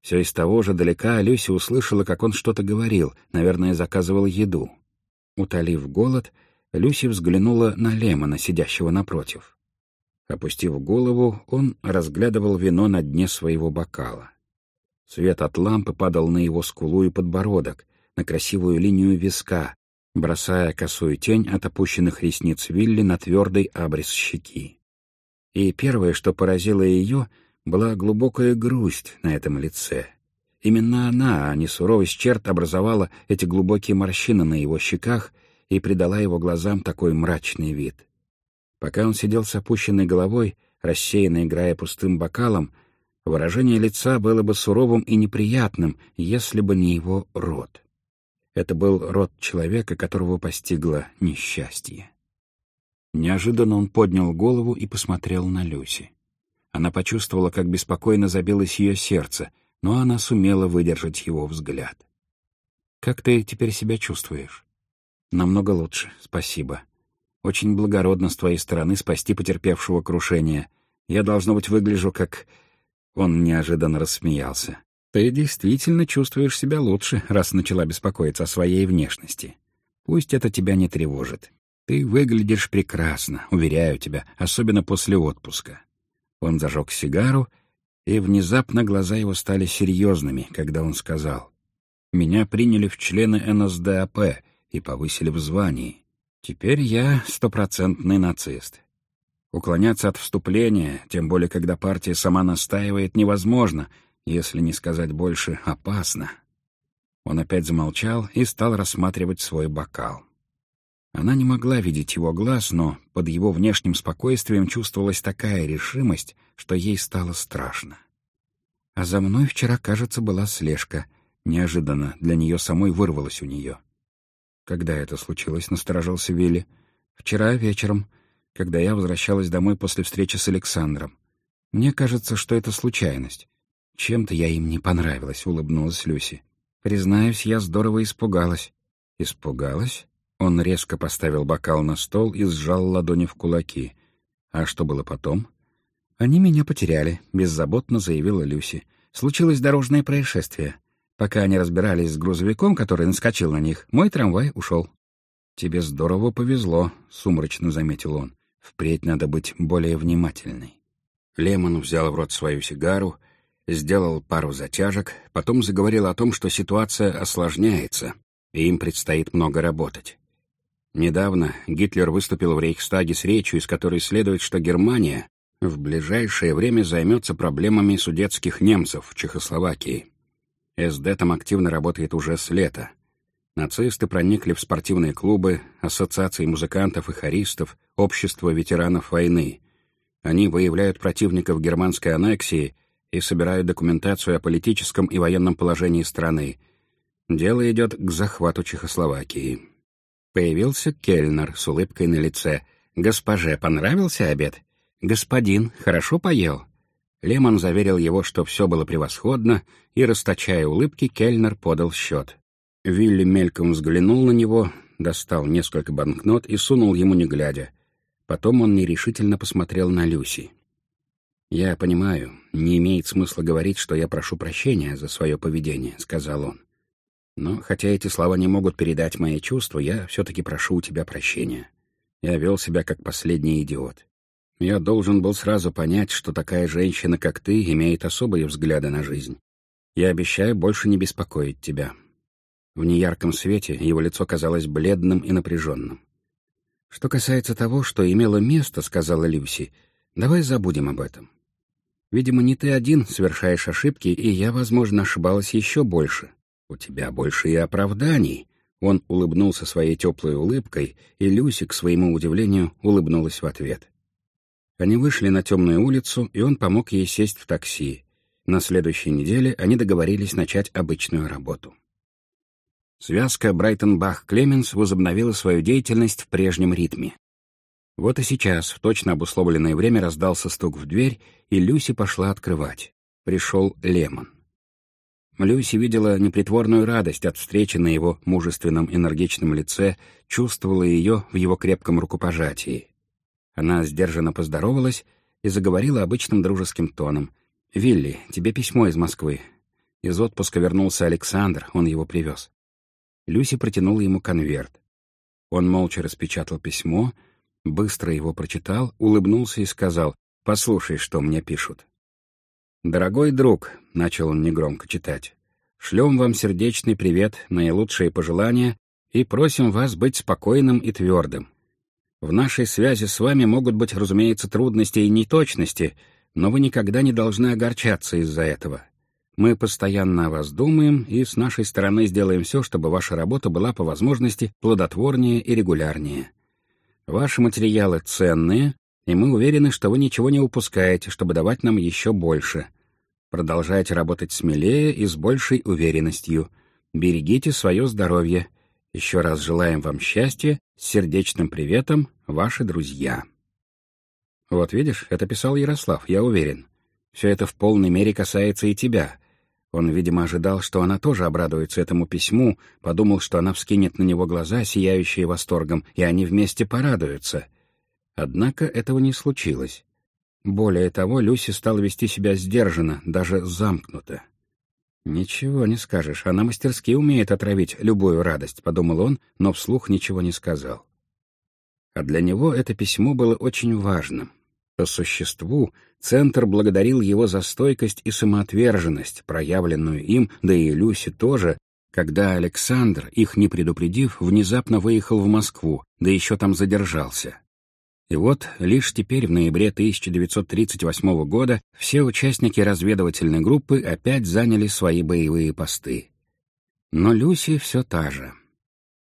Все из того же далека Люся услышала, как он что-то говорил, наверное, заказывал еду. Утолив голод, Люси взглянула на Лемона, сидящего напротив. Опустив голову, он разглядывал вино на дне своего бокала. Свет от лампы падал на его скулу и подбородок, на красивую линию виска, бросая косую тень от опущенных ресниц Вилли на твердый абрис щеки. И первое, что поразило ее, была глубокая грусть на этом лице. Именно она, а не суровость черт, образовала эти глубокие морщины на его щеках и придала его глазам такой мрачный вид. Пока он сидел с опущенной головой, рассеянно играя пустым бокалом, выражение лица было бы суровым и неприятным, если бы не его рот. Это был род человека, которого постигло несчастье. Неожиданно он поднял голову и посмотрел на Люси. Она почувствовала, как беспокойно забилось ее сердце, но она сумела выдержать его взгляд. «Как ты теперь себя чувствуешь?» «Намного лучше, спасибо. Очень благородно с твоей стороны спасти потерпевшего крушение. Я, должно быть, выгляжу как...» Он неожиданно рассмеялся. Ты действительно чувствуешь себя лучше, раз начала беспокоиться о своей внешности. Пусть это тебя не тревожит. Ты выглядишь прекрасно, уверяю тебя, особенно после отпуска. Он зажег сигару, и внезапно глаза его стали серьезными, когда он сказал. «Меня приняли в члены НСДАП и повысили в звании. Теперь я стопроцентный нацист. Уклоняться от вступления, тем более когда партия сама настаивает, невозможно — если не сказать больше, опасно. Он опять замолчал и стал рассматривать свой бокал. Она не могла видеть его глаз, но под его внешним спокойствием чувствовалась такая решимость, что ей стало страшно. А за мной вчера, кажется, была слежка. Неожиданно для нее самой вырвалась у нее. Когда это случилось, насторожился Вилли. Вчера вечером, когда я возвращалась домой после встречи с Александром. Мне кажется, что это случайность. «Чем-то я им не понравилась», — улыбнулась Люси. «Признаюсь, я здорово испугалась». «Испугалась?» Он резко поставил бокал на стол и сжал ладони в кулаки. «А что было потом?» «Они меня потеряли», — беззаботно заявила Люси. «Случилось дорожное происшествие. Пока они разбирались с грузовиком, который наскочил на них, мой трамвай ушел». «Тебе здорово повезло», — сумрачно заметил он. «Впредь надо быть более внимательной». Лемон взял в рот свою сигару сделал пару затяжек, потом заговорил о том, что ситуация осложняется, и им предстоит много работать. Недавно Гитлер выступил в Рейхстаге с речью, из которой следует, что Германия в ближайшее время займется проблемами судетских немцев в Чехословакии. СД там активно работает уже с лета. Нацисты проникли в спортивные клубы, ассоциации музыкантов и хористов, общество ветеранов войны. Они выявляют противников германской аннексии и собирают документацию о политическом и военном положении страны. Дело идет к захвату Чехословакии. Появился Кельнер с улыбкой на лице. «Госпоже понравился обед?» «Господин, хорошо поел?» Лемон заверил его, что все было превосходно, и, расточая улыбки, Кельнер подал счет. Вилли мельком взглянул на него, достал несколько банкнот и сунул ему не глядя. Потом он нерешительно посмотрел на Люси. «Я понимаю, не имеет смысла говорить, что я прошу прощения за свое поведение», — сказал он. «Но хотя эти слова не могут передать мои чувства, я все-таки прошу у тебя прощения. Я вел себя как последний идиот. Я должен был сразу понять, что такая женщина, как ты, имеет особые взгляды на жизнь. Я обещаю больше не беспокоить тебя». В неярком свете его лицо казалось бледным и напряженным. «Что касается того, что имело место, — сказала Люси, — давай забудем об этом. Видимо, не ты один совершаешь ошибки, и я, возможно, ошибалась еще больше. У тебя больше и оправданий». Он улыбнулся своей теплой улыбкой, и Люси, к своему удивлению, улыбнулась в ответ. Они вышли на темную улицу, и он помог ей сесть в такси. На следующей неделе они договорились начать обычную работу. Связка Брайтон-Бах-Клеменс возобновила свою деятельность в прежнем ритме. Вот и сейчас, в точно обусловленное время, раздался стук в дверь, и Люси пошла открывать. Пришел Лемон. Люси видела непритворную радость от встречи на его мужественном энергичном лице, чувствовала ее в его крепком рукопожатии. Она сдержанно поздоровалась и заговорила обычным дружеским тоном. «Вилли, тебе письмо из Москвы. Из отпуска вернулся Александр, он его привез. Люси протянула ему конверт. Он молча распечатал письмо, быстро его прочитал, улыбнулся и сказал, «Послушай, что мне пишут». «Дорогой друг», — начал он негромко читать, «шлем вам сердечный привет, наилучшие пожелания и просим вас быть спокойным и твердым. В нашей связи с вами могут быть, разумеется, трудности и неточности, но вы никогда не должны огорчаться из-за этого. Мы постоянно о вас думаем и с нашей стороны сделаем все, чтобы ваша работа была по возможности плодотворнее и регулярнее. Ваши материалы ценные, и мы уверены, что вы ничего не упускаете, чтобы давать нам еще больше. Продолжайте работать смелее и с большей уверенностью. Берегите свое здоровье. Еще раз желаем вам счастья. С сердечным приветом, ваши друзья. Вот видишь, это писал Ярослав, я уверен. Все это в полной мере касается и тебя — он, видимо, ожидал, что она тоже обрадуется этому письму, подумал, что она вскинет на него глаза, сияющие восторгом, и они вместе порадуются. Однако этого не случилось. Более того, Люси стала вести себя сдержанно, даже замкнуто. «Ничего не скажешь, она мастерски умеет отравить любую радость», — подумал он, но вслух ничего не сказал. А для него это письмо было очень важным. По существу, Центр благодарил его за стойкость и самоотверженность, проявленную им, да и Люси тоже, когда Александр, их не предупредив, внезапно выехал в Москву, да еще там задержался. И вот лишь теперь, в ноябре 1938 года, все участники разведывательной группы опять заняли свои боевые посты. Но Люси все та же.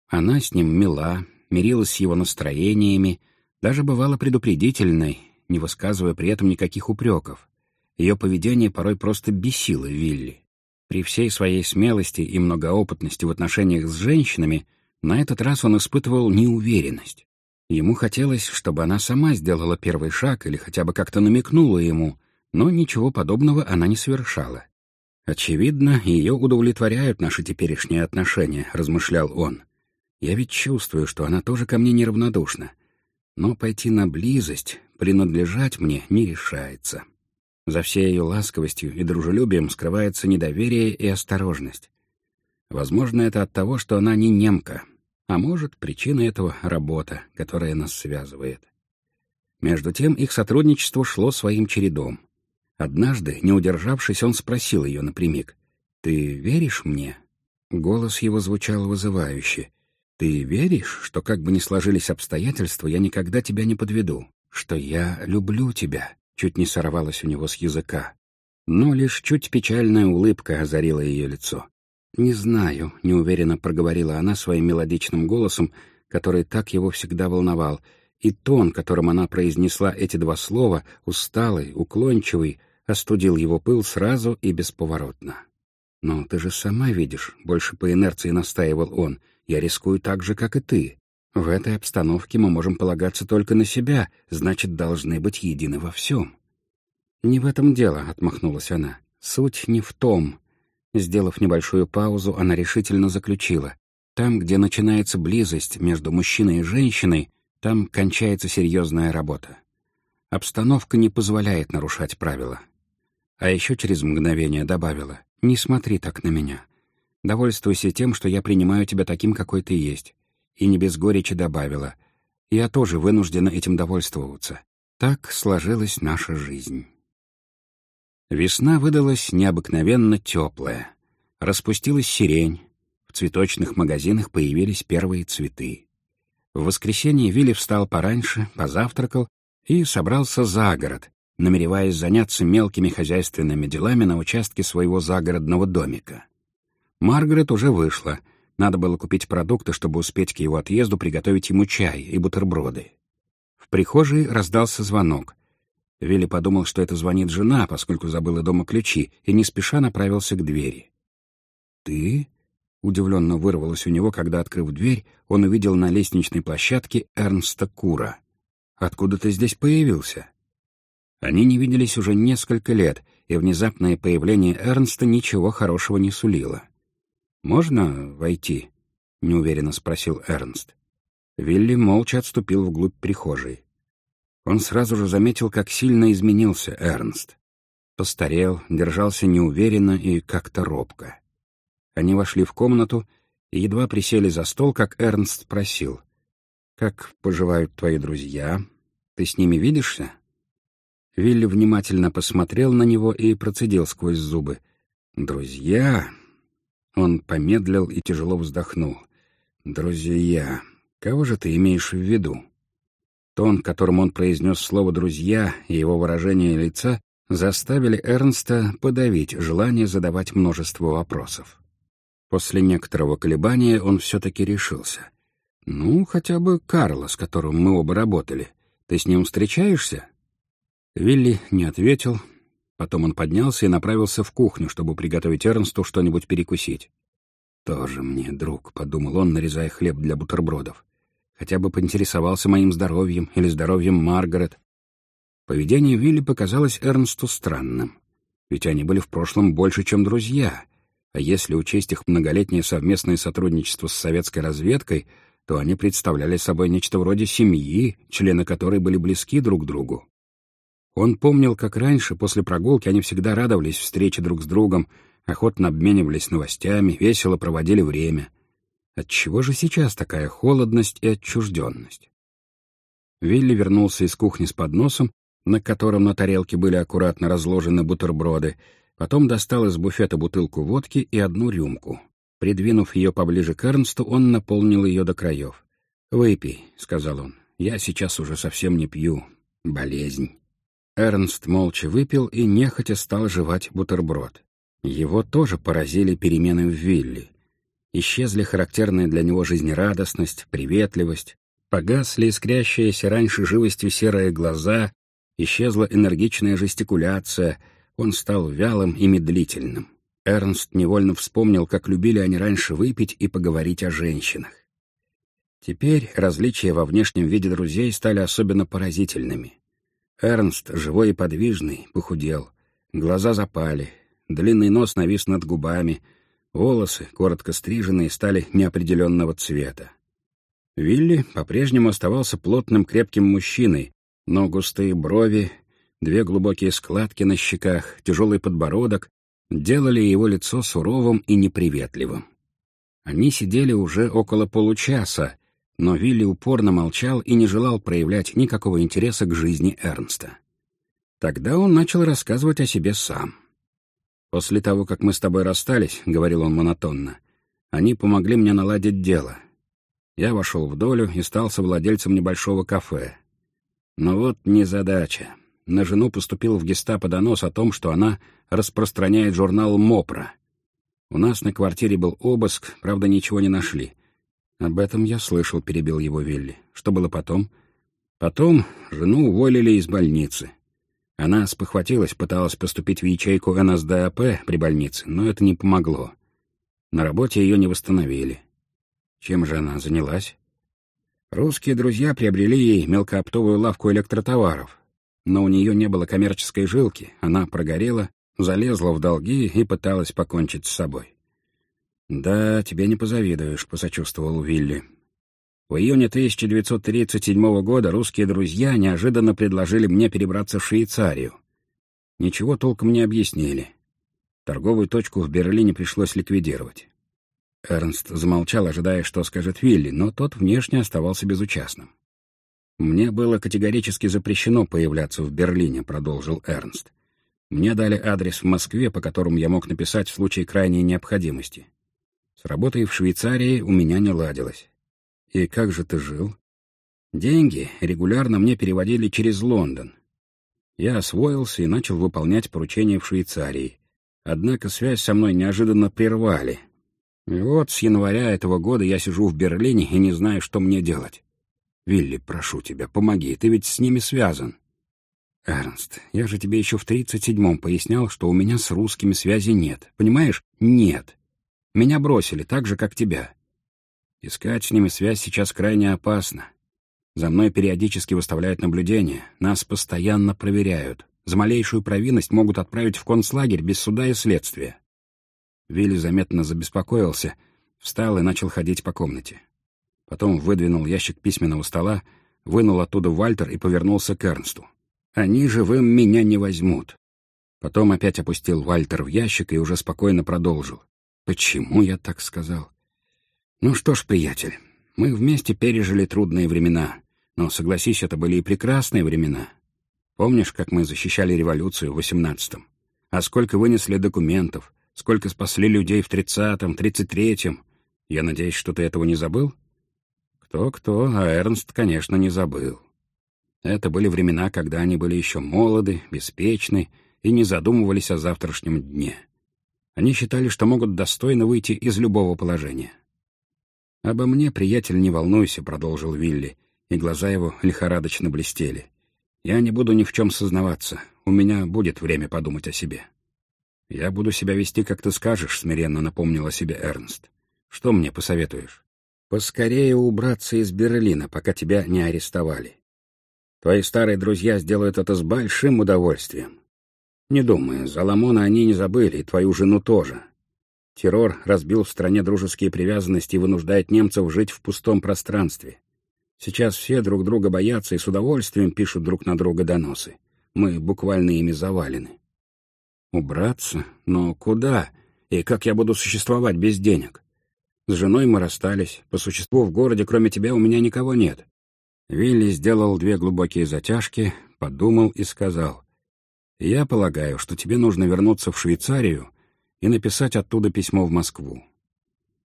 Она с ним мила, мирилась с его настроениями, даже бывала предупредительной, не высказывая при этом никаких упреков. Ее поведение порой просто бесило Вилли. При всей своей смелости и многоопытности в отношениях с женщинами, на этот раз он испытывал неуверенность. Ему хотелось, чтобы она сама сделала первый шаг или хотя бы как-то намекнула ему, но ничего подобного она не совершала. «Очевидно, ее удовлетворяют наши теперешние отношения», — размышлял он. «Я ведь чувствую, что она тоже ко мне неравнодушна. Но пойти на близость, принадлежать мне не решается. За всей ее ласковостью и дружелюбием скрывается недоверие и осторожность. Возможно, это от того, что она не немка, а может, причина этого — работа, которая нас связывает. Между тем их сотрудничество шло своим чередом. Однажды, не удержавшись, он спросил ее напрямик. «Ты веришь мне?» Голос его звучал вызывающе. «Ты веришь, что как бы ни сложились обстоятельства, я никогда тебя не подведу? что я люблю тебя, чуть не сорвалась у него с языка. Но лишь чуть печальная улыбка озарила ее лицо. «Не знаю», — неуверенно проговорила она своим мелодичным голосом, который так его всегда волновал, и тон, которым она произнесла эти два слова, усталый, уклончивый, остудил его пыл сразу и бесповоротно. «Но ты же сама видишь», — больше по инерции настаивал он, — «я рискую так же, как и ты. В этой обстановке мы можем полагаться только на себя, значит, должны быть едины во всем». «Не в этом дело», — отмахнулась она. «Суть не в том». Сделав небольшую паузу, она решительно заключила. «Там, где начинается близость между мужчиной и женщиной, там кончается серьезная работа. Обстановка не позволяет нарушать правила». А еще через мгновение добавила. «Не смотри так на меня. Довольствуйся тем, что я принимаю тебя таким, какой ты есть». И не без горечи добавила. «Я тоже вынуждена этим довольствоваться. Так сложилась наша жизнь». Весна выдалась необыкновенно теплая. Распустилась сирень. В цветочных магазинах появились первые цветы. В воскресенье Вилли встал пораньше, позавтракал и собрался за город, намереваясь заняться мелкими хозяйственными делами на участке своего загородного домика. Маргарет уже вышла. Надо было купить продукты, чтобы успеть к его отъезду приготовить ему чай и бутерброды. В прихожей раздался звонок. Вилли подумал, что это звонит жена, поскольку забыла дома ключи, и не спеша направился к двери. «Ты?» — удивленно вырвалось у него, когда, открыв дверь, он увидел на лестничной площадке Эрнста Кура. «Откуда ты здесь появился?» Они не виделись уже несколько лет, и внезапное появление Эрнста ничего хорошего не сулило. «Можно войти?» — неуверенно спросил Эрнст. Вилли молча отступил вглубь прихожей. Он сразу же заметил, как сильно изменился Эрнст. Постарел, держался неуверенно и как-то робко. Они вошли в комнату и едва присели за стол, как Эрнст спросил. «Как поживают твои друзья? Ты с ними видишься?» Вилли внимательно посмотрел на него и процедил сквозь зубы. «Друзья?» Он помедлил и тяжело вздохнул. «Друзья? Кого же ты имеешь в виду?» Тон, которым он произнес слово «друзья» и его выражение лица заставили Эрнста подавить желание задавать множество вопросов. После некоторого колебания он все-таки решился. «Ну, хотя бы Карла, с которым мы оба работали. Ты с ним встречаешься?» Вилли не ответил. Потом он поднялся и направился в кухню, чтобы приготовить Эрнсту что-нибудь перекусить. «Тоже мне друг», — подумал он, нарезая хлеб для бутербродов. «Хотя бы поинтересовался моим здоровьем или здоровьем Маргарет». Поведение Вилли показалось Эрнсту странным. Ведь они были в прошлом больше, чем друзья. А если учесть их многолетнее совместное сотрудничество с советской разведкой, то они представляли собой нечто вроде семьи, члены которой были близки друг другу. Он помнил, как раньше, после прогулки, они всегда радовались встрече друг с другом, охотно обменивались новостями, весело проводили время. Отчего же сейчас такая холодность и отчужденность? Вилли вернулся из кухни с подносом, на котором на тарелке были аккуратно разложены бутерброды, потом достал из буфета бутылку водки и одну рюмку. Придвинув ее поближе к Эрнсту, он наполнил ее до краев. «Выпей», — сказал он, — «я сейчас уже совсем не пью. Болезнь». Эрнст молча выпил и нехотя стал жевать бутерброд. Его тоже поразили перемены в Вилли. Исчезли характерные для него жизнерадостность, приветливость, погасли искрящиеся раньше живостью серые глаза, исчезла энергичная жестикуляция, он стал вялым и медлительным. Эрнст невольно вспомнил, как любили они раньше выпить и поговорить о женщинах. Теперь различия во внешнем виде друзей стали особенно поразительными. Эрнст, живой и подвижный, похудел. Глаза запали, длинный нос навис над губами, волосы, коротко стриженные, стали неопределенного цвета. Вилли по-прежнему оставался плотным крепким мужчиной, но густые брови, две глубокие складки на щеках, тяжелый подбородок делали его лицо суровым и неприветливым. Они сидели уже около получаса, но Вилли упорно молчал и не желал проявлять никакого интереса к жизни Эрнста. Тогда он начал рассказывать о себе сам. «После того, как мы с тобой расстались», — говорил он монотонно, — «они помогли мне наладить дело. Я вошел в долю и стал совладельцем небольшого кафе. Но вот незадача. на жену поступил в гестапо донос о том, что она распространяет журнал «Мопра». У нас на квартире был обыск, правда, ничего не нашли. Об этом я слышал, перебил его Вилли. Что было потом? Потом жену уволили из больницы. Она спохватилась, пыталась поступить в ячейку НСДАП при больнице, но это не помогло. На работе ее не восстановили. Чем же она занялась? Русские друзья приобрели ей мелкооптовую лавку электротоваров, но у нее не было коммерческой жилки, она прогорела, залезла в долги и пыталась покончить с собой. «Да, тебе не позавидуешь», — посочувствовал Вилли. В июне 1937 года русские друзья неожиданно предложили мне перебраться в Швейцарию. Ничего толком не объяснили. Торговую точку в Берлине пришлось ликвидировать. Эрнст замолчал, ожидая, что скажет Вилли, но тот внешне оставался безучастным. «Мне было категорически запрещено появляться в Берлине», — продолжил Эрнст. «Мне дали адрес в Москве, по которому я мог написать в случае крайней необходимости. С работой в Швейцарии у меня не ладилось. И как же ты жил?» «Деньги регулярно мне переводили через Лондон. Я освоился и начал выполнять поручения в Швейцарии. Однако связь со мной неожиданно прервали, и вот с января этого года я сижу в Берлине и не знаю, что мне делать. Вилли, прошу тебя, помоги, ты ведь с ними связан. Эрнст, я же тебе еще в тридцать седьмом пояснял, что у меня с русскими связи нет. Понимаешь? Нет. Меня бросили, так же, как тебя. Искать с ними связь сейчас крайне опасно. За мной периодически выставляют наблюдения, нас постоянно проверяют. За малейшую провинность могут отправить в концлагерь без суда и следствия. Вилли заметно забеспокоился, встал и начал ходить по комнате. Потом выдвинул ящик письменного стола, вынул оттуда Вальтер и повернулся к Эрнсту. «Они живым меня не возьмут». Потом опять опустил Вальтер в ящик и уже спокойно продолжил. «Почему я так сказал?» «Ну что ж, приятель, мы вместе пережили трудные времена, но, согласись, это были и прекрасные времена. Помнишь, как мы защищали революцию в восемнадцатом? А сколько вынесли документов, Сколько спасли людей в тридцатом, тридцать третьем. Я надеюсь, что ты этого не забыл? Кто-кто, а Эрнст, конечно, не забыл. Это были времена, когда они были еще молоды, беспечны и не задумывались о завтрашнем дне. Они считали, что могут достойно выйти из любого положения. «Обо мне, приятель, не волнуйся», — продолжил Вилли, и глаза его лихорадочно блестели. «Я не буду ни в чем сознаваться. У меня будет время подумать о себе». «Я буду себя вести, как ты скажешь», — смиренно напомнила себе Эрнст. «Что мне посоветуешь?» «Поскорее убраться из Берлина, пока тебя не арестовали. Твои старые друзья сделают это с большим удовольствием. Не думай, Заламона они не забыли, и твою жену тоже. Террор разбил в стране дружеские привязанности и вынуждает немцев жить в пустом пространстве. Сейчас все друг друга боятся и с удовольствием пишут друг на друга доносы. Мы буквально ими завалены. Убраться? Но куда? И как я буду существовать без денег? С женой мы расстались. По существу в городе, кроме тебя, у меня никого нет. Вилли сделал две глубокие затяжки, подумал и сказал. «Я полагаю, что тебе нужно вернуться в Швейцарию и написать оттуда письмо в Москву.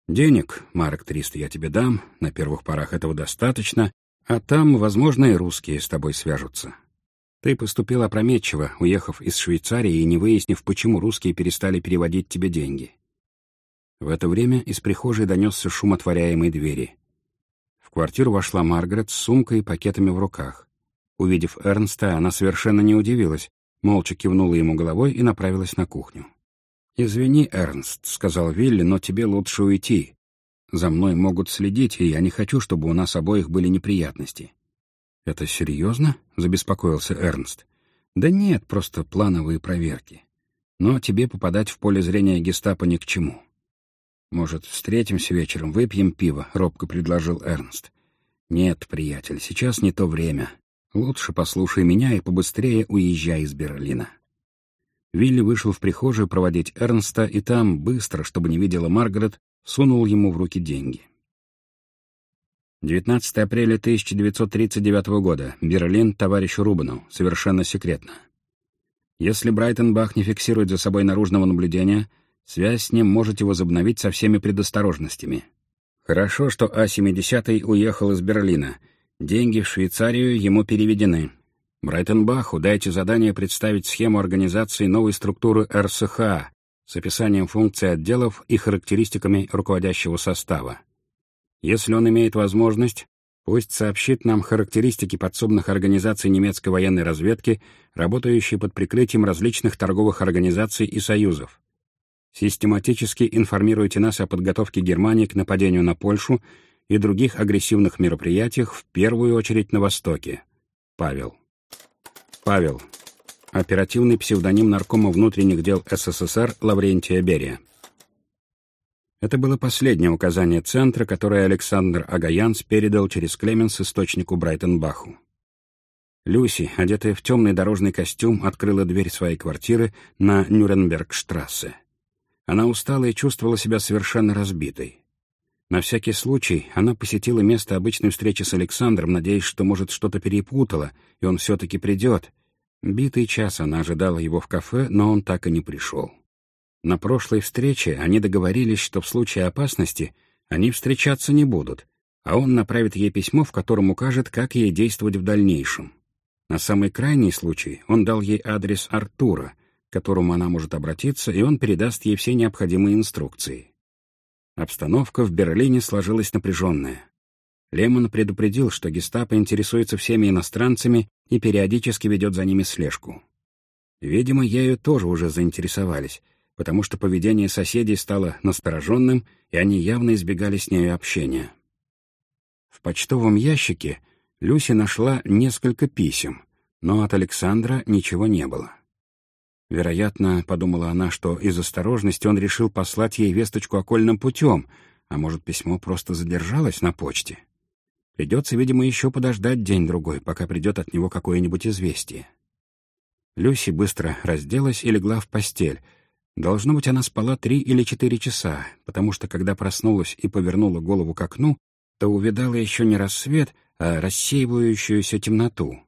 Денег, марок триста, я тебе дам, на первых порах этого достаточно, а там, возможно, и русские с тобой свяжутся. Ты поступил опрометчиво, уехав из Швейцарии и не выяснив, почему русские перестали переводить тебе деньги. В это время из прихожей донесся шум отворяемой двери. В квартиру вошла Маргарет с сумкой и пакетами в руках. Увидев Эрнста, она совершенно не удивилась, молча кивнула ему головой и направилась на кухню. «Извини, Эрнст», — сказал Вилли, — «но тебе лучше уйти. За мной могут следить, и я не хочу, чтобы у нас обоих были неприятности». «Это серьезно?» — забеспокоился Эрнст. «Да нет, просто плановые проверки. Но тебе попадать в поле зрения гестапо ни к чему». «Может, встретимся вечером, выпьем пиво?» — робко предложил Эрнст. «Нет, приятель, сейчас не то время. Лучше послушай меня и побыстрее уезжай из Берлина». Вилли вышел в прихожую проводить Эрнста, и там, быстро, чтобы не видела Маргарет, сунул ему в руки деньги. 19 апреля 1939 года. Берлин товарищу Рубану. Совершенно секретно. Если Брайтенбах не фиксирует за собой наружного наблюдения, связь с ним можете возобновить со всеми предосторожностями. Хорошо, что А-70 уехал из Берлина. Деньги в Швейцарию ему переведены. Брайтенбаху дайте задание представить схему организации новой структуры РСХ с описанием функций отделов и характеристиками руководящего состава. Если он имеет возможность, пусть сообщит нам характеристики подсобных организаций немецкой военной разведки, работающие под прикрытием различных торговых организаций и союзов. Систематически информируйте нас о подготовке Германии к нападению на Польшу и других агрессивных мероприятиях, в первую очередь на Востоке. Павел. Павел. Оперативный псевдоним наркома внутренних дел СССР Лаврентия Берия. Это было последнее указание центра, которое Александр Агаянс передал через Клеменс источнику Брайтенбаху. Люси, одетая в темный дорожный костюм, открыла дверь своей квартиры на Нюрнбергштрассе. Она устала и чувствовала себя совершенно разбитой. На всякий случай она посетила место обычной встречи с Александром, надеясь, что, может, что-то перепутала, и он все-таки придет. Битый час она ожидала его в кафе, но он так и не пришел. На прошлой встрече они договорились, что в случае опасности они встречаться не будут, а он направит ей письмо, в котором укажет, как ей действовать в дальнейшем. На самый крайний случай он дал ей адрес Артура, к которому она может обратиться, и он передаст ей все необходимые инструкции. Обстановка в Берлине сложилась напряженная. Лемон предупредил, что гестапо интересуется всеми иностранцами и периодически ведет за ними слежку. Видимо, ею тоже уже заинтересовались, потому что поведение соседей стало настороженным, и они явно избегали с нею общения. В почтовом ящике Люси нашла несколько писем, но от Александра ничего не было. Вероятно, подумала она, что из осторожности он решил послать ей весточку окольным путем, а может, письмо просто задержалось на почте. Придется, видимо, еще подождать день-другой, пока придет от него какое-нибудь известие. Люси быстро разделась и легла в постель. Должно быть, она спала три или четыре часа, потому что, когда проснулась и повернула голову к окну, то увидала еще не рассвет, а рассеивающуюся темноту.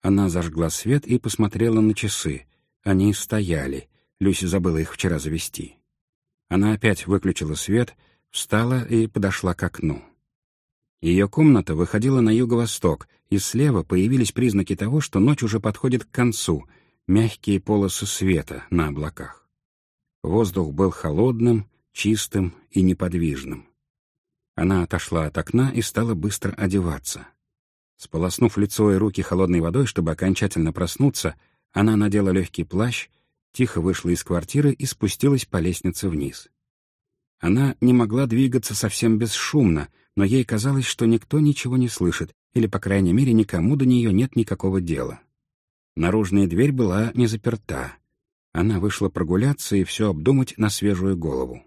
Она зажгла свет и посмотрела на часы. Они стояли. Люси забыла их вчера завести. Она опять выключила свет, встала и подошла к окну. Ее комната выходила на юго-восток, и слева появились признаки того, что ночь уже подходит к концу, мягкие полосы света на облаках. Воздух был холодным, чистым и неподвижным. Она отошла от окна и стала быстро одеваться. Сполоснув лицо и руки холодной водой, чтобы окончательно проснуться, она надела легкий плащ, тихо вышла из квартиры и спустилась по лестнице вниз. Она не могла двигаться совсем бесшумно, но ей казалось, что никто ничего не слышит, или, по крайней мере, никому до нее нет никакого дела. Наружная дверь была не заперта. Она вышла прогуляться и все обдумать на свежую голову.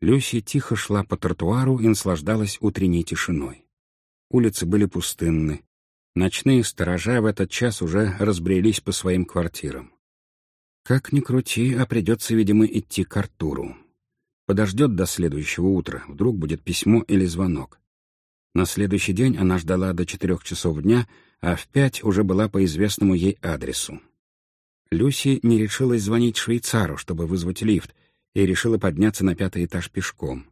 Люси тихо шла по тротуару и наслаждалась утренней тишиной. Улицы были пустынны, Ночные сторожа в этот час уже разбрелись по своим квартирам. Как ни крути, а придется, видимо, идти к Артуру. Подождет до следующего утра, вдруг будет письмо или звонок. На следующий день она ждала до четырех часов дня, а в пять уже была по известному ей адресу. Люси не решилась звонить швейцару, чтобы вызвать лифт, и решила подняться на пятый этаж пешком.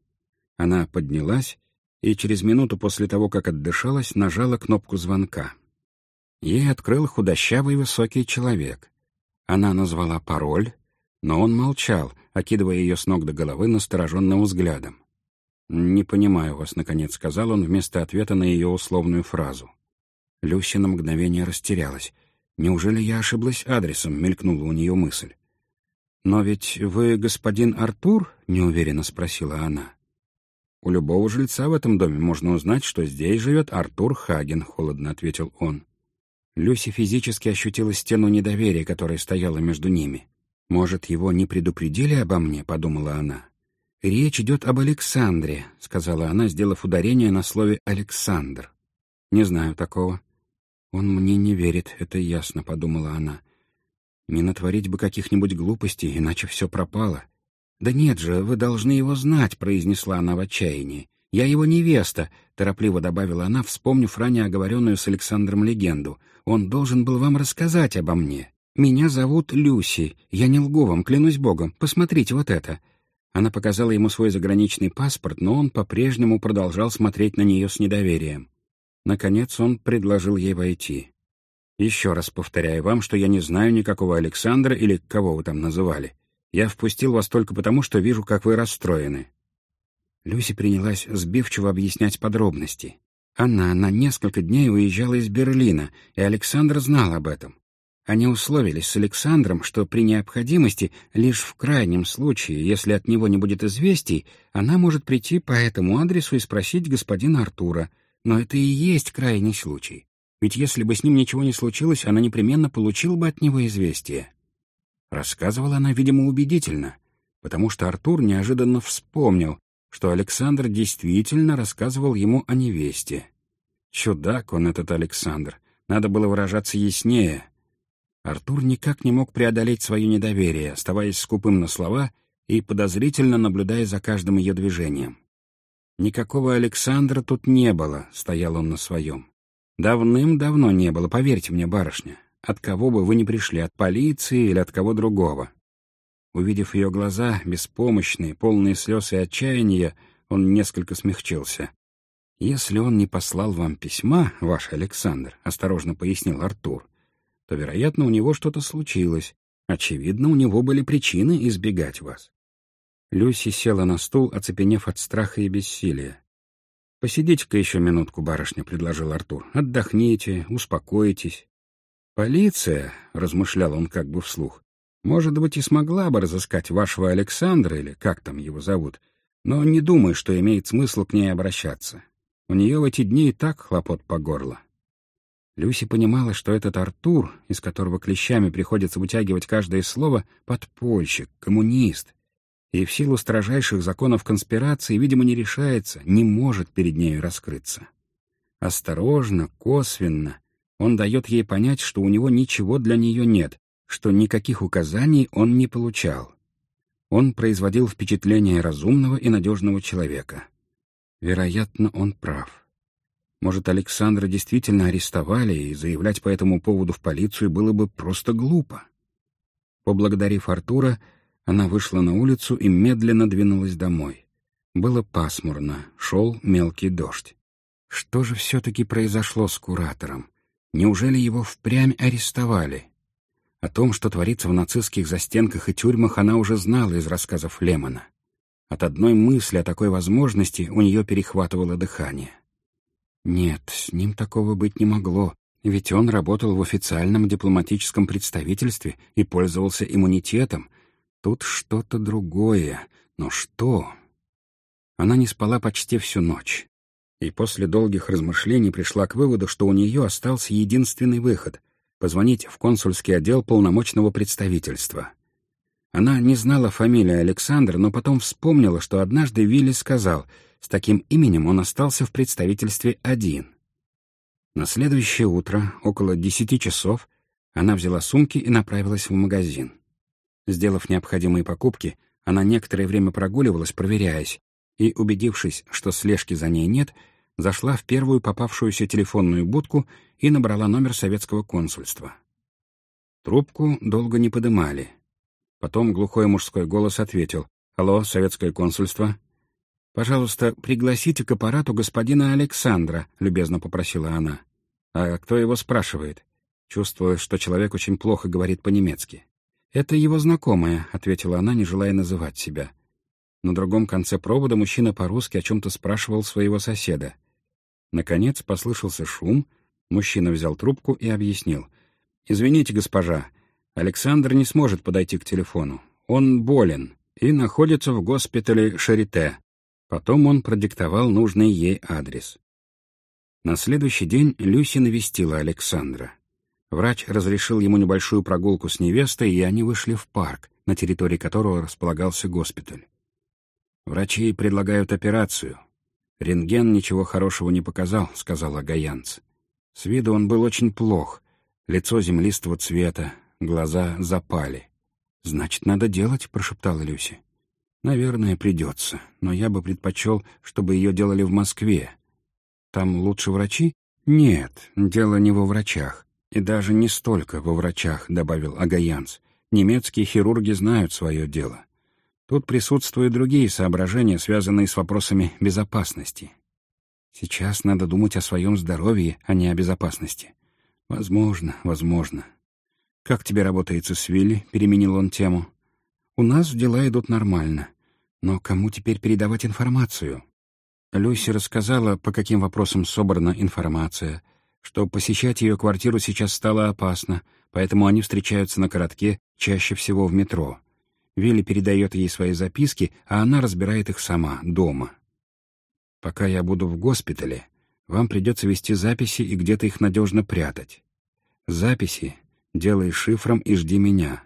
Она поднялась и через минуту после того, как отдышалась, нажала кнопку звонка. Ей открыл худощавый высокий человек. Она назвала пароль, но он молчал, окидывая ее с ног до головы настороженным взглядом. «Не понимаю вас», — наконец сказал он вместо ответа на ее условную фразу. Люся на мгновение растерялась. «Неужели я ошиблась адресом?» — мелькнула у нее мысль. «Но ведь вы господин Артур?» — неуверенно спросила она. «У любого жильца в этом доме можно узнать, что здесь живет Артур Хаген», — холодно ответил он. Люси физически ощутила стену недоверия, которая стояла между ними. «Может, его не предупредили обо мне?» — подумала она. «Речь идет об Александре», — сказала она, сделав ударение на слове «Александр». «Не знаю такого». «Он мне не верит, это ясно», — подумала она. «Не натворить бы каких-нибудь глупостей, иначе все пропало. «Да нет же, вы должны его знать», — произнесла она в отчаянии. «Я его невеста», — торопливо добавила она, вспомнив ранее оговоренную с Александром легенду. «Он должен был вам рассказать обо мне. Меня зовут Люси. Я не лгу вам, клянусь богом. Посмотрите вот это». Она показала ему свой заграничный паспорт, но он по-прежнему продолжал смотреть на нее с недоверием. Наконец он предложил ей войти. Еще раз повторяю вам, что я не знаю никакого Александра или кого вы там называли. Я впустил вас только потому, что вижу, как вы расстроены». Люси принялась сбивчиво объяснять подробности. Она на несколько дней уезжала из Берлина, и Александр знал об этом. Они условились с Александром, что при необходимости, лишь в крайнем случае, если от него не будет известий, она может прийти по этому адресу и спросить господина Артура. Но это и есть крайний случай. Ведь если бы с ним ничего не случилось, она непременно получила бы от него известие. Рассказывала она, видимо, убедительно, потому что Артур неожиданно вспомнил, что Александр действительно рассказывал ему о невесте. Чудак он, этот Александр. Надо было выражаться яснее. Артур никак не мог преодолеть свое недоверие, оставаясь скупым на слова и подозрительно наблюдая за каждым ее движением. Никакого Александра тут не было, стоял он на своем. Давным-давно не было, поверьте мне, барышня. От кого бы вы ни пришли, от полиции или от кого другого. Увидев ее глаза, беспомощные, полные слез и отчаяния, он несколько смягчился. «Если он не послал вам письма, ваш Александр», — осторожно пояснил Артур, то, вероятно, у него что-то случилось. Очевидно, у него были причины избегать вас. Люси села на стул, оцепенев от страха и бессилия. «Посидите-ка еще минутку, барышня», — предложил Артур. «Отдохните, успокойтесь». «Полиция», — размышлял он как бы вслух, может быть, и смогла бы разыскать вашего Александра, или как там его зовут, но не думаю, что имеет смысл к ней обращаться. У нее в эти дни и так хлопот по горло. Люси понимала, что этот Артур, из которого клещами приходится вытягивать каждое слово, подпольщик, коммунист, и в силу строжайших законов конспирации, видимо, не решается, не может перед нею раскрыться. Осторожно, косвенно, он дает ей понять, что у него ничего для нее нет, что никаких указаний он не получал. Он производил впечатление разумного и надежного человека. Вероятно, он прав. Может, Александра действительно арестовали, и заявлять по этому поводу в полицию было бы просто глупо. Поблагодарив Артура, она вышла на улицу и медленно двинулась домой. Было пасмурно, шел мелкий дождь. Что же все-таки произошло с куратором? Неужели его впрямь арестовали? О том, что творится в нацистских застенках и тюрьмах, она уже знала из рассказов Лемона. От одной мысли о такой возможности у нее перехватывало дыхание. Нет, с ним такого быть не могло, ведь он работал в официальном дипломатическом представительстве и пользовался иммунитетом. Тут что-то другое. Но что? Она не спала почти всю ночь. И после долгих размышлений пришла к выводу, что у нее остался единственный выход — позвонить в консульский отдел полномочного представительства. Она не знала фамилии Александра, но потом вспомнила, что однажды Вилли сказал, с таким именем он остался в представительстве один. На следующее утро, около десяти часов, она взяла сумки и направилась в магазин. Сделав необходимые покупки, она некоторое время прогуливалась, проверяясь, и, убедившись, что слежки за ней нет, зашла в первую попавшуюся телефонную будку и набрала номер советского консульства. Трубку долго не подымали. Потом глухой мужской голос ответил. «Алло, советское консульство?» «Пожалуйста, пригласите к аппарату господина Александра», — любезно попросила она. «А кто его спрашивает?» Чувствуя, что человек очень плохо говорит по-немецки. «Это его знакомая», — ответила она, не желая называть себя. На другом конце провода мужчина по-русски о чем-то спрашивал своего соседа. Наконец послышался шум, мужчина взял трубку и объяснил. «Извините, госпожа, Александр не сможет подойти к телефону. Он болен и находится в госпитале Шарите». Потом он продиктовал нужный ей адрес. На следующий день Люси навестила Александра. Врач разрешил ему небольшую прогулку с невестой, и они вышли в парк, на территории которого располагался госпиталь. «Врачи предлагают операцию», «Рентген ничего хорошего не показал», — сказала Гаянц. С виду он был очень плох. Лицо землистого цвета, глаза запали. «Значит, надо делать», — прошептала Люси. «Наверное, придется, но я бы предпочел, чтобы ее делали в Москве. Там лучше врачи?» «Нет, дело не во врачах. И даже не столько во врачах», — добавил Агаянц. «Немецкие хирурги знают свое дело. Тут присутствуют другие соображения, связанные с вопросами безопасности. Сейчас надо думать о своем здоровье, а не о безопасности. «Возможно, возможно. Как тебе работается с Вилли?» — переменил он тему. «У нас дела идут нормально. Но кому теперь передавать информацию?» Люси рассказала, по каким вопросам собрана информация, что посещать ее квартиру сейчас стало опасно, поэтому они встречаются на коротке чаще всего в метро. Вилли передает ей свои записки, а она разбирает их сама, дома. «Пока я буду в госпитале, вам придется вести записи и где-то их надежно прятать. Записи делай шифром и жди меня.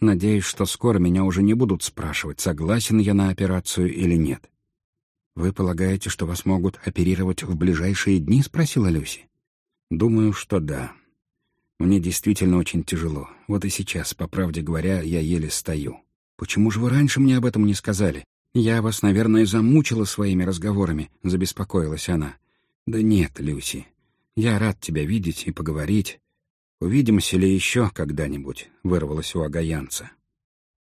Надеюсь, что скоро меня уже не будут спрашивать, согласен я на операцию или нет. «Вы полагаете, что вас могут оперировать в ближайшие дни?» — спросила Люси. «Думаю, что да. Мне действительно очень тяжело. Вот и сейчас, по правде говоря, я еле стою. Почему же вы раньше мне об этом не сказали? Я вас, наверное, замучила своими разговорами», — забеспокоилась она. «Да нет, Люси. Я рад тебя видеть и поговорить. Увидимся ли еще когда-нибудь?» — вырвалось у агаянца.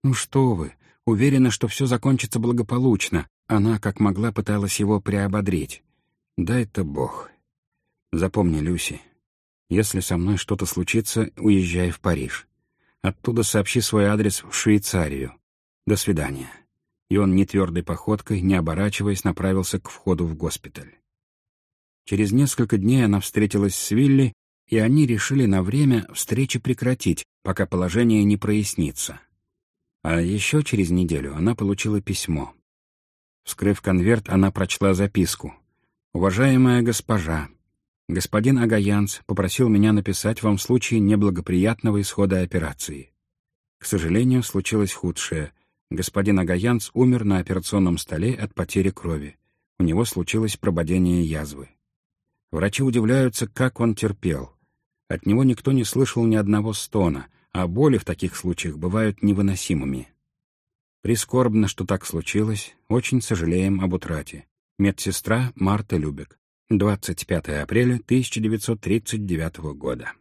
«Ну что вы, уверена, что все закончится благополучно. Она, как могла, пыталась его приободрить. «Дай-то Бог. Запомни, Люси, если со мной что-то случится, уезжай в Париж. Оттуда сообщи свой адрес в Швейцарию. До свидания». И он нетвердой походкой, не оборачиваясь, направился к входу в госпиталь. Через несколько дней она встретилась с Вилли, и они решили на время встречи прекратить, пока положение не прояснится. А еще через неделю она получила письмо. Вскрыв конверт, она прочла записку. «Уважаемая госпожа, господин Агаянц попросил меня написать вам в случае неблагоприятного исхода операции. К сожалению, случилось худшее. Господин Агаянц умер на операционном столе от потери крови. У него случилось прободение язвы. Врачи удивляются, как он терпел. От него никто не слышал ни одного стона, а боли в таких случаях бывают невыносимыми. Прискорбно, что так случилось, очень сожалеем об утрате. Медсестра Марта Любек. 25 апреля 1939 года.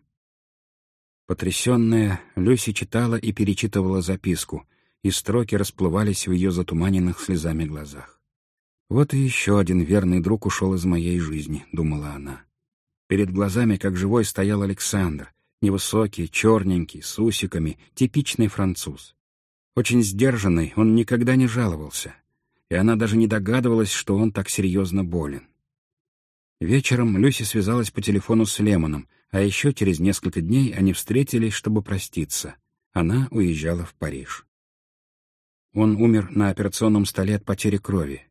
Потрясенная, Люси читала и перечитывала записку, и строки расплывались в ее затуманенных слезами глазах. «Вот и еще один верный друг ушел из моей жизни», — думала она. Перед глазами, как живой, стоял Александр, невысокий, черненький, с усиками, типичный француз. Очень сдержанный, он никогда не жаловался, и она даже не догадывалась, что он так серьезно болен. Вечером Люси связалась по телефону с Лемоном, а еще через несколько дней они встретились, чтобы проститься. Она уезжала в Париж. Он умер на операционном столе от потери крови.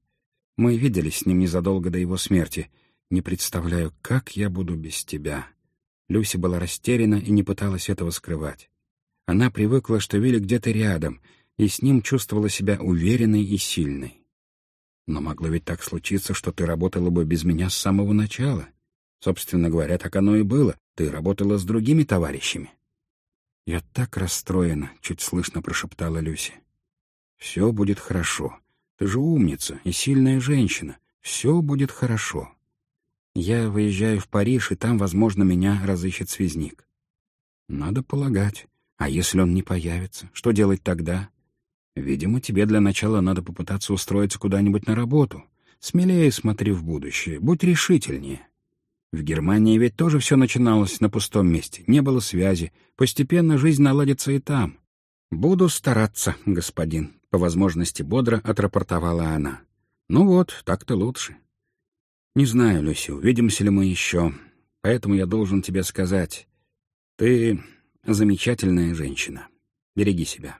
Мы виделись с ним незадолго до его смерти. Не представляю, как я буду без тебя. Люси была растеряна и не пыталась этого скрывать. Она привыкла, что Вилли где-то рядом, и с ним чувствовала себя уверенной и сильной. Но могло ведь так случиться, что ты работала бы без меня с самого начала. Собственно говоря, так оно и было. Ты работала с другими товарищами. «Я так расстроена», — чуть слышно прошептала Люси. «Все будет хорошо. Ты же умница и сильная женщина. Все будет хорошо. Я выезжаю в Париж, и там, возможно, меня разыщет связник. Надо полагать. А если он не появится, что делать тогда? Видимо, тебе для начала надо попытаться устроиться куда-нибудь на работу. Смелее смотри в будущее, будь решительнее. В Германии ведь тоже все начиналось на пустом месте, не было связи. Постепенно жизнь наладится и там. «Буду стараться, господин», — по возможности бодро отрапортовала она. «Ну вот, так-то лучше». «Не знаю, Люси, увидимся ли мы еще, поэтому я должен тебе сказать. Ты замечательная женщина. Береги себя».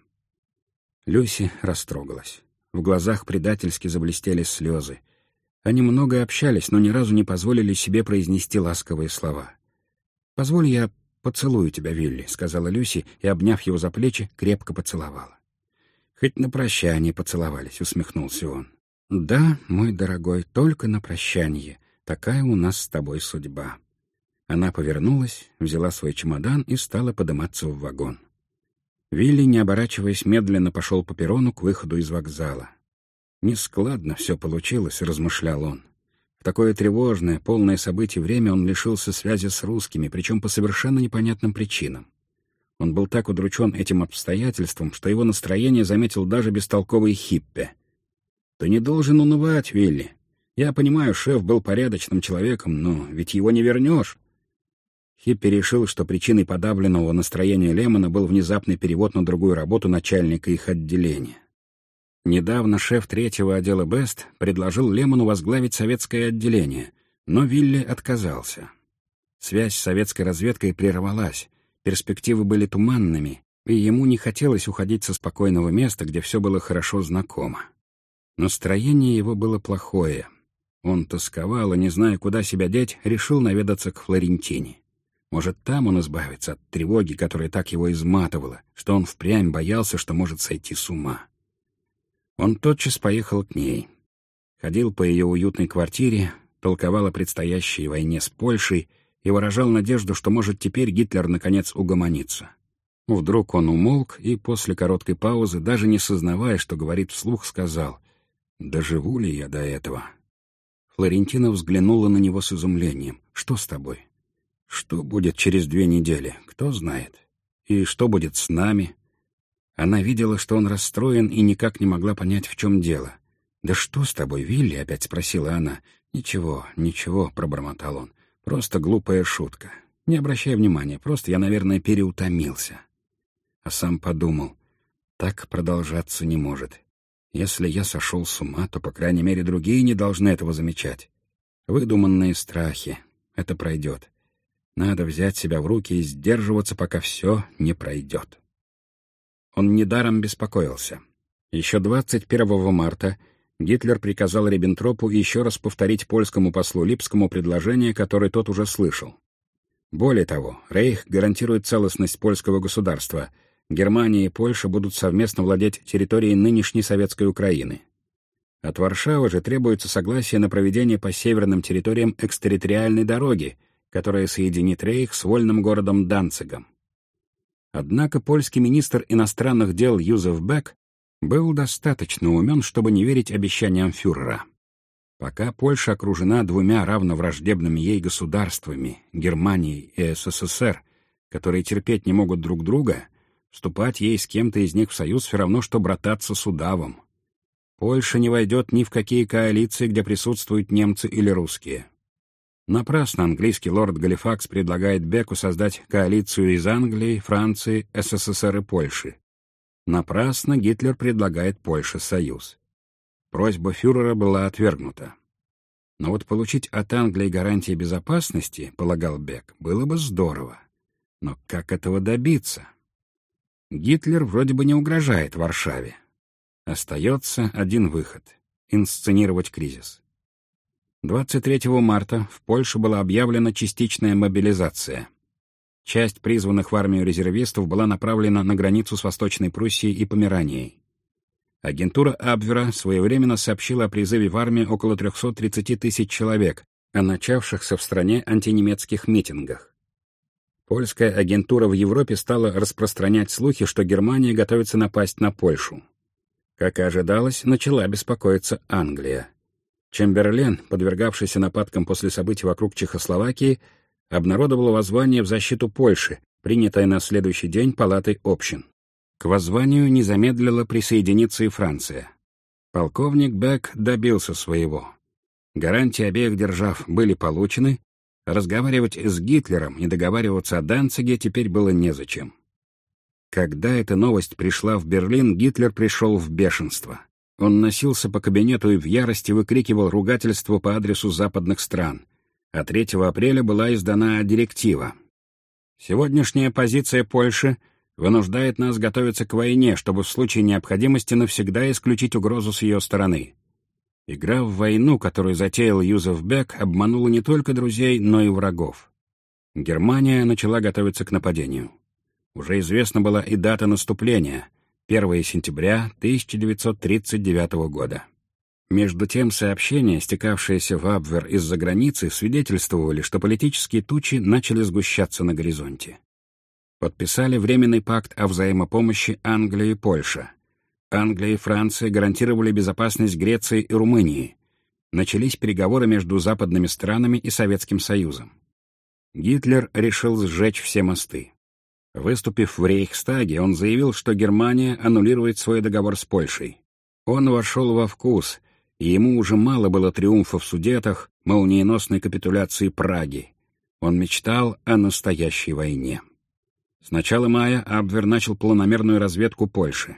Люси растрогалась. В глазах предательски заблестели слезы. Они много общались, но ни разу не позволили себе произнести ласковые слова. «Позволь, я поцелую тебя, Вилли», — сказала Люси, и, обняв его за плечи, крепко поцеловала. «Хоть на прощание поцеловались», — усмехнулся он. «Да, мой дорогой, только на прощание. Такая у нас с тобой судьба». Она повернулась, взяла свой чемодан и стала подниматься в вагон. Вилли, не оборачиваясь, медленно пошел по перрону к выходу из вокзала. «Нескладно все получилось», — размышлял он. В такое тревожное, полное событий время он лишился связи с русскими, причем по совершенно непонятным причинам. Он был так удручен этим обстоятельством, что его настроение заметил даже бестолковый хиппе. «Ты не должен унывать, Вилли. Я понимаю, шеф был порядочным человеком, но ведь его не вернешь. Хиппи решил, что причиной подавленного настроения Лемона был внезапный перевод на другую работу начальника их отделения. Недавно шеф третьего отдела Бест предложил Лемону возглавить советское отделение, но Вилли отказался. Связь с советской разведкой прервалась, перспективы были туманными, и ему не хотелось уходить со спокойного места, где все было хорошо знакомо. Настроение его было плохое. Он тосковал и, не зная, куда себя деть, решил наведаться к Флорентине. Может, там он избавится от тревоги, которая так его изматывала, что он впрямь боялся, что может сойти с ума. Он тотчас поехал к ней. Ходил по ее уютной квартире, толковал о предстоящей войне с Польшей и выражал надежду, что, может, теперь Гитлер наконец угомонится. Вдруг он умолк и после короткой паузы, даже не сознавая, что говорит вслух, сказал «Доживу ли я до этого?» Флорентина взглянула на него с изумлением. «Что с тобой?» «Что будет через две недели? Кто знает? И что будет с нами?» Она видела, что он расстроен, и никак не могла понять, в чем дело. «Да что с тобой, Вилли?» — опять спросила она. «Ничего, ничего», — пробормотал он. «Просто глупая шутка. Не обращай внимания, просто я, наверное, переутомился». А сам подумал, так продолжаться не может. Если я сошел с ума, то, по крайней мере, другие не должны этого замечать. Выдуманные страхи. Это пройдет. Надо взять себя в руки и сдерживаться, пока все не пройдет. Он недаром беспокоился. Еще 21 марта Гитлер приказал Риббентропу еще раз повторить польскому послу Липскому предложение, которое тот уже слышал. Более того, Рейх гарантирует целостность польского государства — Германия и Польша будут совместно владеть территорией нынешней советской Украины. От Варшавы же требуется согласие на проведение по северным территориям экстерриториальной дороги, которая соединит Рейх с вольным городом Данцигом. Однако польский министр иностранных дел Юзеф Бек был достаточно умен, чтобы не верить обещаниям фюрера. Пока Польша окружена двумя равновраждебными ей государствами, Германией и СССР, которые терпеть не могут друг друга, Вступать ей с кем-то из них в союз все равно, что брататься с удавом. Польша не войдет ни в какие коалиции, где присутствуют немцы или русские. Напрасно английский лорд Галифакс предлагает Беку создать коалицию из Англии, Франции, СССР и Польши. Напрасно Гитлер предлагает Польше союз. Просьба фюрера была отвергнута. Но вот получить от Англии гарантии безопасности, полагал Бек, было бы здорово. Но как этого добиться? Гитлер вроде бы не угрожает Варшаве. Остается один выход — инсценировать кризис. 23 марта в Польше была объявлена частичная мобилизация. Часть призванных в армию резервистов была направлена на границу с Восточной Пруссией и Померанией. Агентура Абвера своевременно сообщила о призыве в армию около 330 тысяч человек, о начавшихся в стране антинемецких митингах. Польская агентура в Европе стала распространять слухи, что Германия готовится напасть на Польшу. Как и ожидалось, начала беспокоиться Англия. Чемберлен, подвергавшийся нападкам после событий вокруг Чехословакии, обнародовал воззвание в защиту Польши, принятое на следующий день Палатой общин. К воззванию не замедлила присоединиться и Франция. Полковник Бек добился своего. Гарантии обеих держав были получены, Разговаривать с Гитлером и договариваться о Данциге теперь было незачем. Когда эта новость пришла в Берлин, Гитлер пришел в бешенство. Он носился по кабинету и в ярости выкрикивал ругательство по адресу западных стран. А 3 апреля была издана директива. «Сегодняшняя позиция Польши вынуждает нас готовиться к войне, чтобы в случае необходимости навсегда исключить угрозу с ее стороны. Игра в войну, которую затеял Юзеф Бек, обманула не только друзей, но и врагов. Германия начала готовиться к нападению. Уже известна была и дата наступления — 1 сентября 1939 года. Между тем сообщения, стекавшиеся в Абвер из-за границы, свидетельствовали, что политические тучи начали сгущаться на горизонте. Подписали Временный пакт о взаимопомощи Англия и Польша — Англия и Франция гарантировали безопасность Греции и Румынии. Начались переговоры между западными странами и Советским Союзом. Гитлер решил сжечь все мосты. Выступив в Рейхстаге, он заявил, что Германия аннулирует свой договор с Польшей. Он вошел во вкус, и ему уже мало было триумфов в Судетах, молниеносной капитуляции Праги. Он мечтал о настоящей войне. С начала мая Абвер начал планомерную разведку Польши.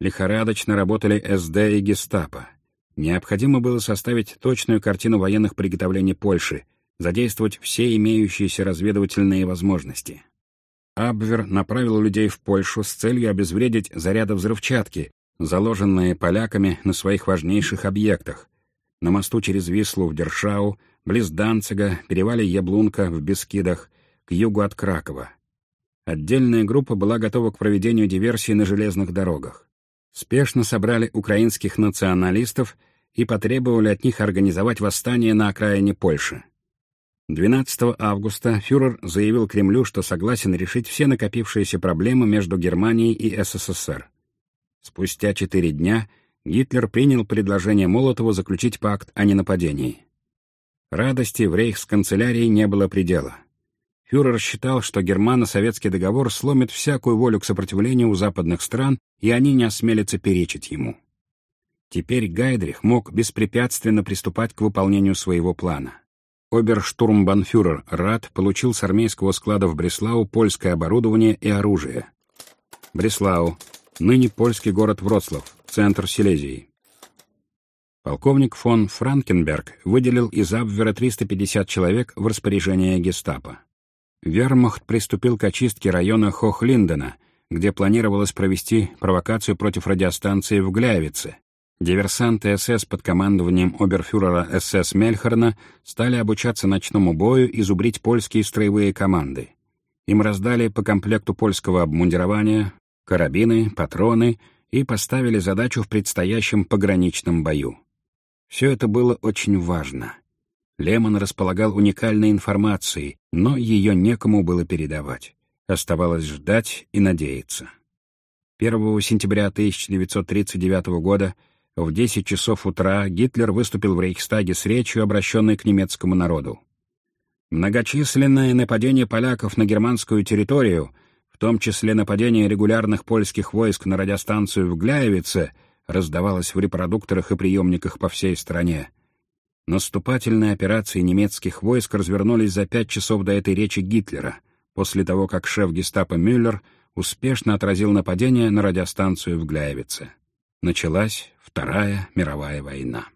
Лихорадочно работали СД и Гестапо. Необходимо было составить точную картину военных приготовлений Польши, задействовать все имеющиеся разведывательные возможности. Абвер направил людей в Польшу с целью обезвредить заряды взрывчатки, заложенные поляками на своих важнейших объектах. На мосту через Вислу в Дершау, близ Данцига, перевале Яблунка в Бескидах, к югу от Кракова. Отдельная группа была готова к проведению диверсий на железных дорогах. Спешно собрали украинских националистов и потребовали от них организовать восстание на окраине Польши. 12 августа фюрер заявил Кремлю, что согласен решить все накопившиеся проблемы между Германией и СССР. Спустя четыре дня Гитлер принял предложение Молотова заключить пакт о ненападении. Радости в рейхсканцелярии не было предела. Фюрер считал, что германо-советский договор сломит всякую волю к сопротивлению у западных стран, и они не осмелятся перечить ему. Теперь Гайдрих мог беспрепятственно приступать к выполнению своего плана. Оберштурмбанфюрер Рад получил с армейского склада в Бреслау польское оборудование и оружие. Бреслау. Ныне польский город Вроцлав, центр Силезии. Полковник фон Франкенберг выделил из Абвера 350 человек в распоряжение гестапо. Вермахт приступил к очистке района Хохлиндена, где планировалось провести провокацию против радиостанции в Глявице, Диверсанты СС под командованием оберфюрера СС Мельхерна стали обучаться ночному бою и зубрить польские строевые команды. Им раздали по комплекту польского обмундирования, карабины, патроны и поставили задачу в предстоящем пограничном бою. Все это было очень важно. Лемон располагал уникальной информацией, но ее некому было передавать. Оставалось ждать и надеяться. 1 сентября 1939 года в 10 часов утра Гитлер выступил в Рейхстаге с речью, обращенной к немецкому народу. Многочисленное нападение поляков на германскую территорию, в том числе нападение регулярных польских войск на радиостанцию в Гляевице, раздавалось в репродукторах и приемниках по всей стране. Наступательные операции немецких войск развернулись за пять часов до этой речи Гитлера, после того, как шеф гестапо Мюллер успешно отразил нападение на радиостанцию в Гляевице. Началась Вторая мировая война.